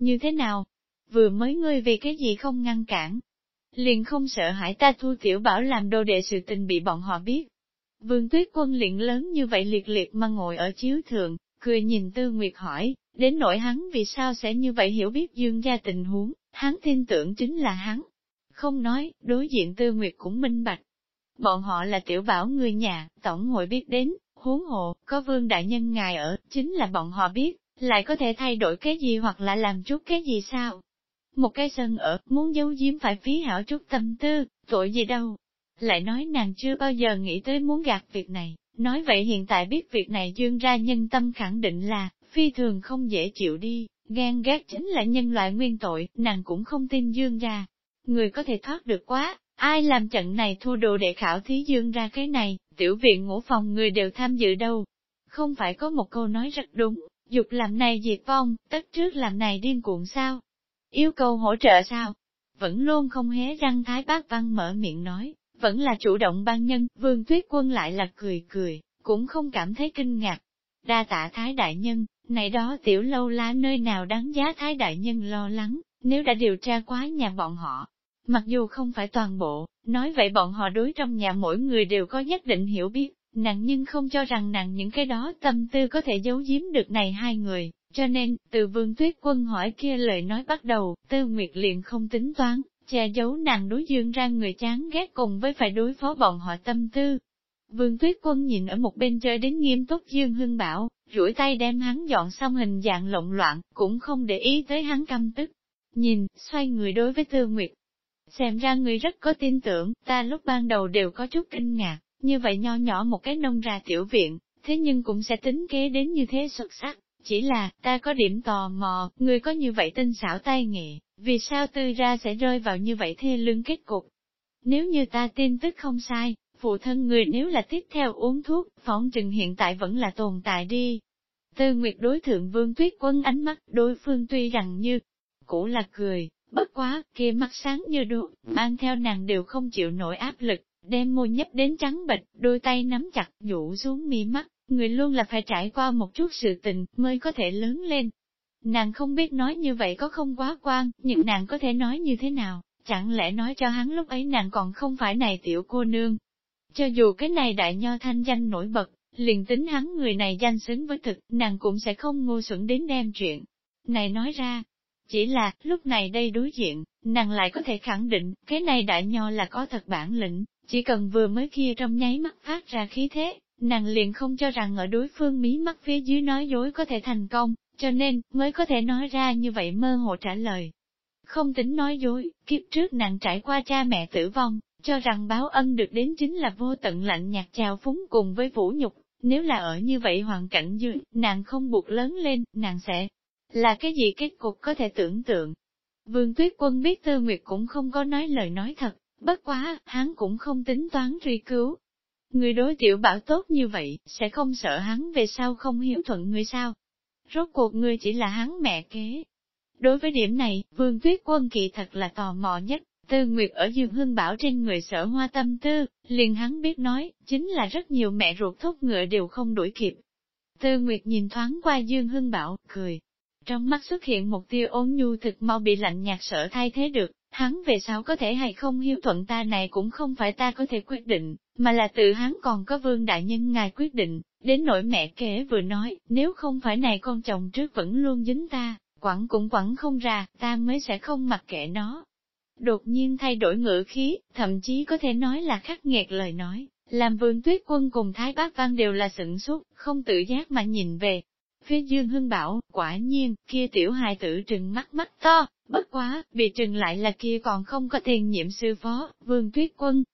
Như thế nào? Vừa mới ngươi vì cái gì không ngăn cản? Liền không sợ hãi ta thu tiểu bảo làm đồ đệ sự tình bị bọn họ biết. Vương tuyết quân liền lớn như vậy liệt liệt mà ngồi ở chiếu thượng, cười nhìn Tư Nguyệt hỏi, đến nỗi hắn vì sao sẽ như vậy hiểu biết dương gia tình huống, hắn tin tưởng chính là hắn, không nói, đối diện tư nguyệt cũng minh bạch. Bọn họ là tiểu bảo người nhà, tổng hội biết đến, huống hộ, có vương đại nhân ngài ở, chính là bọn họ biết, lại có thể thay đổi cái gì hoặc là làm chút cái gì sao. Một cái sân ở, muốn giấu giếm phải phí hảo chút tâm tư, tội gì đâu. Lại nói nàng chưa bao giờ nghĩ tới muốn gạt việc này, nói vậy hiện tại biết việc này dương ra nhân tâm khẳng định là, phi thường không dễ chịu đi, ghen ghét chính là nhân loại nguyên tội, nàng cũng không tin dương ra, người có thể thoát được quá, ai làm trận này thu đồ để khảo thí dương ra cái này, tiểu viện ngũ phòng người đều tham dự đâu. Không phải có một câu nói rất đúng, dục làm này diệt vong, tất trước làm này điên cuộn sao? Yêu cầu hỗ trợ sao? Vẫn luôn không hé răng thái bác văn mở miệng nói, vẫn là chủ động ban nhân, vương tuyết quân lại là cười cười, cũng không cảm thấy kinh ngạc. Đa tạ thái đại nhân, này đó tiểu lâu lá nơi nào đáng giá thái đại nhân lo lắng, nếu đã điều tra quá nhà bọn họ, Mặc dù không phải toàn bộ, nói vậy bọn họ đối trong nhà mỗi người đều có nhất định hiểu biết, nàng nhưng không cho rằng nàng những cái đó tâm tư có thể giấu giếm được này hai người, cho nên, từ vương tuyết quân hỏi kia lời nói bắt đầu, tư nguyệt liền không tính toán, che giấu nàng đối dương ra người chán ghét cùng với phải đối phó bọn họ tâm tư. Vương tuyết quân nhìn ở một bên chơi đến nghiêm túc dương hưng bảo, duỗi tay đem hắn dọn xong hình dạng lộn loạn, cũng không để ý tới hắn căm tức. Nhìn, xoay người đối với Tư Nguyệt. Xem ra người rất có tin tưởng, ta lúc ban đầu đều có chút kinh ngạc, như vậy nho nhỏ một cái nông ra tiểu viện, thế nhưng cũng sẽ tính kế đến như thế xuất sắc. Chỉ là, ta có điểm tò mò, người có như vậy tinh xảo tay nghệ, vì sao tư ra sẽ rơi vào như vậy thê lương kết cục? Nếu như ta tin tức không sai, phụ thân người nếu là tiếp theo uống thuốc, phỏng chừng hiện tại vẫn là tồn tại đi. Tư Nguyệt đối thượng vương tuyết quân ánh mắt, đối phương tuy rằng như, cũ là cười, bất quá, kia mắt sáng như đuốc, mang theo nàng đều không chịu nổi áp lực, đem môi nhấp đến trắng bệch, đôi tay nắm chặt, nhũ xuống mi mắt, người luôn là phải trải qua một chút sự tình, mới có thể lớn lên. Nàng không biết nói như vậy có không quá quan, nhưng nàng có thể nói như thế nào, chẳng lẽ nói cho hắn lúc ấy nàng còn không phải này tiểu cô nương. Cho dù cái này đại nho thanh danh nổi bật, liền tính hắn người này danh xứng với thực, nàng cũng sẽ không ngu xuẩn đến đem chuyện. Này nói ra, chỉ là, lúc này đây đối diện, nàng lại có thể khẳng định, cái này đại nho là có thật bản lĩnh, chỉ cần vừa mới kia trong nháy mắt phát ra khí thế, nàng liền không cho rằng ở đối phương mí mắt phía dưới nói dối có thể thành công, cho nên, mới có thể nói ra như vậy mơ hồ trả lời. Không tính nói dối, kiếp trước nàng trải qua cha mẹ tử vong, cho rằng báo ân được đến chính là vô tận lạnh nhạt chào phúng cùng với vũ nhục, nếu là ở như vậy hoàn cảnh dưới, nàng không buộc lớn lên, nàng sẽ là cái gì kết cục có thể tưởng tượng. Vương Tuyết Quân biết Tư Nguyệt cũng không có nói lời nói thật, bất quá, hắn cũng không tính toán truy cứu. Người đối tiểu bảo tốt như vậy, sẽ không sợ hắn về sau không hiểu thuận người sao. Rốt cuộc người chỉ là hắn mẹ kế. Đối với điểm này, Vương Tuyết Quân kỳ thật là tò mò nhất, Tư Nguyệt ở Dương Hưng Bảo trên người sở hoa tâm tư, liền hắn biết nói, chính là rất nhiều mẹ ruột thúc ngựa đều không đuổi kịp. Tư Nguyệt nhìn thoáng qua Dương Hưng Bảo, cười. Trong mắt xuất hiện một tia ôn nhu thực mau bị lạnh nhạt sợ thay thế được, hắn về sau có thể hay không hiếu thuận ta này cũng không phải ta có thể quyết định, mà là tự hắn còn có vương đại nhân ngài quyết định, đến nỗi mẹ kế vừa nói, nếu không phải này con chồng trước vẫn luôn dính ta, quẳng cũng quẳng không ra, ta mới sẽ không mặc kệ nó, đột nhiên thay đổi ngữ khí, thậm chí có thể nói là khắc nghiệt lời nói, làm vương tuyết quân cùng Thái Bác Văn đều là sửng sốt, không tự giác mà nhìn về. Phía Dương Hưng bảo, quả nhiên, kia tiểu hài tử trừng mắt mắt to, bất quá, bị trừng lại là kia còn không có tiền nhiệm sư phó, vương tuyết quân.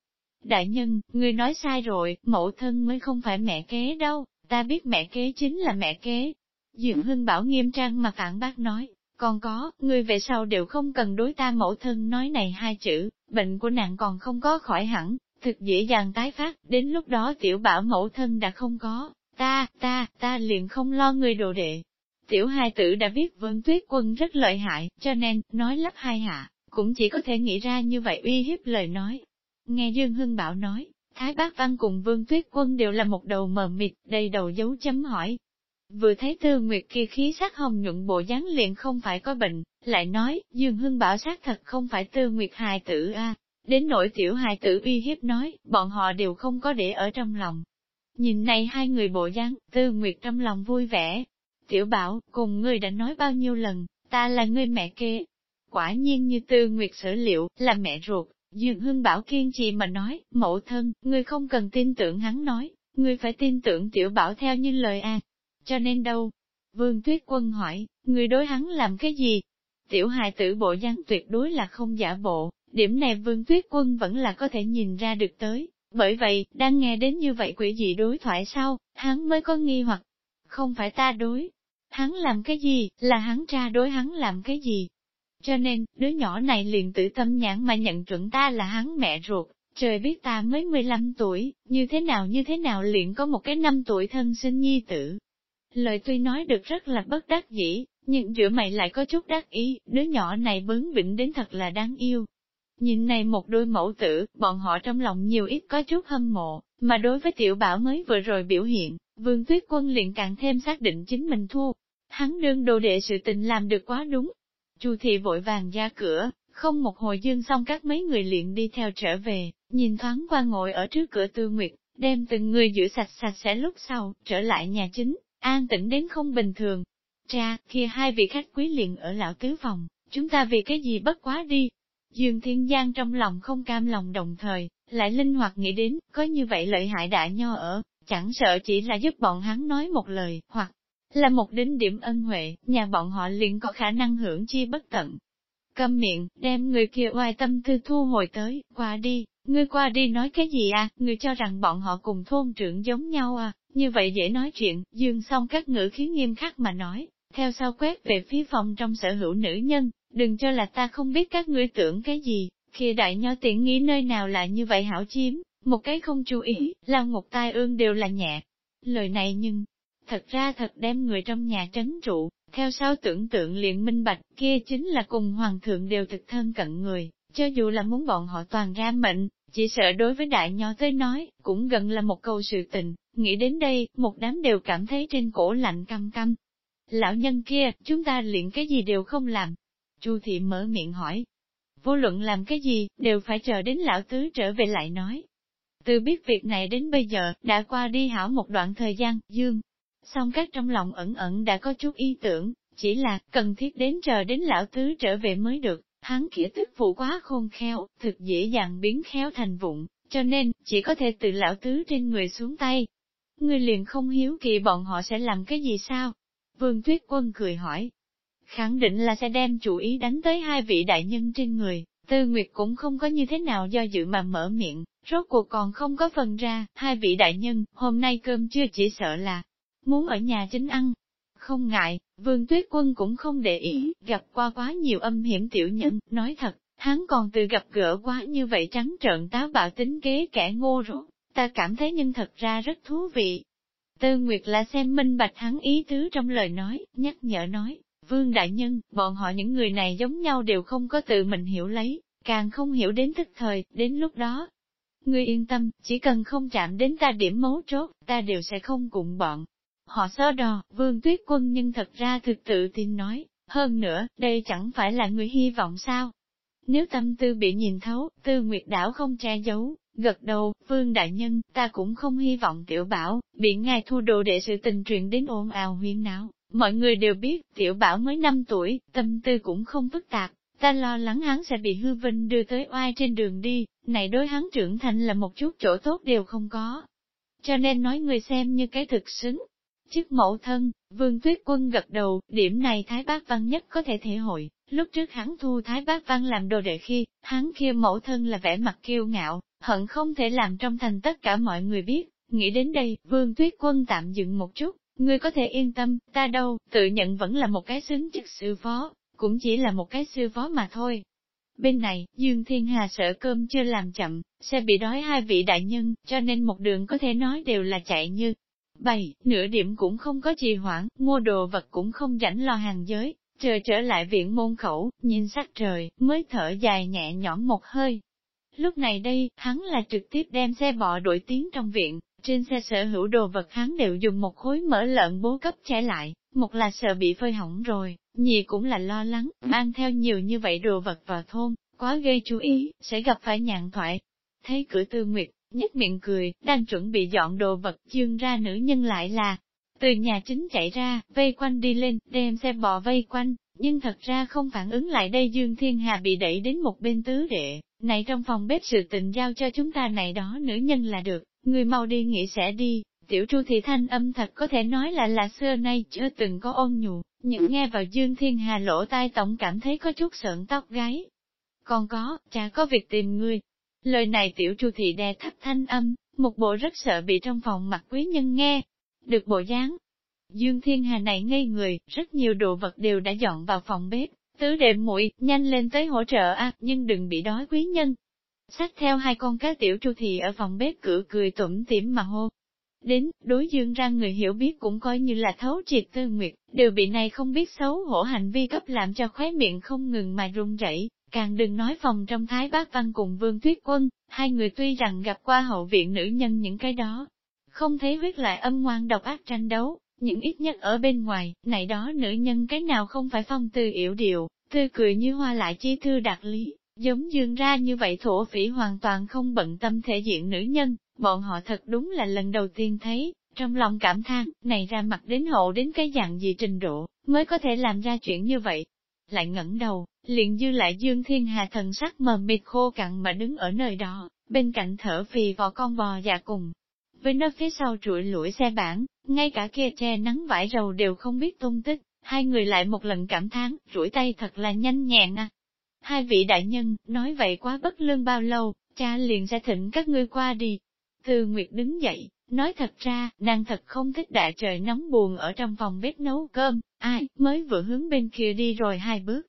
Đại nhân, người nói sai rồi, mẫu thân mới không phải mẹ kế đâu, ta biết mẹ kế chính là mẹ kế. Dương Hưng bảo nghiêm trang mà phản bác nói, còn có, người về sau đều không cần đối ta mẫu thân nói này hai chữ, bệnh của nàng còn không có khỏi hẳn, thực dễ dàng tái phát, đến lúc đó tiểu bảo mẫu thân đã không có, ta, ta, ta liền không lo người đồ đệ. Tiểu hai tử đã biết vân tuyết quân rất lợi hại, cho nên, nói lắp hai hạ, cũng chỉ có thể nghĩ ra như vậy uy hiếp lời nói. Nghe Dương Hưng Bảo nói, Thái Bác Văn cùng Vương Tuyết Quân đều là một đầu mờ mịt, đầy đầu dấu chấm hỏi, Vừa thấy Tư Nguyệt kia khí sắc hồng nhuận bộ dáng liền không phải có bệnh, lại nói, Dương Hưng bảo xác thật không phải Tư Nguyệt hài tử a. Đến nỗi tiểu hài tử uy hiếp nói, bọn họ đều không có để ở trong lòng. Nhìn này hai người bộ dáng, Tư Nguyệt trong lòng vui vẻ. Tiểu bảo, cùng ngươi đã nói bao nhiêu lần, ta là ngươi mẹ kế. Quả nhiên như Tư Nguyệt sở liệu, là mẹ ruột, Dương Hưng Bảo kiên trì mà nói, mẫu thân, ngươi không cần tin tưởng hắn nói, ngươi phải tin tưởng tiểu bảo theo như lời a. Cho nên đâu? Vương Tuyết Quân hỏi, người đối hắn làm cái gì? Tiểu hài tử bộ dáng tuyệt đối là không giả bộ, điểm này Vương Tuyết Quân vẫn là có thể nhìn ra được tới. Bởi vậy, đang nghe đến như vậy quỷ dị đối thoại sau, hắn mới có nghi hoặc, không phải ta đối. Hắn làm cái gì, là hắn tra đối hắn làm cái gì. Cho nên, đứa nhỏ này liền tự tâm nhãn mà nhận chuẩn ta là hắn mẹ ruột, trời biết ta mới 15 tuổi, như thế nào như thế nào liền có một cái năm tuổi thân sinh nhi tử, Lời tuy nói được rất là bất đắc dĩ, nhưng giữa mày lại có chút đắc ý, đứa nhỏ này bướng bỉnh đến thật là đáng yêu. Nhìn này một đôi mẫu tử, bọn họ trong lòng nhiều ít có chút hâm mộ, mà đối với tiểu bảo mới vừa rồi biểu hiện, vương tuyết quân liền càng thêm xác định chính mình thua. Hắn đương đồ đệ sự tình làm được quá đúng. Chu thị vội vàng ra cửa, không một hồi dương xong các mấy người liền đi theo trở về, nhìn thoáng qua ngồi ở trước cửa tư nguyệt, đem từng người giữ sạch sạch sẽ lúc sau, trở lại nhà chính, an tĩnh đến không bình thường. Cha, kia hai vị khách quý liền ở lão tứ phòng, chúng ta vì cái gì bất quá đi. Dương Thiên Giang trong lòng không cam lòng đồng thời, lại linh hoạt nghĩ đến, có như vậy lợi hại đại nho ở, chẳng sợ chỉ là giúp bọn hắn nói một lời, hoặc là một đính điểm ân huệ, nhà bọn họ liền có khả năng hưởng chi bất tận. Câm miệng, đem người kia oai tâm tư thu hồi tới, qua đi, ngươi qua đi nói cái gì à, ngươi cho rằng bọn họ cùng thôn trưởng giống nhau à, như vậy dễ nói chuyện, dương xong các ngữ khí nghiêm khắc mà nói, theo sau quét về phía phòng trong sở hữu nữ nhân, đừng cho là ta không biết các ngươi tưởng cái gì, khi đại nho tiện nghĩ nơi nào là như vậy hảo chiếm, một cái không chú ý, lao ngục tai ương đều là nhẹ. Lời này nhưng, thật ra thật đem người trong nhà trấn trụ, theo sau tưởng tượng liền minh bạch, kia chính là cùng hoàng thượng đều thực thân cận người, cho dù là muốn bọn họ toàn ra mệnh, chỉ sợ đối với đại nho tới nói, cũng gần là một câu sự tình, nghĩ đến đây, một đám đều cảm thấy trên cổ lạnh căm căm. Lão nhân kia, chúng ta liền cái gì đều không làm. Chu thị mở miệng hỏi. Vô luận làm cái gì, đều phải chờ đến lão tứ trở về lại nói. Từ biết việc này đến bây giờ, đã qua đi hảo một đoạn thời gian, dương. Song các trong lòng ẩn ẩn đã có chút ý tưởng, chỉ là, cần thiết đến chờ đến lão tứ trở về mới được, hắn kia tức phụ quá khôn khéo, thực dễ dàng biến khéo thành vụn, cho nên, chỉ có thể từ lão tứ trên người xuống tay. Ngươi liền không hiếu kỳ bọn họ sẽ làm cái gì sao? Vương Tuyết Quân cười hỏi. Khẳng định là sẽ đem chủ ý đánh tới hai vị đại nhân trên người, Tư Nguyệt cũng không có như thế nào do dự mà mở miệng, rốt cuộc còn không có phần ra, hai vị đại nhân, hôm nay cơm chưa chỉ sợ là muốn ở nhà chính ăn. Không ngại, Vương Tuyết Quân cũng không để ý, gặp qua quá nhiều âm hiểm tiểu nhân, nói thật, hắn còn từ gặp gỡ quá như vậy trắng trợn táo bạo tính kế kẻ ngô rồi, ta cảm thấy nhân thật ra rất thú vị. Tư Nguyệt là xem minh bạch hắn ý tứ trong lời nói, nhắc nhở nói, Vương Đại Nhân, bọn họ những người này giống nhau đều không có tự mình hiểu lấy, càng không hiểu đến tức thời, đến lúc đó. Ngươi yên tâm, chỉ cần không chạm đến ta điểm mấu chốt, ta đều sẽ không cùng bọn. Họ so đò, Vương Tuyết Quân nhưng thật ra thực tự tin nói, hơn nữa, đây chẳng phải là người hy vọng sao. Nếu tâm tư bị nhìn thấu, tư nguyệt đảo không che giấu, gật đầu, Vương Đại Nhân, ta cũng không hy vọng tiểu bảo, bị ngài thu đồ để sự tình truyền đến ồn ào huyên não. Mọi người đều biết, tiểu bảo mới 5 tuổi, tâm tư cũng không phức tạp, ta lo lắng hắn sẽ bị hư vinh đưa tới oai trên đường đi, này đối hắn trưởng thành là một chút chỗ tốt đều không có. Cho nên nói người xem như cái thực xứng. Chức mẫu thân, vương tuyết quân gật đầu, điểm này Thái Bác Văn nhất có thể thể hội, lúc trước hắn thu Thái Bác Văn làm đồ đệ khi, hắn kia mẫu thân là vẻ mặt kiêu ngạo, hận không thể làm trong thành tất cả mọi người biết, nghĩ đến đây, vương tuyết quân tạm dừng một chút, Ngươi có thể yên tâm, ta đâu, tự nhận vẫn là một cái xứng chức sư phó, cũng chỉ là một cái sư phó mà thôi. Bên này, Dương Thiên Hà sợ cơm chưa làm chậm, sẽ bị đói hai vị đại nhân, cho nên một đường có thể nói đều là chạy như. Bày, nửa điểm cũng không có trì hoãn, mua đồ vật cũng không rảnh lo hàng giới, chờ trở lại viện môn khẩu, nhìn sắc trời, mới thở dài nhẹ nhõm một hơi. Lúc này đây, hắn là trực tiếp đem xe bò đổi tiến trong viện, trên xe sở hữu đồ vật hắn đều dùng một khối mỡ lợn bố cấp che lại, một là sợ bị phơi hỏng rồi, nhì cũng là lo lắng, mang theo nhiều như vậy đồ vật vào thôn, quá gây chú ý, sẽ gặp phải nhạn thoại. Thấy cửa tư nguyệt, nhếch miệng cười, đang chuẩn bị dọn đồ vật, dương ra nữ nhân lại là, từ nhà chính chạy ra, vây quanh đi lên, đem xe bò vây quanh, nhưng thật ra không phản ứng lại đây Dương Thiên Hà bị đẩy đến một bên tứ đệ, này trong phòng bếp sự tình giao cho chúng ta này đó nữ nhân là được, người mau đi nghĩ sẽ đi, tiểu tru thị thanh âm thật có thể nói là là xưa nay chưa từng có ôn nhu, nhưng nghe vào Dương Thiên Hà lỗ tai tổng cảm thấy có chút sợn tóc gáy. Còn có, cha có việc tìm ngươi. Lời này tiểu tru thị đè thấp thanh âm, một bộ rất sợ bị trong phòng mặt quý nhân nghe. Được bộ dáng. Dương Thiên Hà này ngây người, rất nhiều đồ vật đều đã dọn vào phòng bếp, tứ đệm muội nhanh lên tới hỗ trợ a nhưng đừng bị đói quý nhân, Xách theo hai con cá tiểu tru thì ở phòng bếp cửa cười tủm tỉm mà hô. Đến, đối dương ra người hiểu biết cũng coi như là thấu triệt tư nguyệt, đều bị này không biết xấu hổ hành vi cấp làm cho khóe miệng không ngừng mà run rẩy càng đừng nói phòng trong thái bác văn cùng vương tuyết quân, hai người tuy rằng gặp qua hậu viện nữ nhân những cái đó, không thấy huyết lại âm ngoan độc ác tranh đấu, những ít nhất ở bên ngoài, này đó nữ nhân cái nào không phải phong tư yểu điệu, tươi cười như hoa lại chi thư đạt lý, Giống dương ra như vậy thổ phỉ hoàn toàn không bận tâm thể diện nữ nhân, bọn họ thật đúng là lần đầu tiên thấy, trong lòng cảm than, này ra mặt đến hộ đến cái dạng gì trình độ, mới có thể làm ra chuyện như vậy. Lại ngẩng đầu, liền dư lại dương thiên hà thần sắc mờ mịt khô cặn mà đứng ở nơi đó, bên cạnh thở phì vò con bò già cùng. Với nó phía sau chuỗi lũi xe bản, ngay cả kia che nắng vải rầu đều không biết tung tích, hai người lại một lần cảm thán, rủi tay thật là nhanh nhẹn à. Hai vị đại nhân, nói vậy quá bất lương bao lâu, cha liền sẽ thỉnh các ngươi qua đi. Thư Nguyệt đứng dậy, nói thật ra, nàng thật không thích đại trời nóng buồn ở trong phòng bếp nấu cơm, ai, mới vừa hướng bên kia đi rồi hai bước.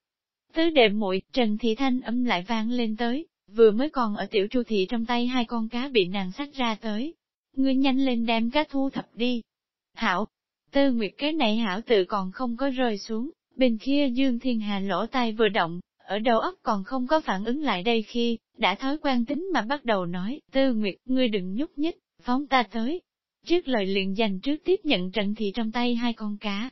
Tứ đệ muội Trần Thị Thanh âm lại vang lên tới, vừa mới còn ở tiểu chu thị trong tay hai con cá bị nàng sách ra tới. Ngươi nhanh lên đem cá thu thập đi. Hảo, tư nguyệt cái này hảo tự còn không có rơi xuống, bên kia Dương Thiên Hà lỗ tay vừa động, ở đầu óc còn không có phản ứng lại đây khi, đã thói quen tính mà bắt đầu nói, tư nguyệt, ngươi đừng nhúc nhích, phóng ta tới. Trước lời liền dành trước tiếp nhận trận thị trong tay hai con cá.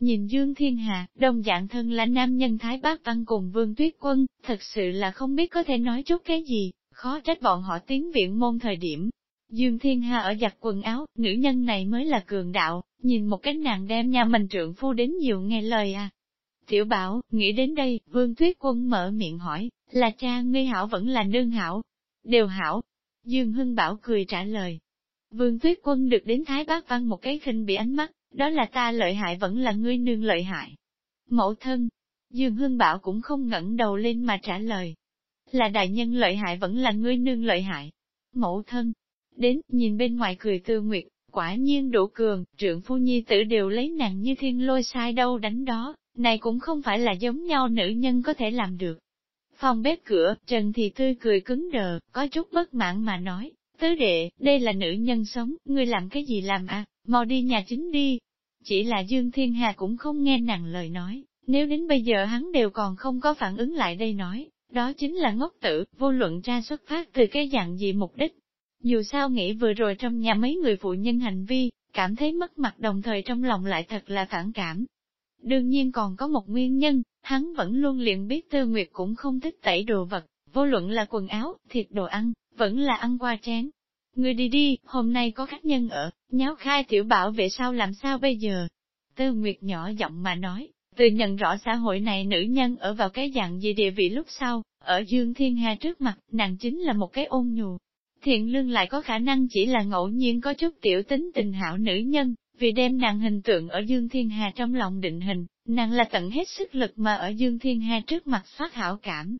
Nhìn Dương Thiên Hà, đồng dạng thân là nam nhân Thái Bác Văn cùng Vương Tuyết Quân, thật sự là không biết có thể nói chút cái gì, khó trách bọn họ tiến viện môn thời điểm. Dương Thiên Hà ở giặt quần áo, nữ nhân này mới là cường đạo, nhìn một cái nàng đem nhà mình trượng phu đến nhiều nghe lời à. Tiểu bảo, nghĩ đến đây, Vương Tuyết Quân mở miệng hỏi, là cha ngươi hảo vẫn là nương hảo? Đều hảo. Dương Hưng Bảo cười trả lời. Vương Tuyết Quân được đến Thái Bác Văn một cái khinh bị ánh mắt, đó là ta lợi hại vẫn là ngươi nương lợi hại. Mẫu thân, Dương Hưng Bảo cũng không ngẩng đầu lên mà trả lời. Là đại nhân lợi hại vẫn là ngươi nương lợi hại. Mẫu thân, đến, nhìn bên ngoài cười tư nguyệt, quả nhiên đủ cường, trượng phu nhi tử đều lấy nàng như thiên lôi sai đâu đánh đó, này cũng không phải là giống nhau nữ nhân có thể làm được. Phòng bếp cửa, Trần Thị Tươi cười cứng đờ, có chút bất mãn mà nói, tứ đệ, đây là nữ nhân sống, ngươi làm cái gì làm à, mau đi nhà chính đi. Chỉ là Dương Thiên Hà cũng không nghe nàng lời nói, nếu đến bây giờ hắn đều còn không có phản ứng lại đây nói, đó chính là ngốc tử, vô luận ra xuất phát từ cái dạng gì mục đích. Dù sao nghĩ vừa rồi trong nhà mấy người phụ nhân hành vi, cảm thấy mất mặt đồng thời trong lòng lại thật là phản cảm. Đương nhiên còn có một nguyên nhân, hắn vẫn luôn liền biết Tư Nguyệt cũng không thích tẩy đồ vật, vô luận là quần áo, thịt đồ ăn, vẫn là ăn qua chén. Người đi đi, hôm nay có khách nhân ở, nháo khai tiểu bảo vệ sao làm sao bây giờ? Tư Nguyệt nhỏ giọng mà nói, từ nhận rõ xã hội này nữ nhân ở vào cái dạng gì địa vị lúc sau, ở Dương Thiên Hà trước mặt, nàng chính là một cái ôn nhu. Thiện lương lại có khả năng chỉ là ngẫu nhiên có chút tiểu tính tình hảo nữ nhân, vì đem nàng hình tượng ở Dương Thiên Hà trong lòng định hình, nàng là tận hết sức lực mà ở Dương Thiên Hà trước mặt phát hảo cảm.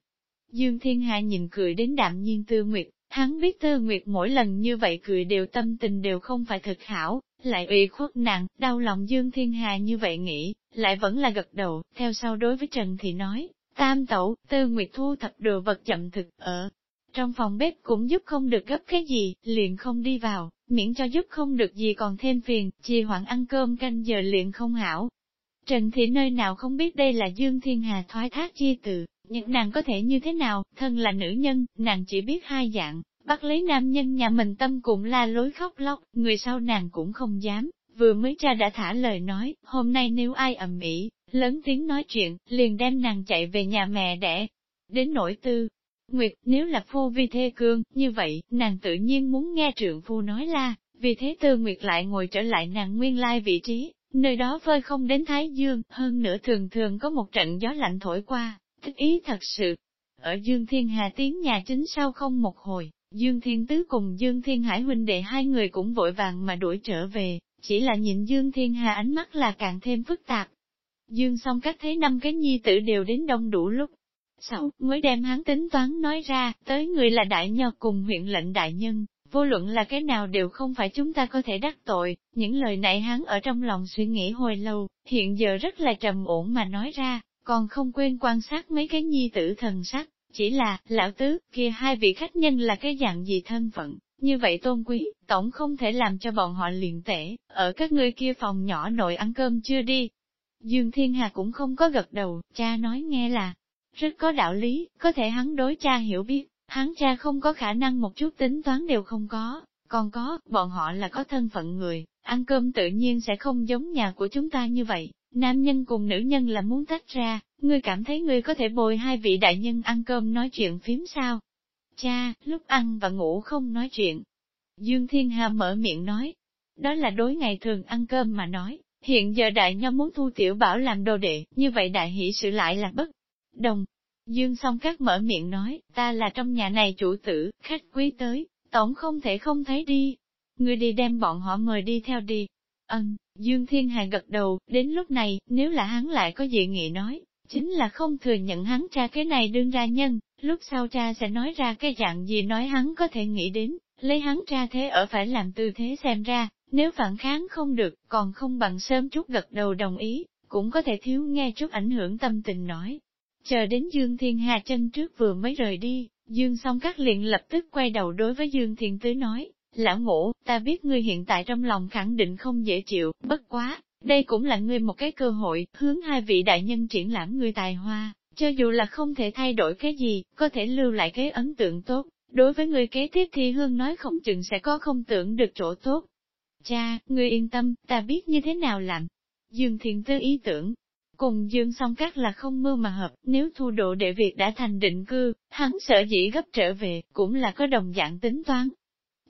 Dương Thiên Hà nhìn cười đến đạm nhiên tư nguyệt, hắn biết tư nguyệt mỗi lần như vậy cười đều tâm tình đều không phải thật hảo, lại ủy khuất nàng, đau lòng Dương Thiên Hà như vậy nghĩ, lại vẫn là gật đầu, theo sau đối với Trần thì nói, tam tẩu, tư nguyệt thu thập đồ vật chậm thực ở. Trong phòng bếp cũng giúp không được gấp cái gì, liền không đi vào, miễn cho giúp không được gì còn thêm phiền, trì hoãn ăn cơm canh giờ liền không hảo. Trần Thị nơi nào không biết đây là Dương Thiên Hà thoái thác chi tự, nhưng nàng có thể như thế nào, thân là nữ nhân, nàng chỉ biết hai dạng, bắt lấy nam nhân nhà mình tâm cũng la lối khóc lóc, người sau nàng cũng không dám, vừa mới cha đã thả lời nói, hôm nay nếu ai ầm ĩ, lớn tiếng nói chuyện, liền đem nàng chạy về nhà mẹ đẻ. Đến nỗi tư, Nguyệt, nếu là phu vi thê cương, như vậy, nàng tự nhiên muốn nghe trượng phu nói la, vì thế tư Nguyệt lại ngồi trở lại nàng nguyên lai vị trí, nơi đó phơi không đến Thái Dương, hơn nữa thường thường có một trận gió lạnh thổi qua, thích ý thật sự. Ở Dương Thiên Hà tiếng nhà chính sau không một hồi, Dương Thiên Tứ cùng Dương Thiên Hải huynh đệ hai người cũng vội vàng mà đuổi trở về, chỉ là nhìn Dương Thiên Hà ánh mắt là càng thêm phức tạp. Dương song các thấy năm cái nhi tử đều đến đông đủ lúc, sau, mới đem hắn tính toán nói ra, tới người là đại nho cùng huyện lệnh đại nhân, vô luận là cái nào đều không phải chúng ta có thể đắc tội, những lời này hắn ở trong lòng suy nghĩ hồi lâu, hiện giờ rất là trầm ổn mà nói ra, còn không quên quan sát mấy cái nhi tử thần sắc, chỉ là, lão tứ, kia hai vị khách nhân là cái dạng gì thân phận, như vậy tôn quý, tổng không thể làm cho bọn họ liền tể, ở các ngươi kia phòng nhỏ nội ăn cơm chưa đi. Dương Thiên Hà cũng không có gật đầu, cha nói nghe là, rất có đạo lý, có thể hắn đối cha hiểu biết, hắn cha không có khả năng một chút tính toán đều không có, còn có, bọn họ là có thân phận người, ăn cơm tự nhiên sẽ không giống nhà của chúng ta như vậy, nam nhân cùng nữ nhân là muốn tách ra, ngươi cảm thấy ngươi có thể bồi hai vị đại nhân ăn cơm nói chuyện phím sao? Cha, lúc ăn và ngủ không nói chuyện. Dương Thiên Hà mở miệng nói, đó là đối ngày thường ăn cơm mà nói, hiện giờ đại nho muốn thu tiểu bảo làm đồ đệ, như vậy đại hỷ sự lại là bất đồng. Dương song các mở miệng nói, ta là trong nhà này chủ tử, khách quý tới, tổng không thể không thấy đi. Ngươi đi đem bọn họ mời đi theo đi. Ân, Dương Thiên Hà gật đầu, đến lúc này, nếu là hắn lại có dị nghị nói, chính là không thừa nhận hắn cha cái này đương ra nhân, lúc sau cha sẽ nói ra cái dạng gì nói hắn có thể nghĩ đến, lấy hắn cha thế ở phải làm tư thế xem ra, nếu phản kháng không được, còn không bằng sớm chút gật đầu đồng ý, cũng có thể thiếu nghe chút ảnh hưởng tâm tình nói. Chờ đến Dương Thiên Hà chân trước vừa mới rời đi, Dương song các liền lập tức quay đầu đối với Dương Thiên Tứ nói, lão ngũ, ta biết ngươi hiện tại trong lòng khẳng định không dễ chịu, bất quá, đây cũng là ngươi một cái cơ hội, hướng hai vị đại nhân triển lãm ngươi tài hoa, cho dù là không thể thay đổi cái gì, có thể lưu lại cái ấn tượng tốt, đối với người kế tiếp thì hương nói không chừng sẽ có không tưởng được chỗ tốt. Cha, ngươi yên tâm, ta biết như thế nào làm. Dương Thiện Tư ý tưởng, cùng Dương song các là không mưu mà hợp, nếu thu độ đệ việc đã thành định cư, hắn sợ dĩ gấp trở về, cũng là có đồng dạng tính toán,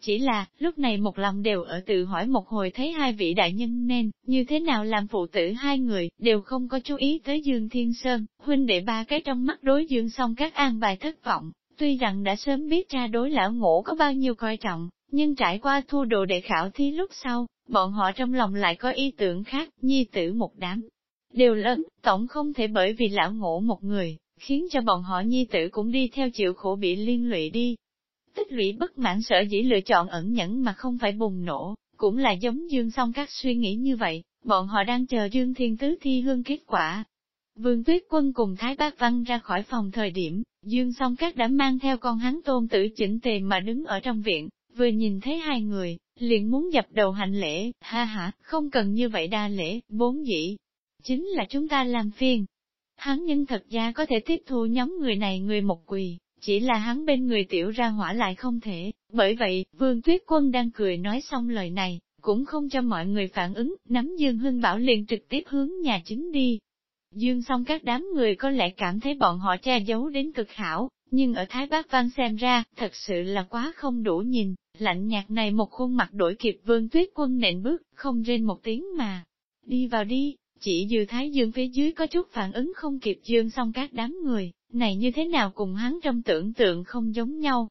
chỉ là, lúc này một lòng đều ở tự hỏi một hồi thấy hai vị đại nhân nên, như thế nào làm phụ tử hai người, đều không có chú ý tới Dương Thiên Sơn, huynh đệ ba cái trong mắt đối Dương song các an bài thất vọng, tuy rằng đã sớm biết ra đối lão ngũ có bao nhiêu coi trọng, nhưng trải qua thu đồ để khảo thí lúc sau, bọn họ trong lòng lại có ý tưởng khác, nhi tử một đám. Đều lớn, tổng không thể bởi vì lão ngộ một người, khiến cho bọn họ nhi tử cũng đi theo chịu khổ bị liên lụy đi, tích lũy bất mãn sở dĩ lựa chọn ẩn nhẫn mà không phải bùng nổ, cũng là giống Dương song các suy nghĩ như vậy, bọn họ đang chờ Dương Thiên Tứ thi hương kết quả. Vương Tuyết Quân cùng Thái Bác Văn ra khỏi phòng thời điểm, Dương song các đã mang theo con hắn tôn tử chỉnh tề mà đứng ở trong viện, vừa nhìn thấy hai người, liền muốn dập đầu hành lễ, ha ha, không cần như vậy đa lễ, bốn dĩ. Chính là chúng ta làm phiền. Hắn nhân thật ra có thể tiếp thu nhóm người này người một quỳ, chỉ là hắn bên người tiểu ra hỏa lại không thể, bởi vậy, Vương Tuyết Quân đang cười nói xong lời này, cũng không cho mọi người phản ứng, nắm Dương Hưng Bảo liền trực tiếp hướng nhà chính đi. Dương xong các đám người có lẽ cảm thấy bọn họ che giấu đến cực hảo, nhưng ở Thái Bác Văn xem ra, thật sự là quá không đủ nhìn, lạnh nhạt này một khuôn mặt đổi kịp Vương Tuyết Quân nện bước, không rên một tiếng mà. Đi vào đi, chỉ dư Thái Dương phía dưới có chút phản ứng không kịp Dương xong các đám người, này như thế nào cùng hắn trong tưởng tượng không giống nhau.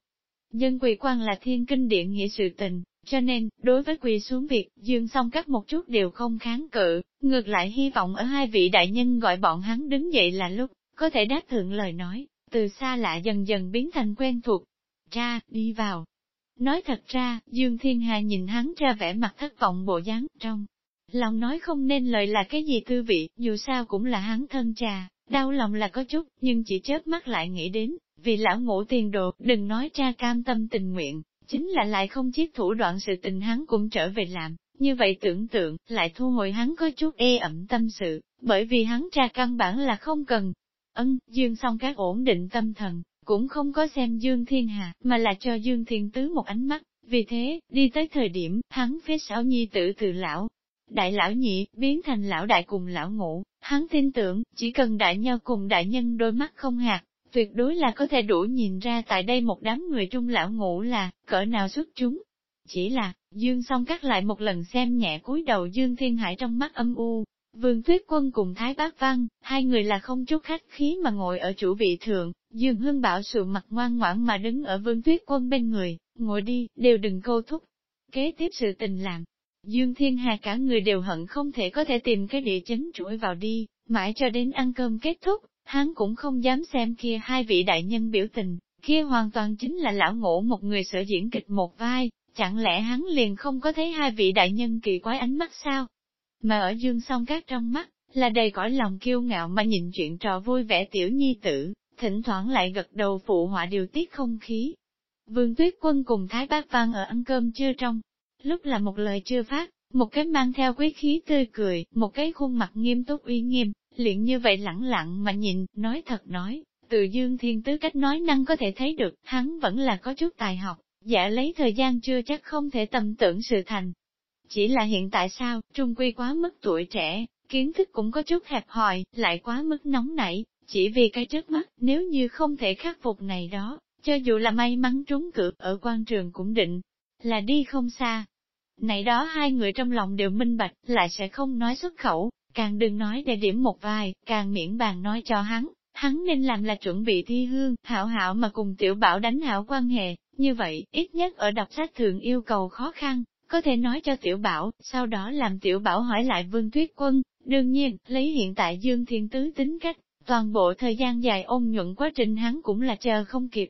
Dân quỳ quan là thiên kinh điện nghĩa sự tình, cho nên, đối với quỳ xuống việc, dương xong các một chút đều không kháng cự, ngược lại hy vọng ở hai vị đại nhân gọi bọn hắn đứng dậy là lúc, có thể đáp thượng lời nói, từ xa lạ dần dần biến thành quen thuộc. Ra, đi vào. Nói thật ra, Dương Thiên Hà nhìn hắn ra vẻ mặt thất vọng bộ dáng trong. Lòng nói không nên lời là cái gì tư vị, dù sao cũng là hắn thân trà, Đau lòng là có chút, nhưng chỉ chớp mắt lại nghĩ đến, vì lão ngũ tiền đồ, đừng nói cha cam tâm tình nguyện, chính là lại không chiếc thủ đoạn sự tình hắn cũng trở về làm, như vậy tưởng tượng, lại thu hồi hắn có chút ê ẩm tâm sự, bởi vì hắn cha căn bản là không cần. Ân, Dương xong các ổn định tâm thần, cũng không có xem Dương Thiên Hà, mà là cho Dương Thiên Tứ một ánh mắt, vì thế, đi tới thời điểm, hắn phía sau nhi tử từ lão, đại lão nhị, biến thành lão đại cùng lão ngũ, hắn tin tưởng, chỉ cần đại nhau cùng đại nhân đôi mắt không hạt, tuyệt đối là có thể đủ nhìn ra tại đây một đám người trung lão ngũ là, cỡ nào xuất chúng. Chỉ là, Dương song cắt lại một lần xem nhẹ cúi đầu Dương Thiên Hải trong mắt âm u, Vương Tuyết Quân cùng Thái Bác Văn, hai người là không chút khách khí mà ngồi ở chủ vị thượng, Dương Hương Bảo sự mặt ngoan ngoãn mà đứng ở Vương Tuyết Quân bên người, ngồi đi, đều đừng câu thúc. Kế tiếp sự tình làm, Dương Thiên Hà cả người đều hận không thể có thể tìm cái địa chấn chuỗi vào đi, mãi cho đến ăn cơm kết thúc, hắn cũng không dám xem kia hai vị đại nhân biểu tình, kia hoàn toàn chính là lão ngộ một người sở diễn kịch một vai, chẳng lẽ hắn liền không có thấy hai vị đại nhân kỳ quái ánh mắt sao? Mà ở dương song các trong mắt, là đầy cõi lòng kiêu ngạo mà nhìn chuyện trò vui vẻ tiểu nhi tử, thỉnh thoảng lại gật đầu phụ họa điều tiết không khí. Vương Tuyết Quân cùng Thái Bác Văn ở ăn cơm chưa trong, lúc là một lời chưa phát, một cái mang theo quý khí tươi cười, một cái khuôn mặt nghiêm túc uy nghiêm, liền như vậy lẳng lặng mà nhìn, nói thật nói, từ dương thiên tứ cách nói năng có thể thấy được, hắn vẫn là có chút tài học, giả lấy thời gian chưa chắc không thể tầm tưởng sự thành. Chỉ là hiện tại sao, trung quy quá mức tuổi trẻ, kiến thức cũng có chút hẹp hòi, lại quá mức nóng nảy, chỉ vì cái trước mắt, nếu như không thể khắc phục này đó, cho dù là may mắn trúng cử ở quan trường cũng định, là đi không xa. Này đó hai người trong lòng đều minh bạch, lại sẽ không nói xuất khẩu, càng đừng nói để điểm một vài, càng miễn bàn nói cho hắn, hắn nên làm là chuẩn bị thi hương, hảo hảo mà cùng tiểu bảo đánh hảo quan hệ, như vậy, ít nhất ở đọc sách thường yêu cầu khó khăn, có thể nói cho tiểu bảo, sau đó làm tiểu bảo hỏi lại vương tuyết quân, đương nhiên, lấy hiện tại Dương Thiên Tứ tính cách, toàn bộ thời gian dài ôn nhuận quá trình hắn cũng là chờ không kịp.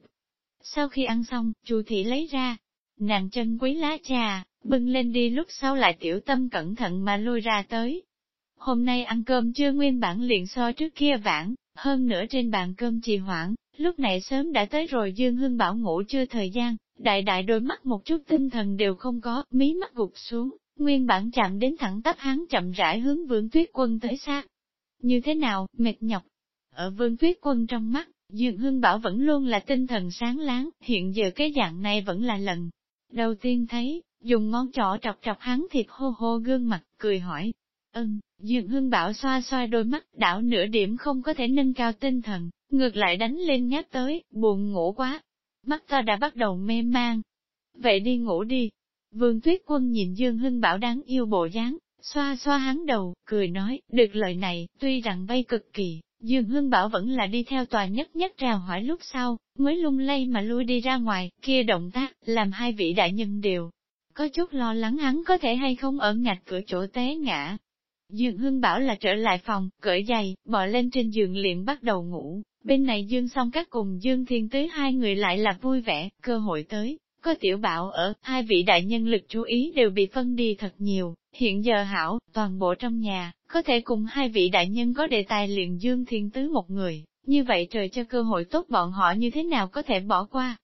Sau khi ăn xong, chu thị lấy ra, nàng chân quý lá trà, bưng lên đi lúc sau lại tiểu tâm cẩn thận mà lui ra tới. Hôm nay ăn cơm chưa nguyên bản liền so trước kia vãng, hơn nữa trên bàn cơm trì hoãn, lúc này sớm đã tới rồi Dương Hưng Bảo ngủ chưa thời gian, đại đại đôi mắt một chút tinh thần đều không có, mí mắt gục xuống, nguyên bản chạm đến thẳng tắp hắn chậm rãi hướng vương tuyết quân tới xa Như thế nào, mệt nhọc? Ở vương tuyết quân trong mắt, Dương Hưng Bảo vẫn luôn là tinh thần sáng láng, hiện giờ cái dạng này vẫn là lần. Đầu tiên thấy, dùng ngón trỏ trọc trọc hắn thịt hô hô gương mặt, cười hỏi. Ừm, Dương Hưng Bảo xoa xoa đôi mắt, đảo nửa điểm không có thể nâng cao tinh thần, ngược lại đánh lên nhát tới, buồn ngủ quá. Mắt ta đã bắt đầu mê man. Vậy đi ngủ đi. Vương Tuyết Quân nhìn Dương Hưng Bảo đáng yêu bộ dáng, xoa xoa hắn đầu, cười nói, được lời này, tuy rằng bay cực kỳ, Dương Hương Bảo vẫn là đi theo tòa nhất nhất rào hỏi lúc sau, mới lung lay mà lui đi ra ngoài, kia động tác, làm hai vị đại nhân đều. Có chút lo lắng hắn có thể hay không ở ngạch cửa chỗ té ngã. Dương Hương Bảo là trở lại phòng, cởi giày, bò lên trên giường liền bắt đầu ngủ, bên này Dương song các cùng Dương Thiên Tứ hai người lại là vui vẻ, cơ hội tới, có tiểu bảo ở, hai vị đại nhân lực chú ý đều bị phân đi thật nhiều, hiện giờ hảo, toàn bộ trong nhà, có thể cùng hai vị đại nhân có đề tài liền Dương Thiên Tứ một người, như vậy trời cho cơ hội tốt bọn họ như thế nào có thể bỏ qua.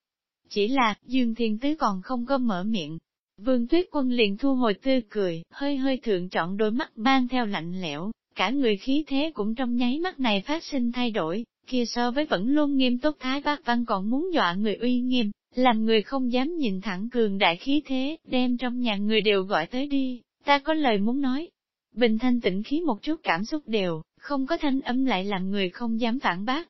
Chỉ là, Dương Thiên Tứ còn không có mở miệng. Vương Tuyết Quân liền thu hồi tươi cười, hơi hơi thượng chọn đôi mắt mang theo lạnh lẽo, cả người khí thế cũng trong nháy mắt này phát sinh thay đổi, kia so với vẫn luôn nghiêm túc Thái Bác Văn còn muốn dọa người uy nghiêm, làm người không dám nhìn thẳng cường đại khí thế, đem trong nhà người đều gọi tới đi, ta có lời muốn nói. Bình thanh tĩnh khí một chút cảm xúc đều, không có thanh âm lại làm người không dám phản bác.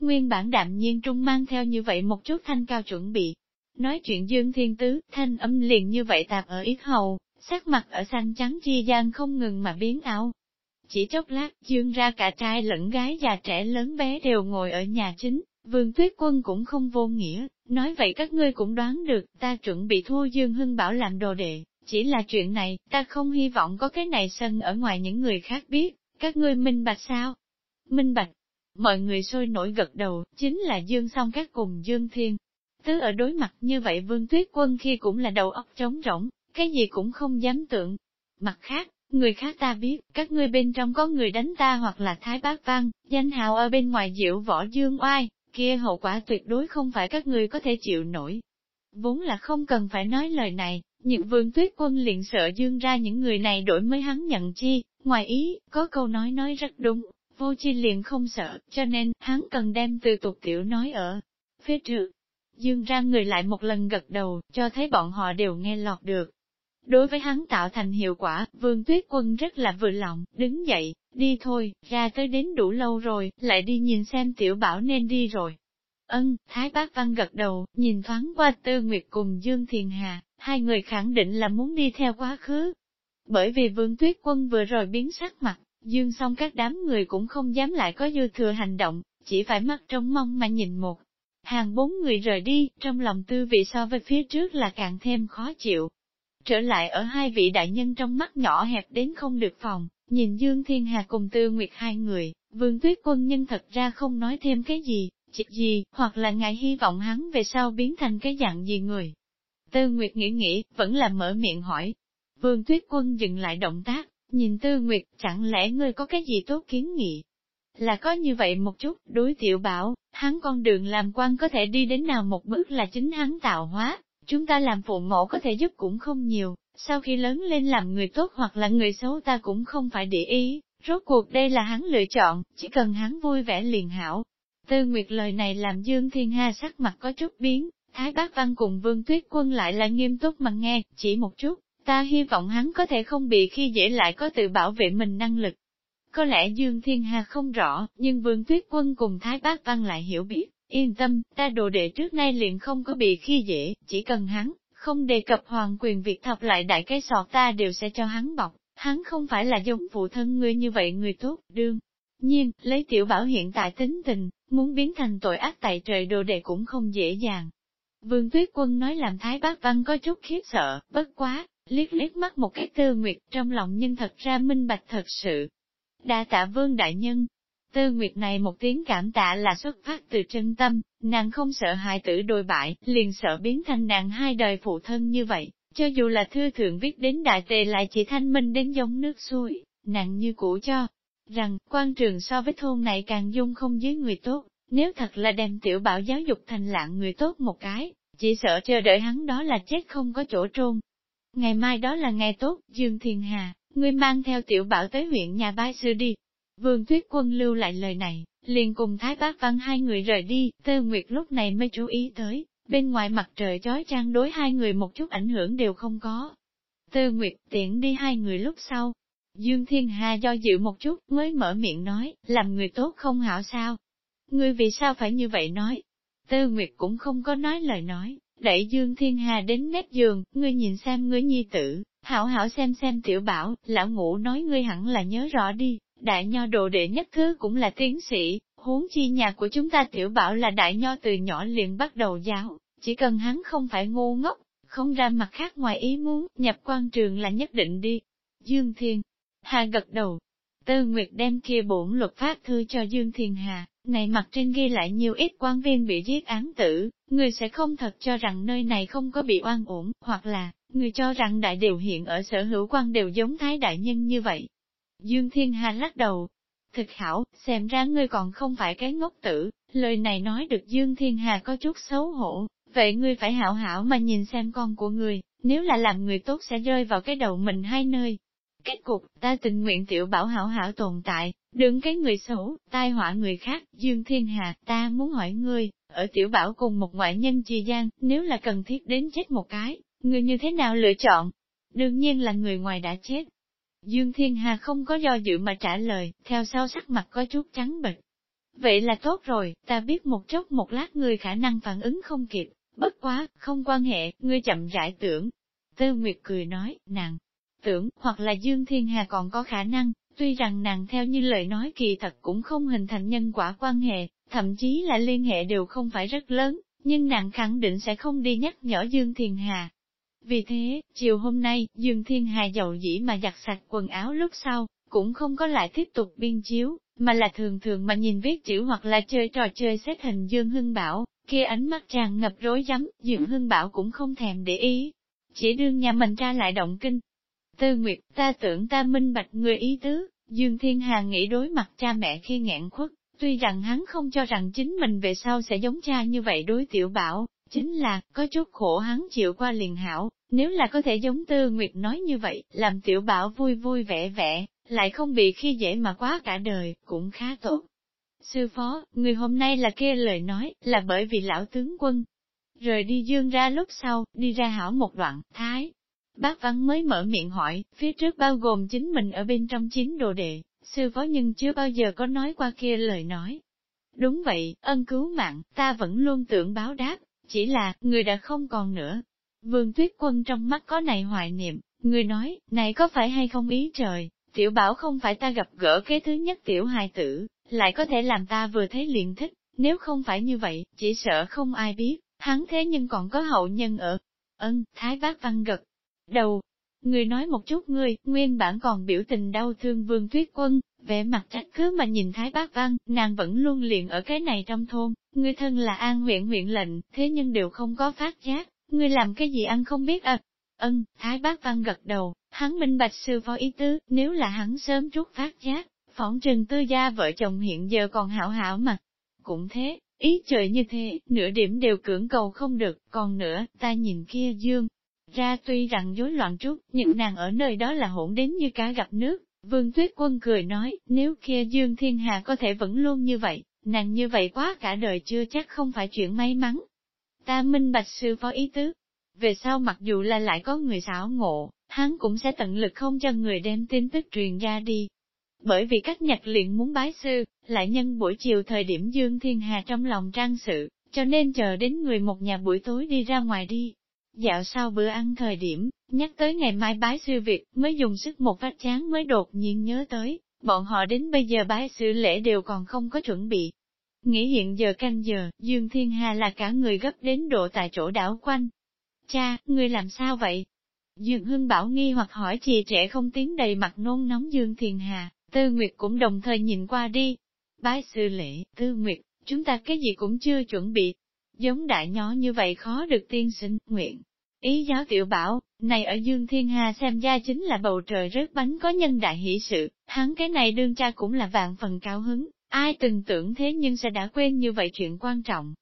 Nguyên bản đạm nhiên trung mang theo như vậy một chút thanh cao chuẩn bị. Nói chuyện Dương Thiên Tứ, thanh âm liền như vậy tạp ở ít hầu, sắc mặt ở xanh trắng chi gian không ngừng mà biến ảo. Chỉ chốc lát, Dương ra cả trai lẫn gái già trẻ lớn bé đều ngồi ở nhà chính, Vương Tuyết Quân cũng không vô nghĩa, nói vậy các ngươi cũng đoán được, ta chuẩn bị thua Dương Hưng Bảo làm đồ đệ, chỉ là chuyện này, ta không hy vọng có cái này sân ở ngoài những người khác biết, các ngươi minh bạch sao? Minh bạch, mọi người sôi nổi gật đầu, chính là Dương song các cùng Dương Thiên. Tứ ở đối mặt như vậy Vương Tuyết Quân khi cũng là đầu óc trống rỗng, cái gì cũng không dám tưởng. Mặt khác, người khác ta biết, các ngươi bên trong có người đánh ta hoặc là Thái Bác Văn, danh hào ở bên ngoài diệu võ Dương oai, kia hậu quả tuyệt đối không phải các ngươi có thể chịu nổi. Vốn là không cần phải nói lời này, những vương tuyết quân liền sợ dương ra những người này đổi mới hắn nhận chi, ngoài ý, có câu nói nói rất đúng, vô chi liền không sợ, cho nên, hắn cần đem từ tục tiểu nói ở phía trước. Dương ra người lại một lần gật đầu, cho thấy bọn họ đều nghe lọt được. Đối với hắn tạo thành hiệu quả, vương tuyết quân rất là vừa lòng, đứng dậy, đi thôi, ra tới đến đủ lâu rồi, lại đi nhìn xem tiểu bảo nên đi rồi. Ân, Thái Bác Văn gật đầu, nhìn thoáng qua Tư Nguyệt cùng Dương Thiền Hà, hai người khẳng định là muốn đi theo quá khứ. Bởi vì Vương Tuyết Quân vừa rồi biến sắc mặt, Dương xong các đám người cũng không dám lại có dư thừa hành động, chỉ phải mắt trông mong mà nhìn một. Hàng bốn người rời đi, trong lòng tư vị so với phía trước là càng thêm khó chịu. Trở lại ở hai vị đại nhân trong mắt nhỏ hẹp đến không được phòng, nhìn Dương Thiên Hà cùng Tư Nguyệt hai người, Vương Tuyết Quân nhân thật ra không nói thêm cái gì, chỉ gì, hoặc là ngài hy vọng hắn về sau biến thành cái dạng gì người. Tư Nguyệt nghĩ nghĩ, vẫn là mở miệng hỏi. Vương Tuyết Quân dừng lại động tác, nhìn Tư Nguyệt, chẳng lẽ ngươi có cái gì tốt kiến nghị? Là có như vậy một chút, đối tiểu bảo, hắn con đường làm quan có thể đi đến nào một bước là chính hắn tạo hóa, chúng ta làm phụ mẫu có thể giúp cũng không nhiều, sau khi lớn lên làm người tốt hoặc là người xấu ta cũng không phải để ý, rốt cuộc đây là hắn lựa chọn, chỉ cần hắn vui vẻ liền hảo. Tư Nguyệt lời này làm Dương Thiên Ha sắc mặt có chút biến, Thái Bác Văn cùng Vương Tuyết Quân lại là nghiêm túc mà nghe, chỉ một chút, ta hy vọng hắn có thể không bị khi dễ lại có tự bảo vệ mình năng lực. Có lẽ Dương Thiên Hà không rõ, nhưng Vương Tuyết Quân cùng Thái Bác Văn lại hiểu biết, yên tâm, ta đồ đệ trước nay liền không có bị khi dễ, chỉ cần hắn, không đề cập hoàng quyền việc thọc lại đại cái sọt ta đều sẽ cho hắn bọc, hắn không phải là giống phụ thân ngươi như vậy người tốt, đương. Nhiên, lấy tiểu bảo hiện tại tính tình, muốn biến thành tội ác tại trời đồ đệ cũng không dễ dàng. Vương Tuyết Quân nói làm Thái Bác Văn có chút khiếp sợ, bất quá, liếc liếc mắt một cái tư nguyệt trong lòng nhưng thật ra minh bạch thật sự. Đa tạ vương đại nhân, Tư Nguyệt này một tiếng cảm tạ là xuất phát từ chân tâm, nàng không sợ hại tử đồi bại, liền sợ biến thành nàng hai đời phụ thân như vậy, cho dù là thư thượng viết đến đại tề lại chỉ thanh minh đến giống nước xuôi, nàng như cũ cho, rằng quan trường so với thôn này càng dung không dưới người tốt, nếu thật là đem tiểu bảo giáo dục thành lạng người tốt một cái, chỉ sợ chờ đợi hắn đó là chết không có chỗ trôn. Ngày mai đó là ngày tốt, Dương Thiên Hà, ngươi mang theo tiểu bảo tới huyện nhà bai sư đi, Vương Tuyết Quân lưu lại lời này, liền cùng Thái Bác Văn hai người rời đi, Tơ Nguyệt lúc này mới chú ý tới, bên ngoài mặt trời chói chang đối hai người một chút ảnh hưởng đều không có. Tơ Nguyệt tiện đi hai người lúc sau. Dương Thiên Hà do dự một chút mới mở miệng nói, làm người tốt không hảo sao? Ngươi vì sao phải như vậy nói? Tơ Nguyệt cũng không có nói lời nói, đẩy Dương Thiên Hà đến mép giường, ngươi nhìn xem ngươi nhi tử, hảo hảo xem xem tiểu bảo, lão ngủ nói ngươi hẳn là nhớ rõ đi, đại nho đồ đệ nhất thứ cũng là tiến sĩ, huống chi nhà của chúng ta tiểu bảo là đại nho từ nhỏ liền bắt đầu giáo, chỉ cần hắn không phải ngu ngốc, không ra mặt khác ngoài ý muốn, nhập quan trường là nhất định đi. Dương Thiên Hà gật đầu. Tư Nguyệt đem kia bổn luật pháp thư cho Dương Thiền Hà, này mặt trên ghi lại nhiều ít quan viên bị giết án tử, người sẽ không thật cho rằng nơi này không có bị oan uổng, hoặc là, người cho rằng đại điều hiện ở sở hữu quan đều giống thái đại nhân như vậy, Dương Thiên Hà lắc đầu. Thực hảo, xem ra ngươi còn không phải cái ngốc tử, lời này nói được Dương Thiên Hà có chút xấu hổ, vậy ngươi phải hảo hảo mà nhìn xem con của ngươi, nếu là làm người tốt sẽ rơi vào cái đầu mình hai nơi. Kết cục, ta tình nguyện tiểu bảo hảo hảo tồn tại, đừng cái người xấu, tai họa người khác, Dương Thiên Hà, ta muốn hỏi ngươi, ở tiểu bảo cùng một ngoại nhân chi gian, nếu là cần thiết đến chết một cái, ngươi như thế nào lựa chọn? Đương nhiên là người ngoài đã chết, Dương Thiên Hà không có do dự mà trả lời, theo sau sắc mặt có chút trắng bệch. Vậy là tốt rồi, ta biết một chốc một lát người khả năng phản ứng không kịp, bất quá, không quan hệ, ngươi chậm rãi tưởng. Tư Nguyệt cười nói, nàng, tưởng, hoặc là Dương Thiên Hà còn có khả năng, tuy rằng nàng theo như lời nói kỳ thật cũng không hình thành nhân quả quan hệ, thậm chí là liên hệ đều không phải rất lớn, nhưng nàng khẳng định sẽ không đi nhắc nhở Dương Thiên Hà, vì thế, chiều hôm nay, Dương Thiên Hà dậu dĩ mà giặt sạch quần áo lúc sau, cũng không có lại tiếp tục biên chiếu, mà là thường thường mà nhìn viết chữ hoặc là chơi trò chơi xét hình Dương Hưng Bảo, kia ánh mắt tràn ngập rối rắm, Dương Hưng Bảo cũng không thèm để ý. Chỉ đương nhà mình ra lại động kinh. Tư Nguyệt, ta tưởng ta minh bạch người ý tứ, Dương Thiên Hà nghĩ đối mặt cha mẹ khi nghẹn khuất, tuy rằng hắn không cho rằng chính mình về sau sẽ giống cha như vậy đối tiểu bảo, Chính là, có chút khổ hắn chịu qua liền hảo, nếu là có thể giống Tư Nguyệt nói như vậy, làm tiểu bảo vui vui vẻ vẻ, lại không bị khi dễ mà quá cả đời, cũng khá tốt. Sư phó, người hôm nay là kia lời nói, là bởi vì lão tướng quân. Rời đi dương ra lúc sau, đi ra hảo một đoạn, thái. Bác Văn mới mở miệng hỏi, phía trước bao gồm chính mình ở bên trong chín đồ đệ, sư phó nhưng chưa bao giờ có nói qua kia lời nói. Đúng vậy, ân cứu mạng, ta vẫn luôn tưởng báo đáp, chỉ là, người đã không còn nữa. Vương tuyết quân trong mắt có này hoài niệm, người nói, này có phải hay không ý trời, tiểu bảo không phải ta gặp gỡ cái thứ nhất tiểu hài tử, lại có thể làm ta vừa thấy liền thích, nếu không phải như vậy, chỉ sợ không ai biết, hắn thế nhưng còn có hậu nhân ở. Ân, Thái Bác Văn gật. Đầu, người nói một chút ngươi, nguyên bản còn biểu tình đau thương vương tuyết quân, vẻ mặt trách cứ mà nhìn Thái Bác Văn, nàng vẫn luôn liền ở cái này trong thôn, ngươi thân là an huyện huyện lệnh, thế nhưng đều không có phát giác, ngươi làm cái gì ăn không biết à? Ân, Thái Bác Văn gật đầu, hắn minh bạch sư phó ý tứ, nếu là hắn sớm chút phát giác, phỏng trừng tư gia vợ chồng hiện giờ còn hảo hảo mà. Cũng thế, ý trời như thế, nửa điểm đều cưỡng cầu không được, còn nữa, ta nhìn kia dương. Ra tuy rằng rối loạn chút, nhưng nàng ở nơi đó là hỗn đến như cá gặp nước, Vương Tuyết Quân cười nói, nếu kia Dương Thiên Hà có thể vẫn luôn như vậy, nàng như vậy quá cả đời chưa chắc không phải chuyện may mắn. Ta minh bạch sư phó ý tứ. Về sau mặc dù là lại có người xảo ngộ, hắn cũng sẽ tận lực không cho người đem tin tức truyền ra đi. Bởi vì các nhạc luyện muốn bái sư, lại nhân buổi chiều thời điểm Dương Thiên Hà trong lòng trang sự, cho nên chờ đến người một nhà buổi tối đi ra ngoài đi. Dạo sau bữa ăn thời điểm, nhắc tới ngày mai bái sư việc, mới dùng sức một phát chán mới đột nhiên nhớ tới, bọn họ đến bây giờ bái sư lễ đều còn không có chuẩn bị. Nghĩ hiện giờ canh giờ, Dương Thiên Hà là cả người gấp đến độ tại chỗ đảo quanh. Cha, ngươi làm sao vậy? Dương Hưng Bảo nghi hoặc hỏi chị trẻ không tiếng đầy mặt nôn nóng Dương thiên Hà, Tư Nguyệt cũng đồng thời nhìn qua đi. Bái sư lễ, Tư Nguyệt, chúng ta cái gì cũng chưa chuẩn bị. Giống đại nhỏ như vậy khó được tiên sinh, nguyện. Ý giáo tiểu bảo, này ở Dương Thiên Hà xem ra chính là bầu trời rớt bánh có nhân đại hỷ sự, hắn cái này đương cha cũng là vạn phần cao hứng, ai từng tưởng thế nhưng sẽ đã quên như vậy chuyện quan trọng.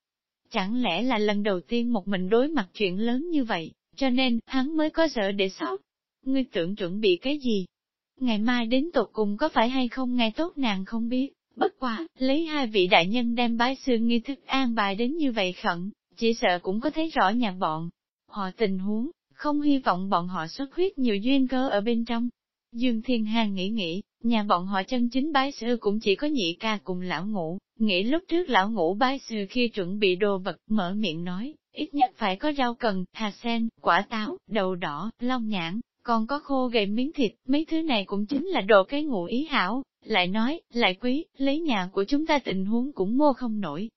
Chẳng lẽ là lần đầu tiên một mình đối mặt chuyện lớn như vậy, cho nên hắn mới có sợ để sót. Ngươi tưởng chuẩn bị cái gì? Ngày mai đến tột cùng có phải hay không nghe tốt nàng không biết, bất quá, lấy hai vị đại nhân đem bái sư nghi thức an bài đến như vậy khẩn, chỉ sợ cũng có thấy rõ nhà bọn. Họ tình huống, không hy vọng bọn họ xuất huyết nhiều duyên cơ ở bên trong. Dương Thiên Hàng nghĩ nghĩ, nhà bọn họ chân chính bái sư cũng chỉ có nhị ca cùng lão ngũ, nghĩ lúc trước lão ngũ bái sư khi chuẩn bị đồ vật mở miệng nói, ít nhất phải có rau cần, hà sen, quả táo, đầu đỏ, long nhãn, còn có khô gầy miếng thịt, mấy thứ này cũng chính là đồ cái ngụ ý hảo, lại nói, lại quý, lấy nhà của chúng ta tình huống cũng mua không nổi.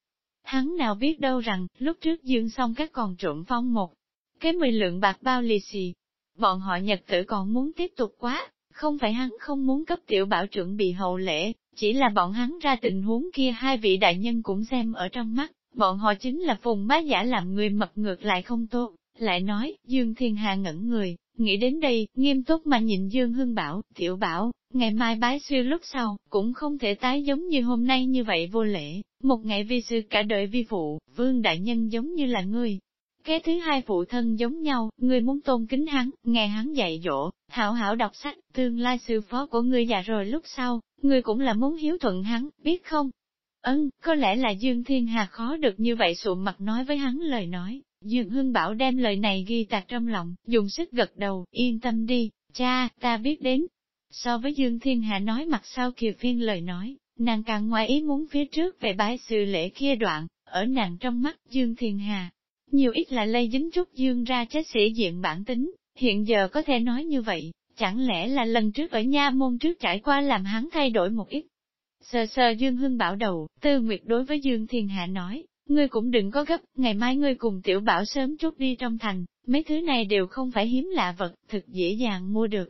Hắn nào biết đâu rằng, lúc trước dương xong các còn trộm phong một, cái mười lượng bạc bao lì xì. Bọn họ nhật tử còn muốn tiếp tục quá, không phải hắn không muốn cấp tiểu bảo chuẩn bị hậu lễ, chỉ là bọn hắn ra tình huống kia hai vị đại nhân cũng xem ở trong mắt, bọn họ chính là phùng bá giả làm người mật ngược lại không tốt, lại nói, Dương Thiên Hà ngẩn người, nghĩ đến đây, nghiêm túc mà nhìn Dương Hưng bảo, tiểu bảo, ngày mai bái sư lúc sau, cũng không thể tái giống như hôm nay như vậy vô lễ, một ngày vi sư cả đời vi phụ, vương đại nhân giống như là ngươi, cái thứ hai phụ thân giống nhau, ngươi muốn tôn kính hắn, nghe hắn dạy dỗ, hảo hảo đọc sách, tương lai sư phó của ngươi già rồi lúc sau, ngươi cũng là muốn hiếu thuận hắn, biết không? Ân, có lẽ là Dương Thiên Hà khó được như vậy sụm mặt nói với hắn lời nói. Dương Hưng Bảo đem lời này ghi tạc trong lòng, dùng sức gật đầu, yên tâm đi, cha, ta biết đến. So với Dương Thiên Hà nói mặt sau kiều phiên lời nói, nàng càng ngoài ý muốn phía trước về bái sự lễ kia đoạn, ở nàng trong mắt Dương Thiên Hà, nhiều ít là lây dính chút dương ra chết sĩ diện bản tính, hiện giờ có thể nói như vậy, chẳng lẽ là lần trước ở nha môn trước trải qua làm hắn thay đổi một ít. Sờ sờ Dương Hưng bảo đầu, Tư Nguyệt đối với Dương Thiên Hạ nói, ngươi cũng đừng có gấp, ngày mai ngươi cùng tiểu bảo sớm chút đi trong thành, mấy thứ này đều không phải hiếm lạ vật, thực dễ dàng mua được.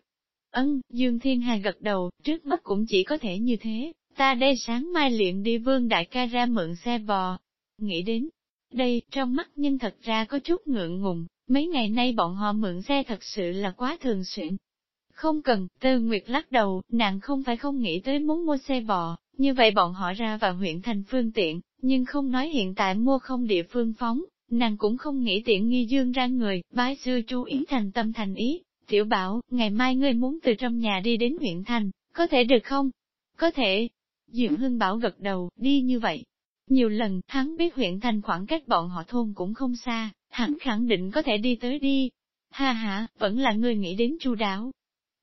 Ân, Dương Thiên Hà gật đầu, trước mắt cũng chỉ có thể như thế, ta đây sáng mai luyện đi vương đại ca ra mượn xe bò. Nghĩ đến, đây, trong mắt nhưng thật ra có chút ngượng ngùng, mấy ngày nay bọn họ mượn xe thật sự là quá thường xuyên. Không cần, Tư Nguyệt lắc đầu, nàng không phải không nghĩ tới muốn mua xe bò, như vậy bọn họ ra vào huyện thành phương tiện, nhưng không nói hiện tại mua không địa phương phóng, nàng cũng không nghĩ tiện nghi dương ra người, bái sư chú ý thành tâm thành ý. Tiểu bảo, ngày mai ngươi muốn từ trong nhà đi đến huyện thành, có thể được không? Có thể. Diệm Hưng Bảo gật đầu, đi như vậy, nhiều lần, hắn biết huyện thành khoảng cách bọn họ thôn cũng không xa, hắn khẳng định có thể đi tới đi. Ha ha, vẫn là người nghĩ đến chu đáo.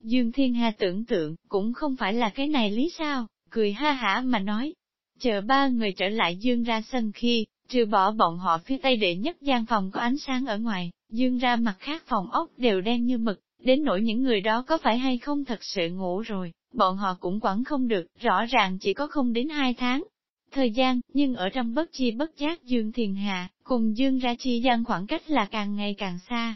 Dương Thiên Hà tưởng tượng, cũng không phải là cái này lý sao, cười ha hả mà nói. Chờ ba người trở lại Dương ra sân khi, trừ bỏ bọn họ phía tây đệ nhất gian phòng có ánh sáng ở ngoài, Dương ra mặt khác phòng ốc đều đen như mực, đến nỗi những người đó có phải hay không thật sự ngủ rồi, bọn họ cũng quản không được, rõ ràng chỉ có không đến hai tháng, thời gian, nhưng ở trong bất chi bất giác Dương Thiền Hạ, cùng Dương ra chi gian khoảng cách là càng ngày càng xa.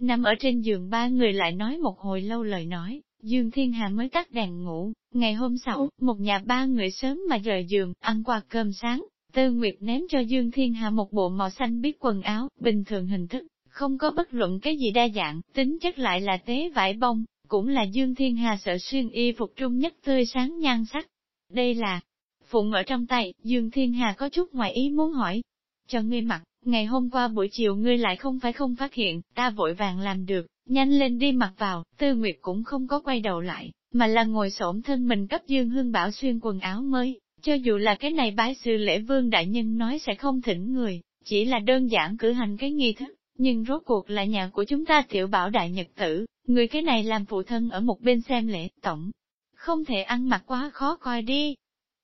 Nằm ở trên giường ba người lại nói một hồi lâu lời nói, Dương Thiên Hà mới tắt đèn ngủ, ngày hôm sau, một nhà ba người sớm mà rời giường, ăn qua cơm sáng, Tư Nguyệt ném cho Dương Thiên Hà một bộ màu xanh biết quần áo, bình thường hình thức, không có bất luận cái gì đa dạng, tính chất lại là tế vải bông, cũng là Dương Thiên Hà sợ xuyên y phục trung nhất tươi sáng nhan sắc. Đây là, Phụng ở trong tay, Dương Thiên Hà có chút ngoài ý muốn hỏi. Cho ngươi mặc, ngày hôm qua buổi chiều ngươi lại không phải không phát hiện, ta vội vàng làm được, nhanh lên đi mặc vào, Tư Nguyệt cũng không có quay đầu lại, mà là ngồi xổm thân mình cấp Dương Hương Bảo xuyên quần áo mới, cho dù là cái này bái sư lễ vương đại nhân nói sẽ không thỉnh người, chỉ là đơn giản cử hành cái nghi thức, nhưng rốt cuộc là nhà của chúng ta tiểu bảo đại nhật tử, người cái này làm phụ thân ở một bên xem lễ tổng. Không thể ăn mặc quá khó coi đi,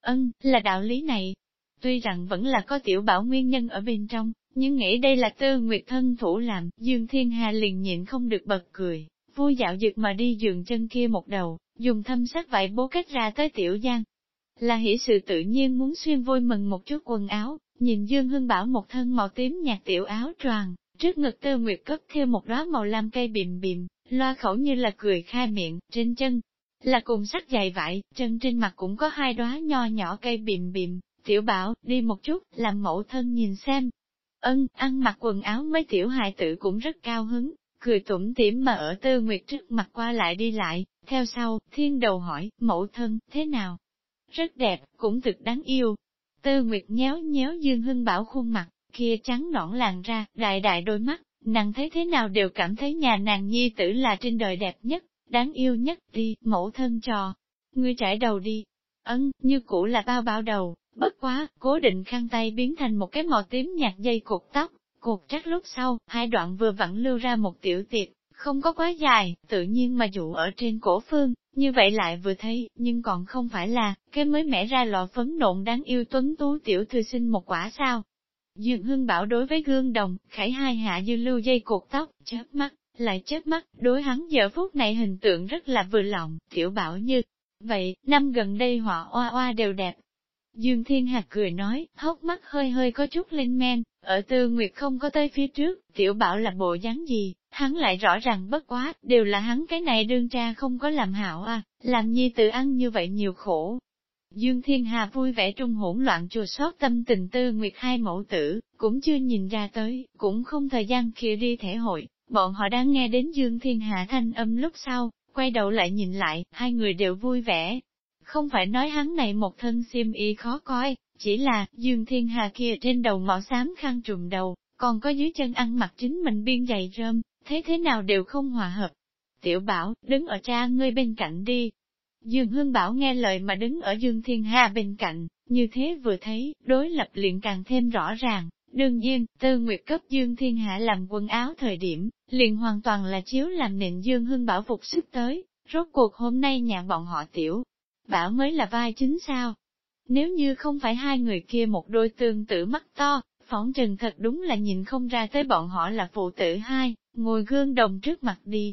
Ân, là đạo lý này. Tuy rằng vẫn là có tiểu bảo nguyên nhân ở bên trong, nhưng nghĩ đây là tư nguyệt thân thủ làm, Dương Thiên Hà liền nhịn không được bật cười, vui dạo dực mà đi giường chân kia một đầu, dùng thâm sắc vải bố cách ra tới tiểu giang. Là hỷ sự tự nhiên muốn xuyên vui mừng một chút quần áo, nhìn Dương Hưng Bảo một thân màu tím nhạt tiểu áo choàng, trước ngực tư nguyệt cất theo một đóa màu lam cây bìm bìm, loa khẩu như là cười khai miệng, trên chân, là cùng sắc dày vải, chân trên mặt cũng có hai đóa nho nhỏ cây bìm bìm, tiểu bảo, đi một chút, làm mẫu thân nhìn xem. Ân, ăn mặc quần áo mấy tiểu hài tử cũng rất cao hứng, cười tủm tỉm mà ở tư nguyệt trước mặt qua lại đi lại, theo sau, thiên đầu hỏi, mẫu thân, thế nào? Rất đẹp, cũng thực đáng yêu. Tư nguyệt nhéo nhéo dương hưng bảo khuôn mặt, kia trắng nõn làn ra, đại đại đôi mắt, nàng thấy thế nào đều cảm thấy nhà nàng nhi tử là trên đời đẹp nhất, đáng yêu nhất đi, mẫu thân trò. Ngươi trải đầu đi. Ấn, như cũ là bao bao đầu, bất quá, cố định khăn tay biến thành một cái màu tím nhạt dây cột tóc, cột chắc lúc sau, hai đoạn vừa vặn lưu ra một tiểu tiệc, không có quá dài, tự nhiên mà dụ ở trên cổ phương, như vậy lại vừa thấy, nhưng còn không phải là, cái mới mẻ ra lọ phấn nộn đáng yêu tuấn tú tiểu thư sinh một quả sao. Dương Hưng bảo đối với gương đồng, khải hai hạ dư lưu dây cột tóc, chớp mắt, lại chết mắt, đối hắn giờ phút này hình tượng rất là vừa lòng, tiểu bảo như. Vậy, năm gần đây họa oa oa đều đẹp. Dương Thiên Hạc cười nói, hốc mắt hơi hơi có chút lên men, ở tư nguyệt không có tới phía trước, tiểu bảo là bộ dáng gì, hắn lại rõ ràng bất quá, đều là hắn cái này đương tra không có làm hảo à, làm nhi tự ăn như vậy nhiều khổ. Dương Thiên Hà vui vẻ trung hỗn loạn chùa sót tâm tình tư nguyệt hai mẫu tử, cũng chưa nhìn ra tới, cũng không thời gian kia đi thể hội, bọn họ đang nghe đến Dương Thiên Hà thanh âm lúc sau, quay đầu lại nhìn lại, hai người đều vui vẻ. Không phải nói hắn này một thân xiêm y khó coi, chỉ là, Dương Thiên Hà kia trên đầu mỏ xám khăn trùm đầu, còn có dưới chân ăn mặc chính mình biên giày rơm, thế thế nào đều không hòa hợp. Tiểu Bảo, đứng ở cha ngươi bên cạnh đi. Dương Hương Bảo nghe lời mà đứng ở Dương Thiên Hà bên cạnh, như thế vừa thấy, đối lập liền càng thêm rõ ràng. Đương nhiên, Tư Nguyệt cấp Dương Thiên Hạ làm quần áo thời điểm, liền hoàn toàn là chiếu làm nịnh Dương hưng Bảo phục sức tới, rốt cuộc hôm nay nhà bọn họ tiểu. Bảo mới là vai chính sao? Nếu như không phải hai người kia một đôi tương tự mắt to, phỏng trừng thật đúng là nhìn không ra tới bọn họ là phụ tử hai, ngồi gương đồng trước mặt đi.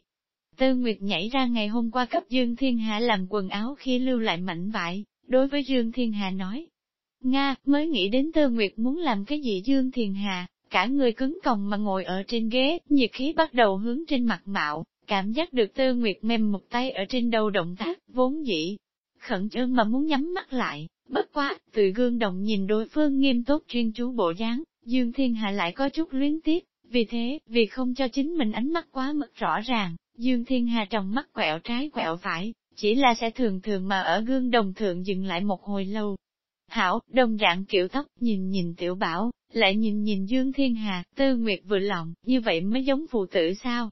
Tư Nguyệt nhảy ra ngày hôm qua cấp Dương Thiên Hạ làm quần áo khi lưu lại mảnh vải, đối với Dương Thiên Hạ nói. Nga, mới nghĩ đến Tơ Nguyệt muốn làm cái gì Dương Thiên Hà, cả người cứng còng mà ngồi ở trên ghế, nhiệt khí bắt đầu hướng trên mặt mạo, cảm giác được Tơ Nguyệt mềm một tay ở trên đầu động tác, vốn dĩ. Khẩn trương mà muốn nhắm mắt lại, bất quá, từ gương đồng nhìn đối phương nghiêm túc chuyên chú bộ dáng, Dương Thiên Hạ lại có chút luyến tiếc, vì thế, vì không cho chính mình ánh mắt quá mức rõ ràng, Dương Thiên Hà trong mắt quẹo trái quẹo phải, chỉ là sẽ thường thường mà ở gương đồng thượng dừng lại một hồi lâu. Hảo, đồng dạng kiểu tóc, nhìn nhìn tiểu bảo, lại nhìn nhìn Dương Thiên Hà, tư nguyệt vừa lòng, như vậy mới giống phụ tử sao?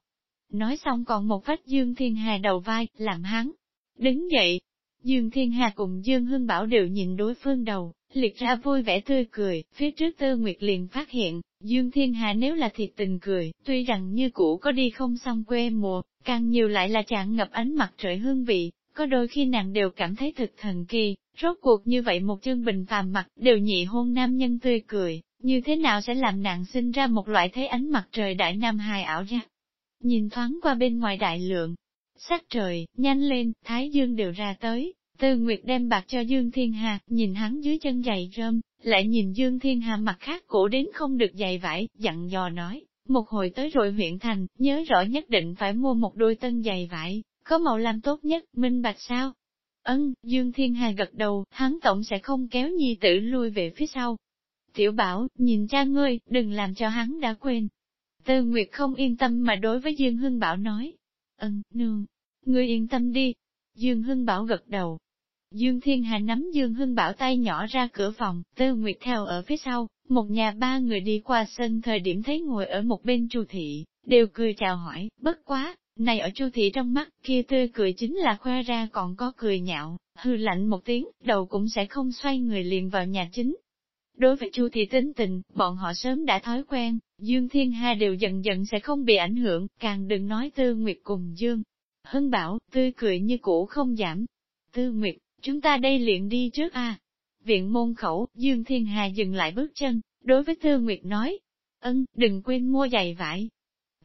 Nói xong còn một vách Dương Thiên Hà đầu vai, làm hắn. Đứng dậy, Dương Thiên Hà cùng Dương Hưng Bảo đều nhìn đối phương đầu, liệt ra vui vẻ tươi cười, phía trước Tư Nguyệt liền phát hiện, Dương Thiên Hà nếu là thiệt tình cười, tuy rằng như cũ có đi không xong quê mùa, càng nhiều lại là trạng ngập ánh mặt trời hương vị, có đôi khi nàng đều cảm thấy thực thần kỳ, rốt cuộc như vậy một chương bình phàm mặt đều nhị hôn nam nhân tươi cười, như thế nào sẽ làm nàng sinh ra một loại thế ánh mặt trời đại nam hài ảo giác. Nhìn thoáng qua bên ngoài đại lượng, sắc trời, nhanh lên, thái dương đều ra tới, Tư Nguyệt đem bạc cho Dương Thiên Hà, nhìn hắn dưới chân giày rơm, lại nhìn Dương Thiên Hà mặt khác cổ đến không được giày vải, dặn dò nói, một hồi tới rồi huyện thành, nhớ rõ nhất định phải mua một đôi tân giày vải, có màu làm tốt nhất, minh bạch sao? Ân, Dương Thiên Hà gật đầu, hắn tổng sẽ không kéo nhi tử lui về phía sau. Tiểu bảo, nhìn cha ngươi, đừng làm cho hắn đã quên. Tư Nguyệt không yên tâm mà đối với Dương Hưng Bảo nói. Ân, nương, ngươi yên tâm đi. Dương Hưng Bảo gật đầu, Dương Thiên Hà nắm Dương Hưng Bảo tay nhỏ ra cửa phòng, Tư Nguyệt theo ở phía sau, một nhà ba người đi qua sân thời điểm thấy ngồi ở một bên Chu thị, đều cười chào hỏi, bất quá, này ở Chu thị trong mắt, kia tươi cười chính là khoe ra còn có cười nhạo, hư lạnh một tiếng, đầu cũng sẽ không xoay người liền vào nhà chính. Đối với Chu thị tính tình, bọn họ sớm đã thói quen, Dương Thiên Hà đều dần dần sẽ không bị ảnh hưởng, càng đừng nói Tư Nguyệt cùng Dương. Hưng Bảo, tươi cười như cũ không giảm. Tư Nguyệt, Chúng ta đây liền đi trước a. Viện môn khẩu, Dương Thiên Hà dừng lại bước chân, đối với Tư Nguyệt nói, ân, đừng quên mua giày vải.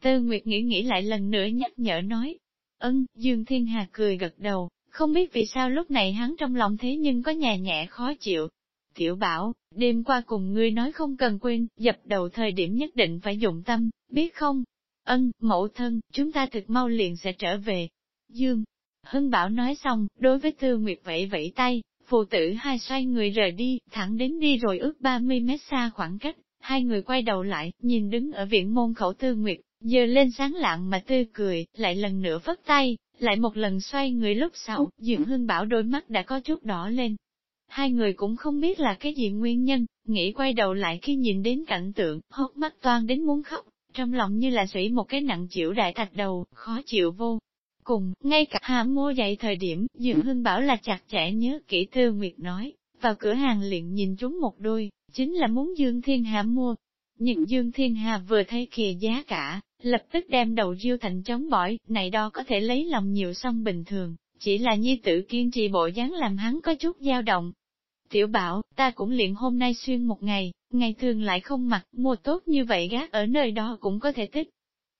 Tư Nguyệt nghĩ nghĩ lại lần nữa nhắc nhở nói, ân, Dương Thiên Hà cười gật đầu, không biết vì sao lúc này hắn trong lòng thế nhưng có nhà nhẹ khó chịu. Tiểu bảo, đêm qua cùng ngươi nói không cần quên, dập đầu thời điểm nhất định phải dụng tâm, biết không? Ân, mẫu thân, chúng ta thực mau liền sẽ trở về. Dương, Hưng Bảo nói xong, đối với Tư Nguyệt vẫy vẫy tay, phụ tử hai xoay người rời đi, thẳng đến đi rồi ước 30 mét xa khoảng cách, hai người quay đầu lại, nhìn đứng ở viện môn khẩu Tư Nguyệt, giờ lên sáng lạng mà tươi cười, lại lần nữa vất tay, lại một lần xoay người lúc sau, Dương Hưng Bảo đôi mắt đã có chút đỏ lên. Hai người cũng không biết là cái gì nguyên nhân, nghĩ quay đầu lại khi nhìn đến cảnh tượng, hốc mắt toan đến muốn khóc, trong lòng như là sủy một cái nặng chịu đại thạch đầu, khó chịu vô. Cùng, ngay cả hà mua dậy thời điểm, Dương Hưng bảo là chặt chẽ nhớ kỹ Tư Nguyệt nói, vào cửa hàng liền nhìn chúng một đôi, chính là muốn Dương Thiên Hạ mua. Nhưng Dương Thiên Hà vừa thấy kìa giá cả, lập tức đem đầu riêu thành chống bỏi, này đo có thể lấy lòng nhiều xong bình thường, chỉ là nhi tử kiên trì bộ dáng làm hắn có chút dao động. Tiểu bảo, ta cũng luyện hôm nay xuyên một ngày, ngày thường lại không mặc, mua tốt như vậy gác ở nơi đó cũng có thể thích.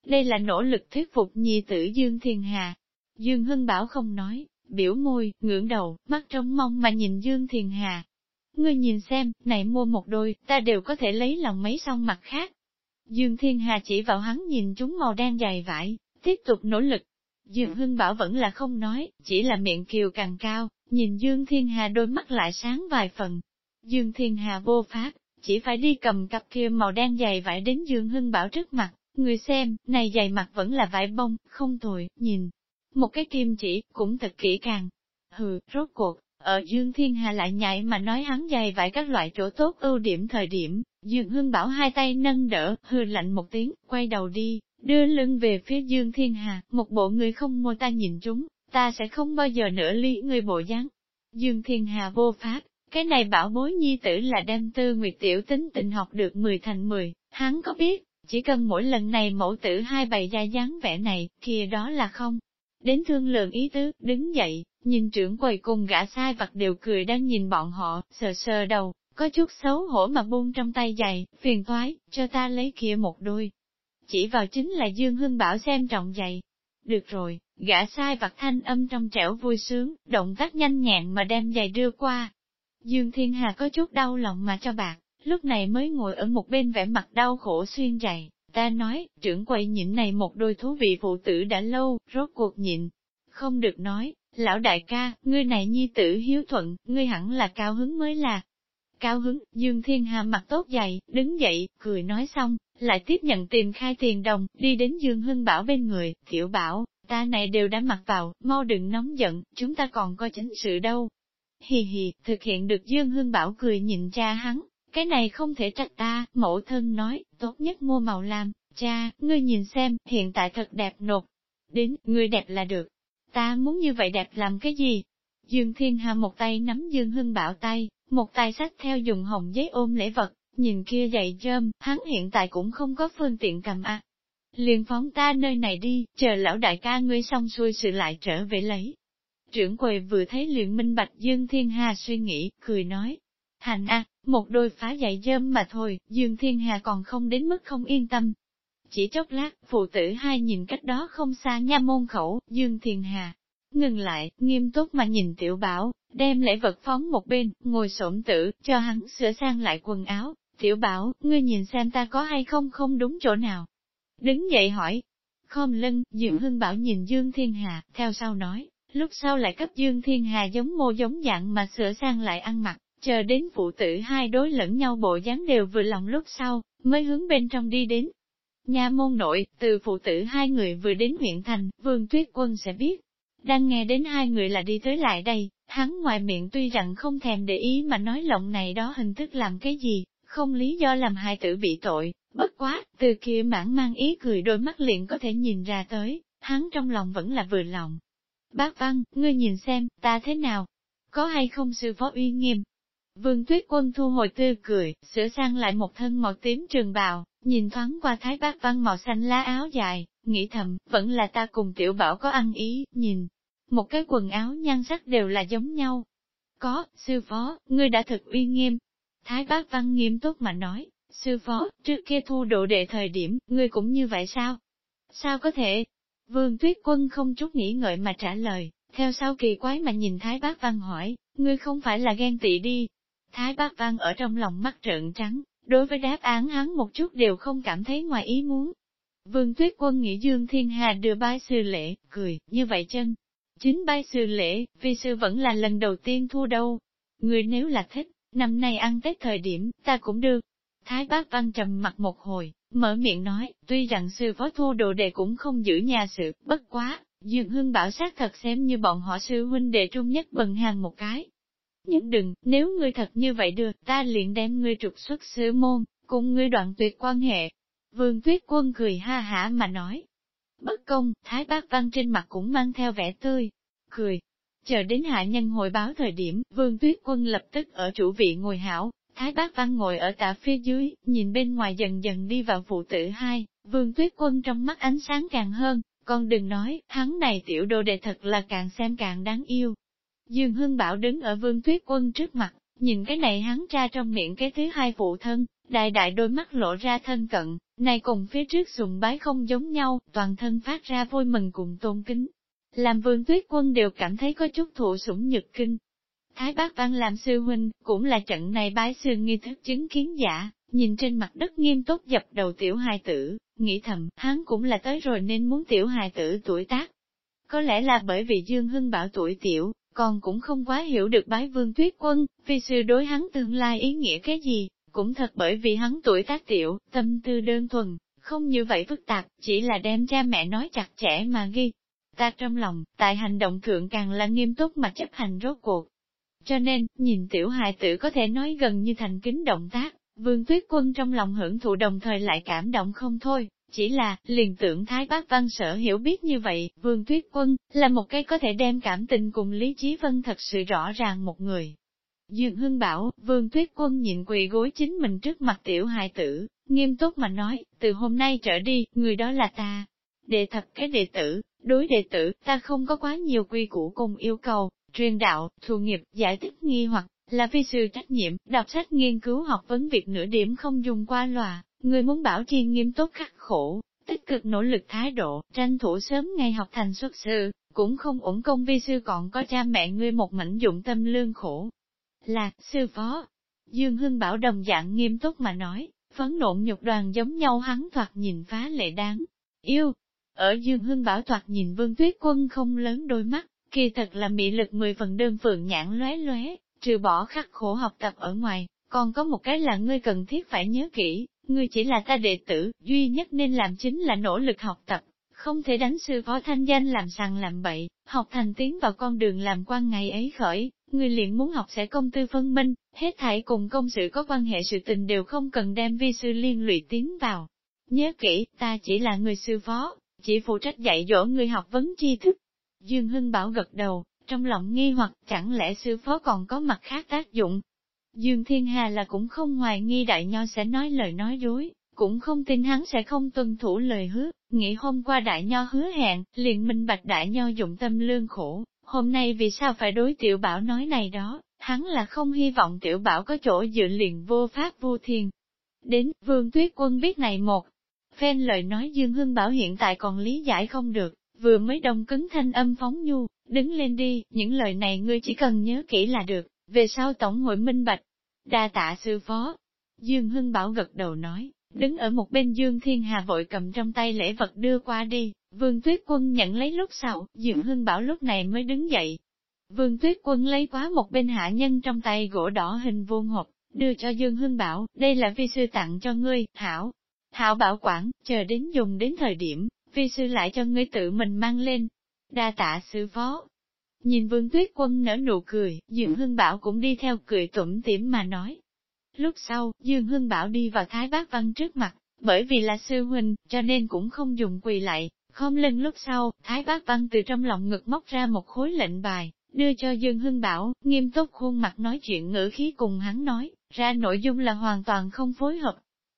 Đây là nỗ lực thuyết phục nhi tử Dương Thiên Hà. Dương Hưng Bảo không nói, biểu môi, ngưỡng đầu, mắt trông mong mà nhìn Dương Thiên Hà. Ngươi nhìn xem, này mua một đôi, ta đều có thể lấy lòng mấy song mặt khác. Dương Thiên Hà chỉ vào hắn nhìn chúng màu đen dài vải, tiếp tục nỗ lực. Dương Hưng Bảo vẫn là không nói, chỉ là miệng kiều càng cao, nhìn Dương Thiên Hà đôi mắt lại sáng vài phần. Dương Thiên Hà vô pháp, chỉ phải đi cầm cặp kia màu đen dày vải đến Dương Hưng Bảo trước mặt, người xem, này dày mặt vẫn là vải bông, không tồi, nhìn. Một cái kim chỉ, cũng thật kỹ càng. Hừ, rốt cuộc, ở Dương Thiên Hà lại nhảy mà nói hắn dày vải các loại chỗ tốt ưu điểm thời điểm, Dương Hưng Bảo hai tay nâng đỡ, hừ lạnh một tiếng, quay đầu đi, đưa lưng về phía Dương Thiên Hà, một bộ người không mua ta nhìn chúng, ta sẽ không bao giờ nữa ly người bộ dáng. Dương Thiên Hà vô pháp, cái này bảo bối nhi tử là đem tư nguyệt tiểu tính tình học được 10 thành 10, hắn có biết, chỉ cần mỗi lần này mẫu tử hai bày ra dáng vẻ này, kia đó là không. Đến thương lượng ý tứ, đứng dậy, nhìn trưởng quầy cùng gã sai vặt đều cười đang nhìn bọn họ, sờ sờ đầu, có chút xấu hổ mà buông trong tay giày, phiền toái, cho ta lấy kia một đôi. Chỉ vào chính là Dương Hưng Bảo xem trọng giày. Được rồi, gã sai vặt thanh âm trong trẻo vui sướng, động tác nhanh nhẹn mà đem giày đưa qua, Dương Thiên Hà có chút đau lòng mà cho bạc, lúc này mới ngồi ở một bên vẻ mặt đau khổ xuyên giày Ta nói, trưởng quầy nhịn này một đôi thú vị phụ tử đã lâu, rốt cuộc nhịn. Không được nói, lão đại ca, ngươi này nhi tử hiếu thuận, ngươi hẳn là cao hứng mới là. Cao hứng, Dương Thiên Hà mặt tốt dày, đứng dậy, cười nói xong, lại tiếp nhận tiền khai tiền đồng, đi đến Dương Hưng Bảo bên người, tiểu bảo, ta này đều đã mặc vào, mau đừng nóng giận, chúng ta còn có chính sự đâu, Hì hì, thực hiện được Dương Hương Bảo cười nhìn cha hắn, cái này không thể trách ta, mẫu thân nói, tốt nhất mua màu lam, cha, ngươi nhìn xem, hiện tại thật đẹp nột. Đến, ngươi đẹp là được. Ta muốn như vậy đẹp làm cái gì? Dương Thiên Hà một tay nắm Dương Hưng Bảo tay, một tay sách theo dùng hồng giấy ôm lễ vật, nhìn kia dày rơm, hắn hiện tại cũng không có phương tiện cầm a. Liền phóng ta nơi này đi, chờ lão đại ca ngươi xong xuôi sự lại trở về lấy. Trưởng quầy vừa thấy liền minh bạch Dương Thiên Hà suy nghĩ, cười nói. Hành a, một đôi phá dạy dơm mà thôi, Dương Thiên Hà còn không đến mức không yên tâm. Chỉ chốc lát, phụ tử hai nhìn cách đó không xa nha môn khẩu, Dương Thiên Hà. Ngừng lại, nghiêm túc mà nhìn tiểu bảo, đem lễ vật phóng một bên, ngồi xổm tử, cho hắn sửa sang lại quần áo. Tiểu bảo, ngươi nhìn xem ta có hay không không đúng chỗ nào. Đứng dậy hỏi. Khom lưng, Dương Hưng Bảo nhìn Dương Thiên Hà, theo sau nói, lúc sau lại cấp Dương Thiên Hà giống mô giống dạng mà sửa sang lại ăn mặc, chờ đến phụ tử hai đối lẫn nhau bộ dáng đều vừa lòng lúc sau, mới hướng bên trong đi đến. Nhà môn nội, từ phụ tử hai người vừa đến huyện thành, vương tuyết quân sẽ biết. Đang nghe đến hai người là đi tới lại đây, hắn ngoài miệng tuy rằng không thèm để ý mà nói lộng này đó hình thức làm cái gì, không lý do làm hai tử bị tội, bất quá, từ kia mãn mang ý cười đôi mắt liền có thể nhìn ra tới, hắn trong lòng vẫn là vừa lòng, Bác Văn, ngươi nhìn xem, ta thế nào? Có hay không sư phó uy nghiêm? Vương Tuyết Quân thu hồi tươi cười, sửa sang lại một thân màu tím trường bào, nhìn thoáng qua thái bác văn màu xanh lá áo dài, nghĩ thầm, vẫn là ta cùng tiểu bảo có ăn ý, nhìn. Một cái quần áo nhan sắc đều là giống nhau. Có, sư phó, ngươi đã thực uy nghiêm. Thái bác văn nghiêm túc mà nói, sư phó, trước kia thu độ đệ thời điểm, ngươi cũng như vậy sao? Sao có thể, Vương Tuyết Quân không chút nghĩ ngợi mà trả lời, theo sau kỳ quái mà nhìn Thái Bác Văn hỏi, ngươi không phải là ghen tị đi. Thái Bác Văn ở trong lòng mắt trợn trắng, đối với đáp án hắn một chút đều không cảm thấy ngoài ý muốn. Vương Tuyết Quân nghĩ Dương Thiên Hà đưa bái sư lễ, cười, như vậy chân. Chính bái sư lễ, vì sư vẫn là lần đầu tiên thua đâu. Người nếu là thích, năm nay ăn Tết thời điểm, ta cũng được. Thái bác văn trầm mặt một hồi, mở miệng nói, tuy rằng sư phó thu đồ đệ cũng không giữ nhà sự, bất quá, Dương Hương bảo sát thật xem như bọn họ sư huynh đệ trung nhất bần hàng một cái. Nhưng đừng, nếu ngươi thật như vậy được, ta liền đem ngươi trục xuất sứ môn, cùng ngươi đoạn tuyệt quan hệ. Vương Tuyết Quân cười ha hả mà nói. Bất công, Thái Bác Văn trên mặt cũng mang theo vẻ tươi, cười. Chờ đến hạ nhân hồi báo thời điểm, Vương Tuyết Quân lập tức ở chủ vị ngồi hảo, Thái Bác Văn ngồi ở tả phía dưới, nhìn bên ngoài dần dần đi vào phụ tử hai, Vương Tuyết Quân trong mắt ánh sáng càng hơn, con đừng nói, hắn này tiểu đồ đệ thật là càng xem càng đáng yêu. Dương Hưng Bảo đứng ở Vương Tuyết Quân trước mặt, nhìn cái này hắn ra trong miệng cái thứ hai phụ thân, đại đại đôi mắt lộ ra thân cận, này cùng phía trước sùng bái không giống nhau, toàn thân phát ra vui mừng cùng tôn kính. Làm vương tuyết quân đều cảm thấy có chút thụ sủng nhật kinh. Thái bác văn làm sư huynh, cũng là trận này bái sư nghi thức chứng kiến giả, nhìn trên mặt đất nghiêm túc dập đầu tiểu hài tử, nghĩ thầm, hắn cũng là tới rồi nên muốn tiểu hài tử tuổi tác. Có lẽ là bởi vì Dương Hưng bảo tuổi tiểu, con cũng không quá hiểu được bái vương tuyết quân, vì sư đối hắn tương lai ý nghĩa cái gì, cũng thật bởi vì hắn tuổi tác tiểu, tâm tư đơn thuần, không như vậy phức tạp, chỉ là đem cha mẹ nói chặt chẽ mà ghi. Ta trong lòng, tại hành động thượng càng là nghiêm túc mà chấp hành rốt cuộc. Cho nên, nhìn tiểu hài tử có thể nói gần như thành kính động tác, vương tuyết quân trong lòng hưởng thụ đồng thời lại cảm động không thôi. Chỉ là, liền tưởng Thái Bác Văn sở hiểu biết như vậy, Vương Tuyết Quân, là một cái có thể đem cảm tình cùng lý trí vân thật sự rõ ràng một người. Dương Hưng bảo, Vương Tuyết Quân nhìn quỳ gối chính mình trước mặt tiểu hài tử, nghiêm túc mà nói, từ hôm nay trở đi, người đó là ta. Đệ thật cái đệ tử, đối đệ tử, ta không có quá nhiều quy củ cùng yêu cầu, truyền đạo, thù nghiệp, giải thích nghi hoặc, là phi sư trách nhiệm, đọc sách nghiên cứu học vấn việc nửa điểm không dùng qua loà, người muốn bảo trì nghiêm túc khắc khổ, tích cực nỗ lực thái độ, tranh thủ sớm ngày học thành xuất sư, cũng không ổn công vi sư còn có cha mẹ ngươi một mảnh dụng tâm lương khổ, là, sư phó. Dương Hưng Bảo đồng dạng nghiêm túc mà nói, phấn nộn nhục đoàn giống nhau hắn thoạt nhìn phá lệ đáng. Yêu, ở Dương Hưng Bảo thoạt nhìn vương tuyết quân không lớn đôi mắt, kỳ thật là mị lực mười phần đơn phượng nhãn lóe lóe, trừ bỏ khắc khổ học tập ở ngoài, còn có một cái là ngươi cần thiết phải nhớ kỹ, ngươi chỉ là ta đệ tử, duy nhất nên làm chính là nỗ lực học tập, không thể đánh sư phó thanh danh làm sằng làm bậy, học thành tiến vào con đường làm quan ngày ấy khởi, người liền muốn học sẽ công tư phân minh, hết thảy cùng công sự có quan hệ sự tình đều không cần đem vi sư liên lụy tiến vào. Nhớ kỹ, ta chỉ là người sư phó, chỉ phụ trách dạy dỗ người học vấn tri thức. Dương Hưng Bảo gật đầu, trong lòng nghi hoặc chẳng lẽ sư phó còn có mặt khác tác dụng. Dương Thiên Hà là cũng không hoài nghi đại nho sẽ nói lời nói dối, cũng không tin hắn sẽ không tuân thủ lời hứa, nghĩ hôm qua đại nho hứa hẹn, liền minh bạch đại nho dụng tâm lương khổ, hôm nay vì sao phải đối tiểu bảo nói này đó, hắn là không hy vọng tiểu bảo có chỗ dựa liền vô pháp vô thiên. Đến, vương tuyết quân biết này một, phen lời nói Dương Hưng Bảo hiện tại còn lý giải không được, vừa mới đông cứng thanh âm phóng nhu, đứng lên đi, những lời này ngươi chỉ cần nhớ kỹ là được, về sau tổng hội minh bạch. Đa tạ sư phó. Dương Hưng Bảo gật đầu nói, đứng ở một bên Dương Thiên Hà vội cầm trong tay lễ vật đưa qua đi, Vương Tuyết Quân nhận lấy lúc sau, Dương Hưng Bảo lúc này mới đứng dậy. Vương Tuyết Quân lấy quá một bên hạ nhân trong tay gỗ đỏ hình vuông hộp, đưa cho Dương Hưng Bảo, đây là vi sư tặng cho ngươi, Thảo. Thảo bảo quản, chờ đến dùng đến thời điểm, vi sư lại cho ngươi tự mình mang lên. Đa tạ sư phó. Nhìn Vương Tuyết Quân nở nụ cười, Dương Hưng Bảo cũng đi theo cười tủm tỉm mà nói. Lúc sau, Dương Hưng Bảo đi vào Thái Bác Văn trước mặt, bởi vì là sư huynh, cho nên cũng không dùng quỳ lại, Khom lưng lúc sau, Thái Bác Văn từ trong lòng ngực móc ra một khối lệnh bài, đưa cho Dương Hưng Bảo, nghiêm túc khuôn mặt nói chuyện ngữ khí cùng hắn nói, ra nội dung là hoàn toàn không phối hợp.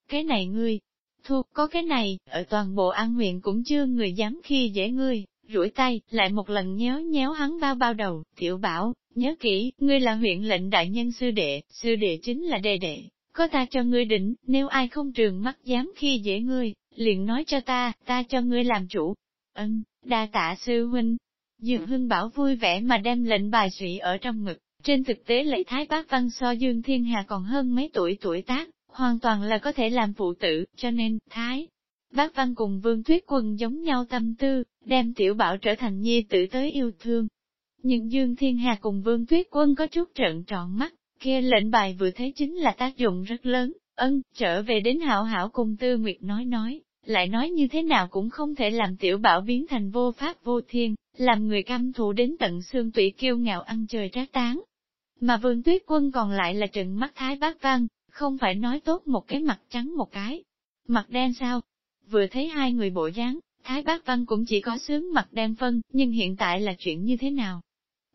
Cái này ngươi, thu, có cái này, ở toàn bộ an huyện cũng chưa người dám khi dễ ngươi, rũi tay, lại một lần nhéo nhéo hắn bao bao đầu, tiểu bảo, nhớ kỹ, ngươi là huyện lệnh đại nhân sư đệ, sư đệ chính là đệ đệ, có ta cho ngươi đỉnh, nếu ai không trường mắt dám khi dễ ngươi, liền nói cho ta, ta cho ngươi làm chủ. Ân, đa tạ sư huynh. Dương Hưng Bảo vui vẻ mà đem lệnh bài sĩ ở trong ngực, trên thực tế lệ thái bác văn so Dương Thiên Hà còn hơn mấy tuổi tuổi tác, hoàn toàn là có thể làm phụ tử, cho nên, thái. Bác Văn cùng Vương Tuyết Quân giống nhau tâm tư, đem tiểu bảo trở thành nhi tử tới yêu thương. Nhưng Dương Thiên Hà cùng Vương Tuyết Quân có chút trận tròn mắt, kia lệnh bài vừa thấy chính là tác dụng rất lớn, ân, trở về đến hảo hảo cùng Tư Nguyệt nói nói, lại nói như thế nào cũng không thể làm tiểu bảo biến thành vô pháp vô thiên, làm người căm thù đến tận xương tủy kiêu ngạo ăn chơi trác tán. Mà vương tuyết quân còn lại là trừng mắt thái bác văn, không phải nói tốt một cái mặt trắng một cái, mặt đen sao? Vừa thấy hai người bộ dáng, thái bác văn cũng chỉ có sướng mặt đen phân, nhưng hiện tại là chuyện như thế nào?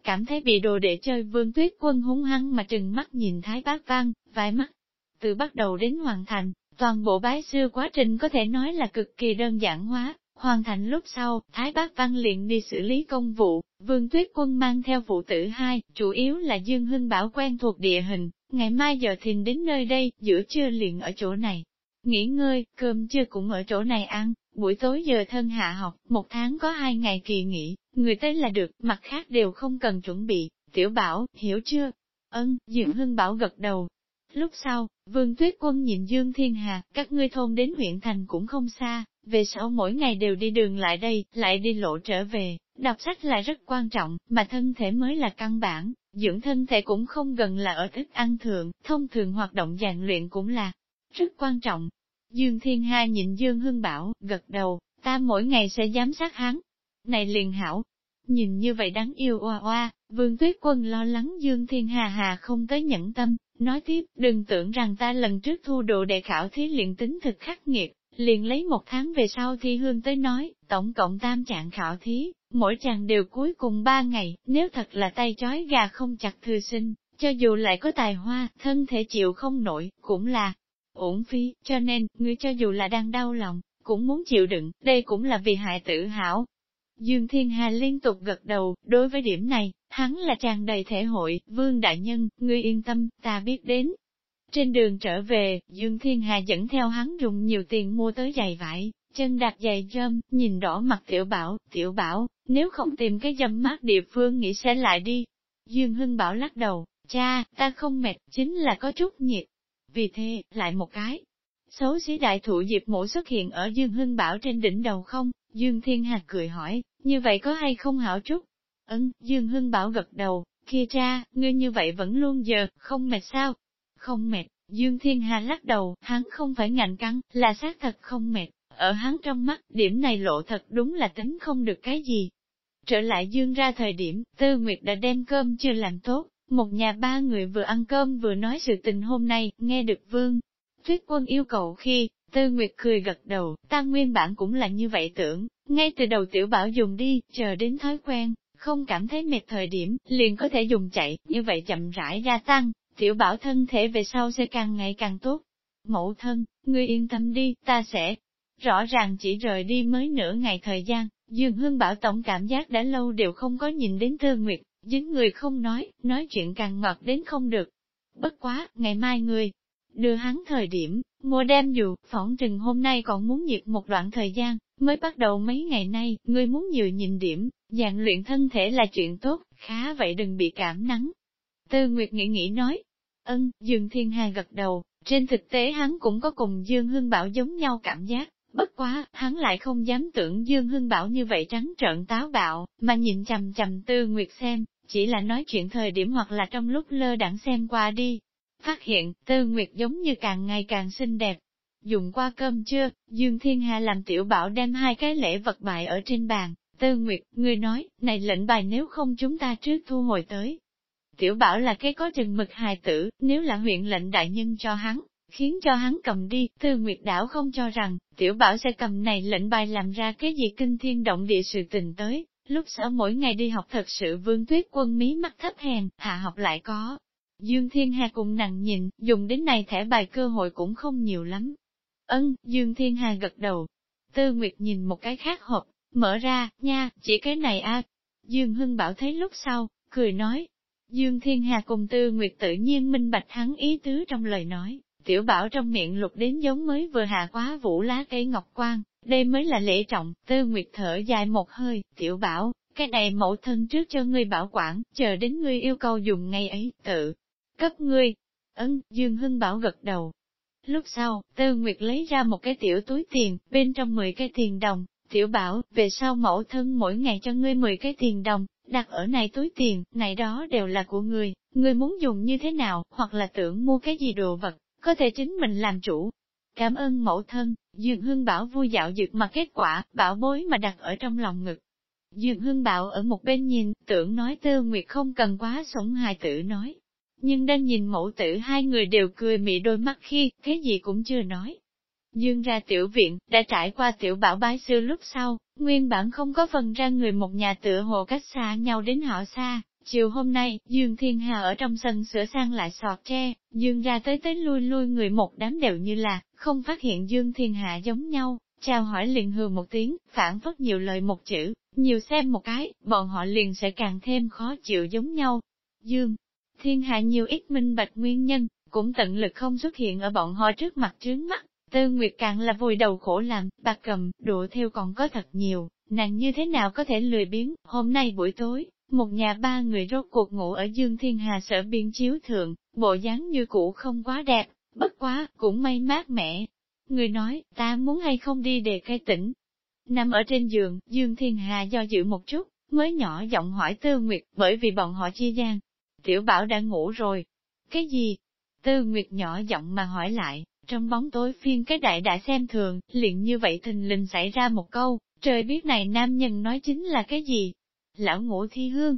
Cảm thấy bị đồ để chơi vương tuyết quân hung hăng mà trừng mắt nhìn thái bác văn, vài mắt. Từ bắt đầu đến hoàn thành, toàn bộ bái sư quá trình có thể nói là cực kỳ đơn giản hóa, Hoàn thành lúc sau, Thái Bác Văn liền đi xử lý công vụ, Vương Tuyết Quân mang theo phụ tử hai, chủ yếu là Dương Hưng Bảo quen thuộc địa hình, ngày mai giờ thìn đến nơi đây, giữa trưa liền ở chỗ này. Nghỉ ngơi, cơm trưa cũng ở chỗ này ăn, buổi tối giờ thân hạ học, một tháng có hai ngày kỳ nghỉ, người tới là được, mặt khác đều không cần chuẩn bị, tiểu bảo, hiểu chưa? Ân, Dương Hưng Bảo gật đầu. Lúc sau, Vương Tuyết Quân nhìn Dương Thiên Hà, các ngươi thôn đến huyện thành cũng không xa, về sau mỗi ngày đều đi đường lại đây, lại đi lộ trở về, đọc sách là rất quan trọng, mà thân thể mới là căn bản, dưỡng thân thể cũng không gần là ở thức ăn thường, thông thường hoạt động dạng luyện cũng là rất quan trọng. Dương Thiên Hà nhìn Dương Hưng Bảo, gật đầu, ta mỗi ngày sẽ giám sát hắn. Này liền hảo, nhìn như vậy đáng yêu oa oa, Vương Tuyết Quân lo lắng Dương Thiên Hà Hà không tới nhẫn tâm, nói tiếp, đừng tưởng rằng ta lần trước thu đồ đệ khảo thí luyện tính thực khắc nghiệt, liền lấy một tháng về sau thi hương tới nói, tổng cộng tam trạng khảo thí, mỗi chàng đều cuối cùng ba ngày, nếu thật là tay chói gà không chặt thư sinh, cho dù lại có tài hoa, thân thể chịu không nổi, cũng là uổng phí, cho nên, ngươi cho dù là đang đau lòng, cũng muốn chịu đựng, đây cũng là vì hại tự hảo. Dương Thiên Hà liên tục gật đầu, đối với điểm này, hắn là tràn đầy thể hội, vương đại nhân, ngươi yên tâm, ta biết đến, trên đường trở về, Dương Thiên Hà dẫn theo hắn dùng nhiều tiền mua tới giày vải, chân đạp giày dâm, nhìn đỏ mặt tiểu bảo, tiểu bảo, nếu không tìm cái dâm mát địa phương nghĩ sẽ lại đi. Dương Hưng Bảo lắc đầu, cha, ta không mệt, chính là có chút nhiệt. Vì thế, lại một cái. Xấu xí đại thụ diệp mổ xuất hiện ở Dương Hưng Bảo trên đỉnh đầu không? Dương Thiên Hà cười hỏi, như vậy có hay không hảo chút? Ấn, Dương Hưng Bảo gật đầu, kia cha, ngươi như vậy vẫn luôn giờ, không mệt sao? không mệt. Dương Thiên Hà lắc đầu, hắn không phải ngạnh cắn, là xác thật không mệt. Ở hắn trong mắt, điểm này lộ thật đúng là tính không được cái gì. Trở lại Dương ra thời điểm, Tư Nguyệt đã đem cơm chưa làm tốt, một nhà ba người vừa ăn cơm vừa nói sự tình hôm nay, nghe được Vương. Tuyết quân yêu cầu khi, Tư Nguyệt cười gật đầu, ta nguyên bản cũng là như vậy tưởng, ngay từ đầu tiểu bảo dùng đi, chờ đến thói quen, không cảm thấy mệt thời điểm, liền có thể dùng chạy, như vậy chậm rãi gia tăng, tiểu bảo thân thể về sau sẽ càng ngày càng tốt. Mẫu thân, ngươi yên tâm đi, ta sẽ. Rõ ràng chỉ rời đi mới nửa ngày thời gian, Dương Hương Bảo tổng cảm giác đã lâu đều không có nhìn đến Tư Nguyệt, dính người không nói, nói chuyện càng ngọt đến không được. Bất quá, ngày mai người đưa hắn thời điểm, mua đem dù, phỏng trừng hôm nay còn muốn nhiệt một đoạn thời gian, mới bắt đầu mấy ngày nay, ngươi muốn nhiều nhìn điểm, dạng luyện thân thể là chuyện tốt, khá vậy đừng bị cảm nắng, Tư Nguyệt nghĩ nghĩ nói, ân, Dương Thiên Hà gật đầu, trên thực tế hắn cũng có cùng Dương hương Bảo giống nhau cảm giác, bất quá, hắn lại không dám tưởng Dương Hưng Bảo như vậy trắng trợn táo bạo, mà nhìn chầm chầm Tư Nguyệt xem, chỉ là nói chuyện thời điểm hoặc là trong lúc lơ đãng xem qua đi. Phát hiện, Tư Nguyệt giống như càng ngày càng xinh đẹp. Dùng qua cơm chưa, Dương Thiên Hà làm tiểu bảo đem hai cái lễ vật bại ở trên bàn. Tư Nguyệt, người nói, này lệnh bài nếu không chúng ta trước thu hồi tới, Tiểu bảo là cái có chừng mực hài tử, nếu là huyện lệnh đại nhân cho hắn, khiến cho hắn cầm đi, Tư Nguyệt Đảo không cho rằng, tiểu bảo sẽ cầm này lệnh bài làm ra cái gì kinh thiên động địa sự tình tới, lúc sau mỗi ngày đi học thật sự vương tuyết quân mí mắt thấp hèn, hạ học lại có. Dương Thiên Hà cùng nặng nhìn, dùng đến này thẻ bài cơ hội cũng không nhiều lắm. Ân, Dương Thiên Hà gật đầu. Tư Nguyệt nhìn một cái khác hộp, mở ra, nha, chỉ cái này a. Dương Hưng Bảo thấy lúc sau, cười nói, Dương Thiên Hà cùng Tư Nguyệt tự nhiên minh bạch hắn ý tứ trong lời nói, tiểu bảo trong miệng lục đến giống mới vừa hạ quá vũ lá cây ngọc quang, đây mới là lễ trọng, Tư Nguyệt thở dài một hơi, tiểu bảo, cái này mẫu thân trước cho ngươi bảo quản, chờ đến ngươi yêu cầu dùng ngay ấy, tự cấp ngươi. Ấn, Dương Hưng Bảo gật đầu. Lúc sau, Tư Nguyệt lấy ra một cái tiểu túi tiền, bên trong 10 cái tiền đồng, tiểu bảo, về sau mẫu thân mỗi ngày cho ngươi 10 cái tiền đồng, đặt ở này túi tiền, này đó đều là của ngươi, ngươi muốn dùng như thế nào, hoặc là tưởng mua cái gì đồ vật, có thể chính mình làm chủ. Cảm ơn mẫu thân, Dường Hương Bảo vui dạo dược mà kết quả, bảo bối mà đặt ở trong lòng ngực. Dường Hương Bảo ở một bên nhìn, tưởng nói Tư Nguyệt không cần quá sống hài tử nói. Nhưng đang nhìn mẫu tử hai người đều cười mị đôi mắt khi, thế gì cũng chưa nói. Dương ra tiểu viện, đã trải qua tiểu bảo bái sư lúc sau, nguyên bản không có phần ra người một nhà tựa hồ cách xa nhau đến họ xa. Chiều hôm nay, Dương Thiên Hà ở trong sân sửa sang lại sọt tre, Dương ra tới tới lui lui người một đám đều như là, không phát hiện Dương Thiên Hà giống nhau, chào hỏi liền hừ một tiếng, phản phất nhiều lời một chữ, nhiều xem một cái, bọn họ liền sẽ càng thêm khó chịu giống nhau. Dương Thiên Hà nhiều ít minh bạch nguyên nhân, cũng tận lực không xuất hiện ở bọn họ trước mặt trướng mắt, Tư Nguyệt càng là vùi đầu khổ làm, bạc cầm, đũa theo còn có thật nhiều, nàng như thế nào có thể lười biếng, hôm nay buổi tối, một nhà ba người rốt cuộc ngủ ở Dương Thiên Hà sở biên chiếu thượng, bộ dáng như cũ không quá đẹp, bất quá, cũng may mát mẻ. Người nói, ta muốn hay không đi để cây tỉnh. Nằm ở trên giường, Dương Thiên Hà do dự một chút, mới nhỏ giọng hỏi Tư Nguyệt, bởi vì bọn họ chia gian. Tiểu Bảo đã ngủ rồi. Cái gì? Tư Nguyệt nhỏ giọng mà hỏi lại, trong bóng tối phiên cái đại đã xem thường, liền như vậy thình lình xảy ra một câu, trời biết này nam nhân nói chính là cái gì? Lão ngũ thi hương.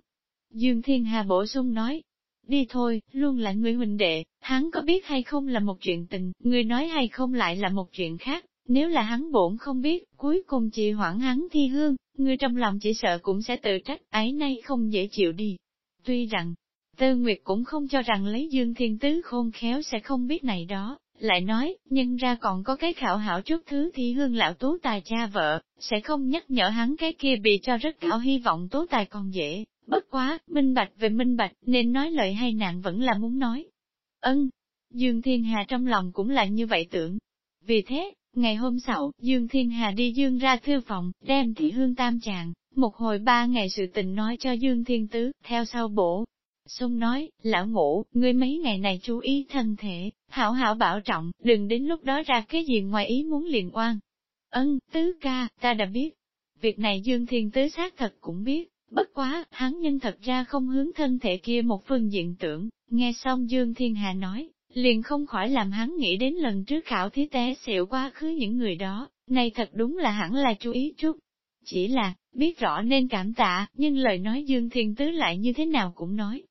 Dương Thiên Hà bổ sung nói, đi thôi, luôn là người huynh đệ, hắn có biết hay không là một chuyện tình, người nói hay không lại là một chuyện khác, nếu là hắn bổn không biết, cuối cùng chị hoãn hắn thi hương, người trong lòng chỉ sợ cũng sẽ tự trách, ấy nay không dễ chịu đi. Tuy rằng, Tư Nguyệt cũng không cho rằng lấy Dương Thiên Tứ khôn khéo sẽ không biết này đó, lại nói, nhân ra còn có cái khảo hảo chút thứ thì hương lão tú tài cha vợ, sẽ không nhắc nhở hắn cái kia bị cho rất khảo hy vọng tú tài còn dễ, bất quá, minh bạch về minh bạch, nên nói lời hay nạn vẫn là muốn nói. Ân, Dương Thiên Hà trong lòng cũng là như vậy tưởng. Vì thế, ngày hôm sau, Dương Thiên Hà đi Dương ra thư phòng, đem thị hương tam chàng một hồi ba ngày sự tình nói cho Dương Thiên Tứ, theo sau bổ, Xung nói, lão ngũ, ngươi mấy ngày này chú ý thân thể, hảo hảo bảo trọng, đừng đến lúc đó ra cái gì ngoài ý muốn liền oan. Ân, tứ ca, ta đã biết. Việc này Dương Thiên Tứ xác thật cũng biết, bất quá, hắn nhân thật ra không hướng thân thể kia một phương diện tưởng, nghe xong Dương Thiên Hà nói, liền không khỏi làm hắn nghĩ đến lần trước khảo thí té xịu quá khứ những người đó, này thật đúng là hẳn là chú ý chút. Chỉ là, biết rõ nên cảm tạ, nhưng lời nói Dương Thiên Tứ lại như thế nào cũng nói,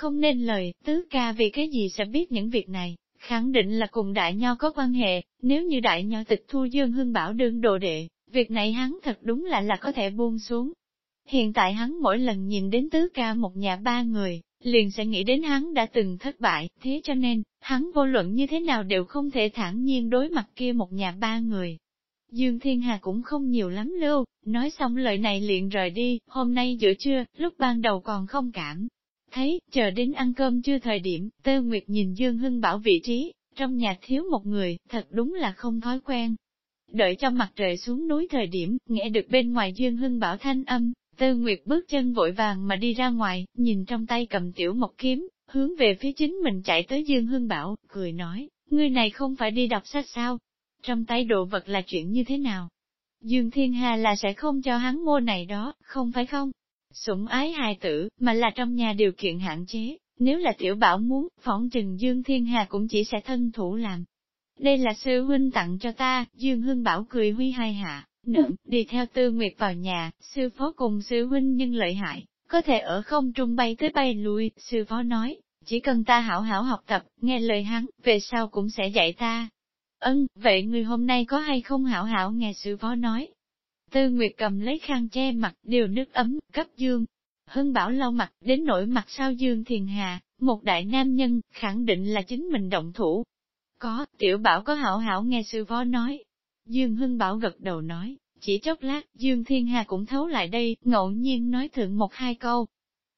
không nên lời, tứ ca vì cái gì sẽ biết những việc này, khẳng định là cùng đại nho có quan hệ, nếu như đại nho tịch thu Dương Hương Bảo đương đồ đệ, việc này hắn thật đúng là là có thể buông xuống. Hiện tại hắn mỗi lần nhìn đến tứ ca một nhà ba người, liền sẽ nghĩ đến hắn đã từng thất bại, thế cho nên, hắn vô luận như thế nào đều không thể thản nhiên đối mặt kia một nhà ba người. Dương Thiên Hà cũng không nhiều lắm lưu, nói xong lời này liền rời đi, hôm nay giữa trưa, lúc ban đầu còn không cảm, Thấy, chờ đến ăn cơm chưa thời điểm, Tơ Nguyệt nhìn Dương Hưng Bảo vị trí, trong nhà thiếu một người, thật đúng là không thói quen. Đợi cho mặt trời xuống núi thời điểm, nghe được bên ngoài Dương Hưng Bảo thanh âm, Tơ Nguyệt bước chân vội vàng mà đi ra ngoài, nhìn trong tay cầm tiểu một kiếm, hướng về phía chính mình chạy tới Dương Hưng Bảo, cười nói, ngươi này không phải đi đọc sách sao? Trong tay đồ vật là chuyện như thế nào? Dương Thiên Hà là sẽ không cho hắn mua này đó, không phải không? Sủng ái hài tử, mà là trong nhà điều kiện hạn chế, nếu là tiểu bảo muốn, phỏng trừng Dương Thiên Hà cũng chỉ sẽ thân thủ làm. Đây là sư huynh tặng cho ta, Dương Hưng Bảo cười huy hai hạ, nựng, đi theo tư nguyệt vào nhà, sư phó cùng sư huynh nhưng lợi hại, có thể ở không trung bay tới bay lui, sư phó nói, chỉ cần ta hảo hảo học tập, nghe lời hắn, về sau cũng sẽ dạy ta. Ân, vậy người hôm nay có hay không hảo hảo nghe sư phó nói, Tư Nguyệt cầm lấy khăn che mặt, điều nước ấm, cấp Dương. Hưng bảo lau mặt, đến nỗi mặt sau Dương Thiền Hà, một đại nam nhân, khẳng định là chính mình động thủ. Có, tiểu bảo có hảo hảo nghe sư phó nói. Dương Hưng bảo gật đầu nói, chỉ chốc lát, Dương Thiên Hà cũng thấu lại đây, ngẫu nhiên nói thượng một hai câu.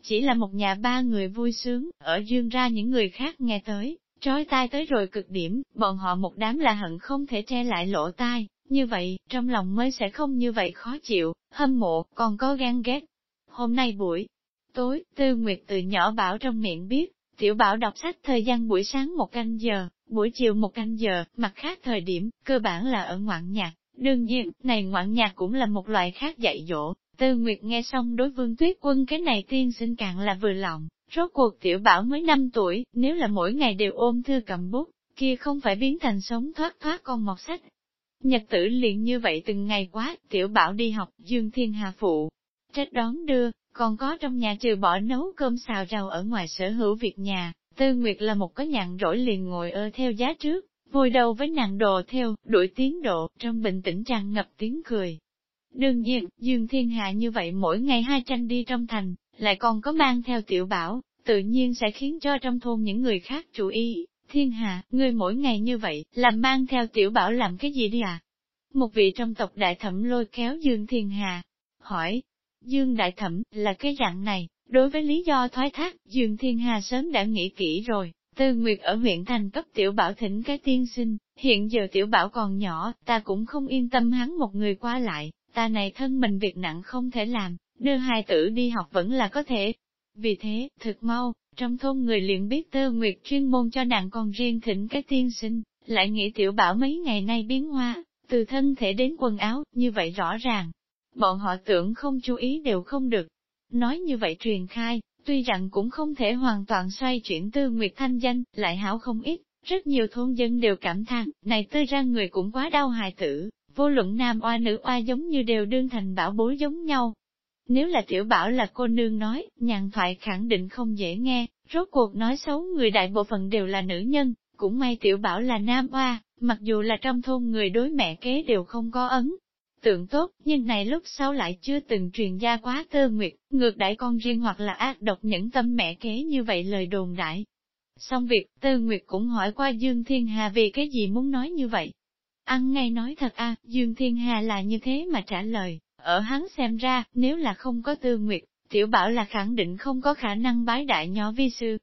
Chỉ là một nhà ba người vui sướng, ở Dương ra những người khác nghe tới, trói tai tới rồi cực điểm, bọn họ một đám là hận không thể che lại lỗ tai, như vậy, trong lòng mới sẽ không như vậy khó chịu, hâm mộ, còn có gan ghét. Hôm nay buổi tối, Tư Nguyệt từ nhỏ bảo trong miệng biết, tiểu bảo đọc sách thời gian buổi sáng một canh giờ, buổi chiều một canh giờ, mặt khác thời điểm, cơ bản là ở ngoạn nhạc. Đương nhiên, này ngoạn nhạc cũng là một loại khác dạy dỗ. Tư Nguyệt nghe xong đối vương tuyết quân cái này tiên sinh càng là vừa lòng, rốt cuộc tiểu bảo mới 5 tuổi, nếu là mỗi ngày đều ôm thư cầm bút, kia không phải biến thành sống thoát thoát con mọt sách. Nhật tử liền như vậy từng ngày quá, tiểu bảo đi học, Dương Thiên Hà phụ, trách đón đưa, còn có trong nhà trừ bỏ nấu cơm xào rau ở ngoài sở hữu việc nhà, Tư Nguyệt là một có nhạn rỗi liền ngồi ơ theo giá trước, vùi đầu với nàng đồ theo, đuổi tiến độ, trong bình tĩnh tràn ngập tiếng cười. Đương nhiên, Dương Thiên Hạ như vậy mỗi ngày hai tranh đi trong thành, lại còn có mang theo tiểu bảo, tự nhiên sẽ khiến cho trong thôn những người khác chú ý. Thiên Hạ, ngươi mỗi ngày như vậy, làm mang theo tiểu bảo làm cái gì đi à? Một vị trong tộc đại thẩm lôi kéo Dương Thiên Hà, hỏi, Dương đại thẩm, là cái dạng này, đối với lý do thoái thác, Dương Thiên Hà sớm đã nghĩ kỹ rồi, Tư Nguyệt ở huyện thành cấp tiểu bảo thỉnh cái tiên sinh, hiện giờ tiểu bảo còn nhỏ, ta cũng không yên tâm hắn một người qua lại, ta này thân mình việc nặng không thể làm, đưa hai tử đi học vẫn là có thể. Vì thế, thực mau, trong thôn người liền biết Tư Nguyệt chuyên môn cho nàng con riêng thỉnh cái tiên sinh, lại nghĩ tiểu bảo mấy ngày nay biến hoa, từ thân thể đến quần áo, như vậy rõ ràng. Bọn họ tưởng không chú ý đều không được. Nói như vậy truyền khai, Tuy rằng cũng không thể hoàn toàn xoay chuyển tư nguyệt thanh danh, lại hảo không ít, rất nhiều thôn dân đều cảm thán này tư ra người cũng quá đau hài tử, vô luận nam oa nữ oa giống như đều đương thành bảo bối giống nhau. Nếu là tiểu bảo là cô nương nói, nhàn thoại khẳng định không dễ nghe, rốt cuộc nói xấu người đại bộ phận đều là nữ nhân, cũng may tiểu bảo là nam oa, mặc dù là trong thôn người đối mẹ kế đều không có ấn, tượng tốt, nhưng này lúc sau lại chưa từng truyền ra quá tơ nguyệt, ngược đãi con riêng hoặc là ác độc những tâm mẹ kế như vậy lời đồn đại. Xong việc, tơ nguyệt cũng hỏi qua Dương Thiên Hà vì cái gì muốn nói như vậy. Ăn ngay nói thật a Dương Thiên Hà là như thế mà trả lời, ở hắn xem ra, nếu là không có tư nguyệt, tiểu bảo là khẳng định không có khả năng bái đại nhỏ vi sư.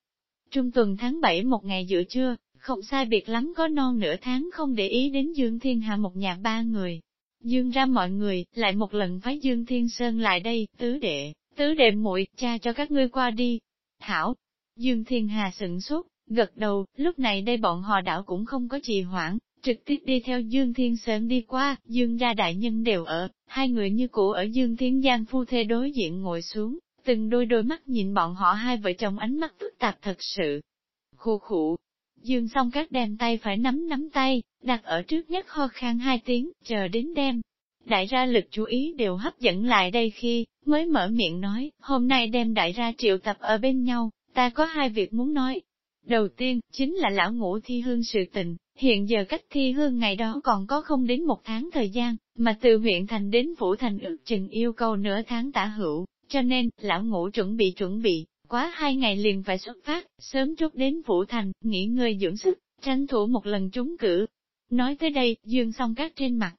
Trung tuần tháng 7 một ngày giữa trưa, không sai biệt lắm có non nửa tháng không để ý đến Dương Thiên Hà một nhà ba người, Dương ra mọi người, lại một lần phái Dương Thiên Sơn lại đây, tứ đệ, tứ đệ muội cha cho các ngươi qua đi. Hảo, Dương Thiên Hà sửng sốt, gật đầu, lúc này đây bọn họ đảo cũng không có trì hoãn, trực tiếp đi theo Dương Thiên Sơn đi qua, Dương gia đại nhân đều ở, hai người như cũ ở Dương Thiên Giang phu thê đối diện ngồi xuống, từng đôi đôi mắt nhìn bọn họ hai vợ chồng ánh mắt phức tạp thật sự. Khu khụ, Dương song các đem tay phải nắm nắm tay, đặt ở trước nhất ho khan hai tiếng, chờ đến đêm. Đại ra lực chú ý đều hấp dẫn lại đây khi, mới mở miệng nói, hôm nay đem đại ra triệu tập ở bên nhau, ta có hai việc muốn nói. Đầu tiên, chính là lão ngũ thi hương sự tình, hiện giờ cách thi hương ngày đó còn có không đến một tháng thời gian, mà từ huyện thành đến phủ thành ước chừng yêu cầu nửa tháng tả hữu, cho nên, lão ngũ chuẩn bị chuẩn bị, quá hai ngày liền phải xuất phát, sớm chút đến phủ thành, nghỉ ngơi dưỡng sức, tranh thủ một lần trúng cử. Nói tới đây, dương song các trên mặt,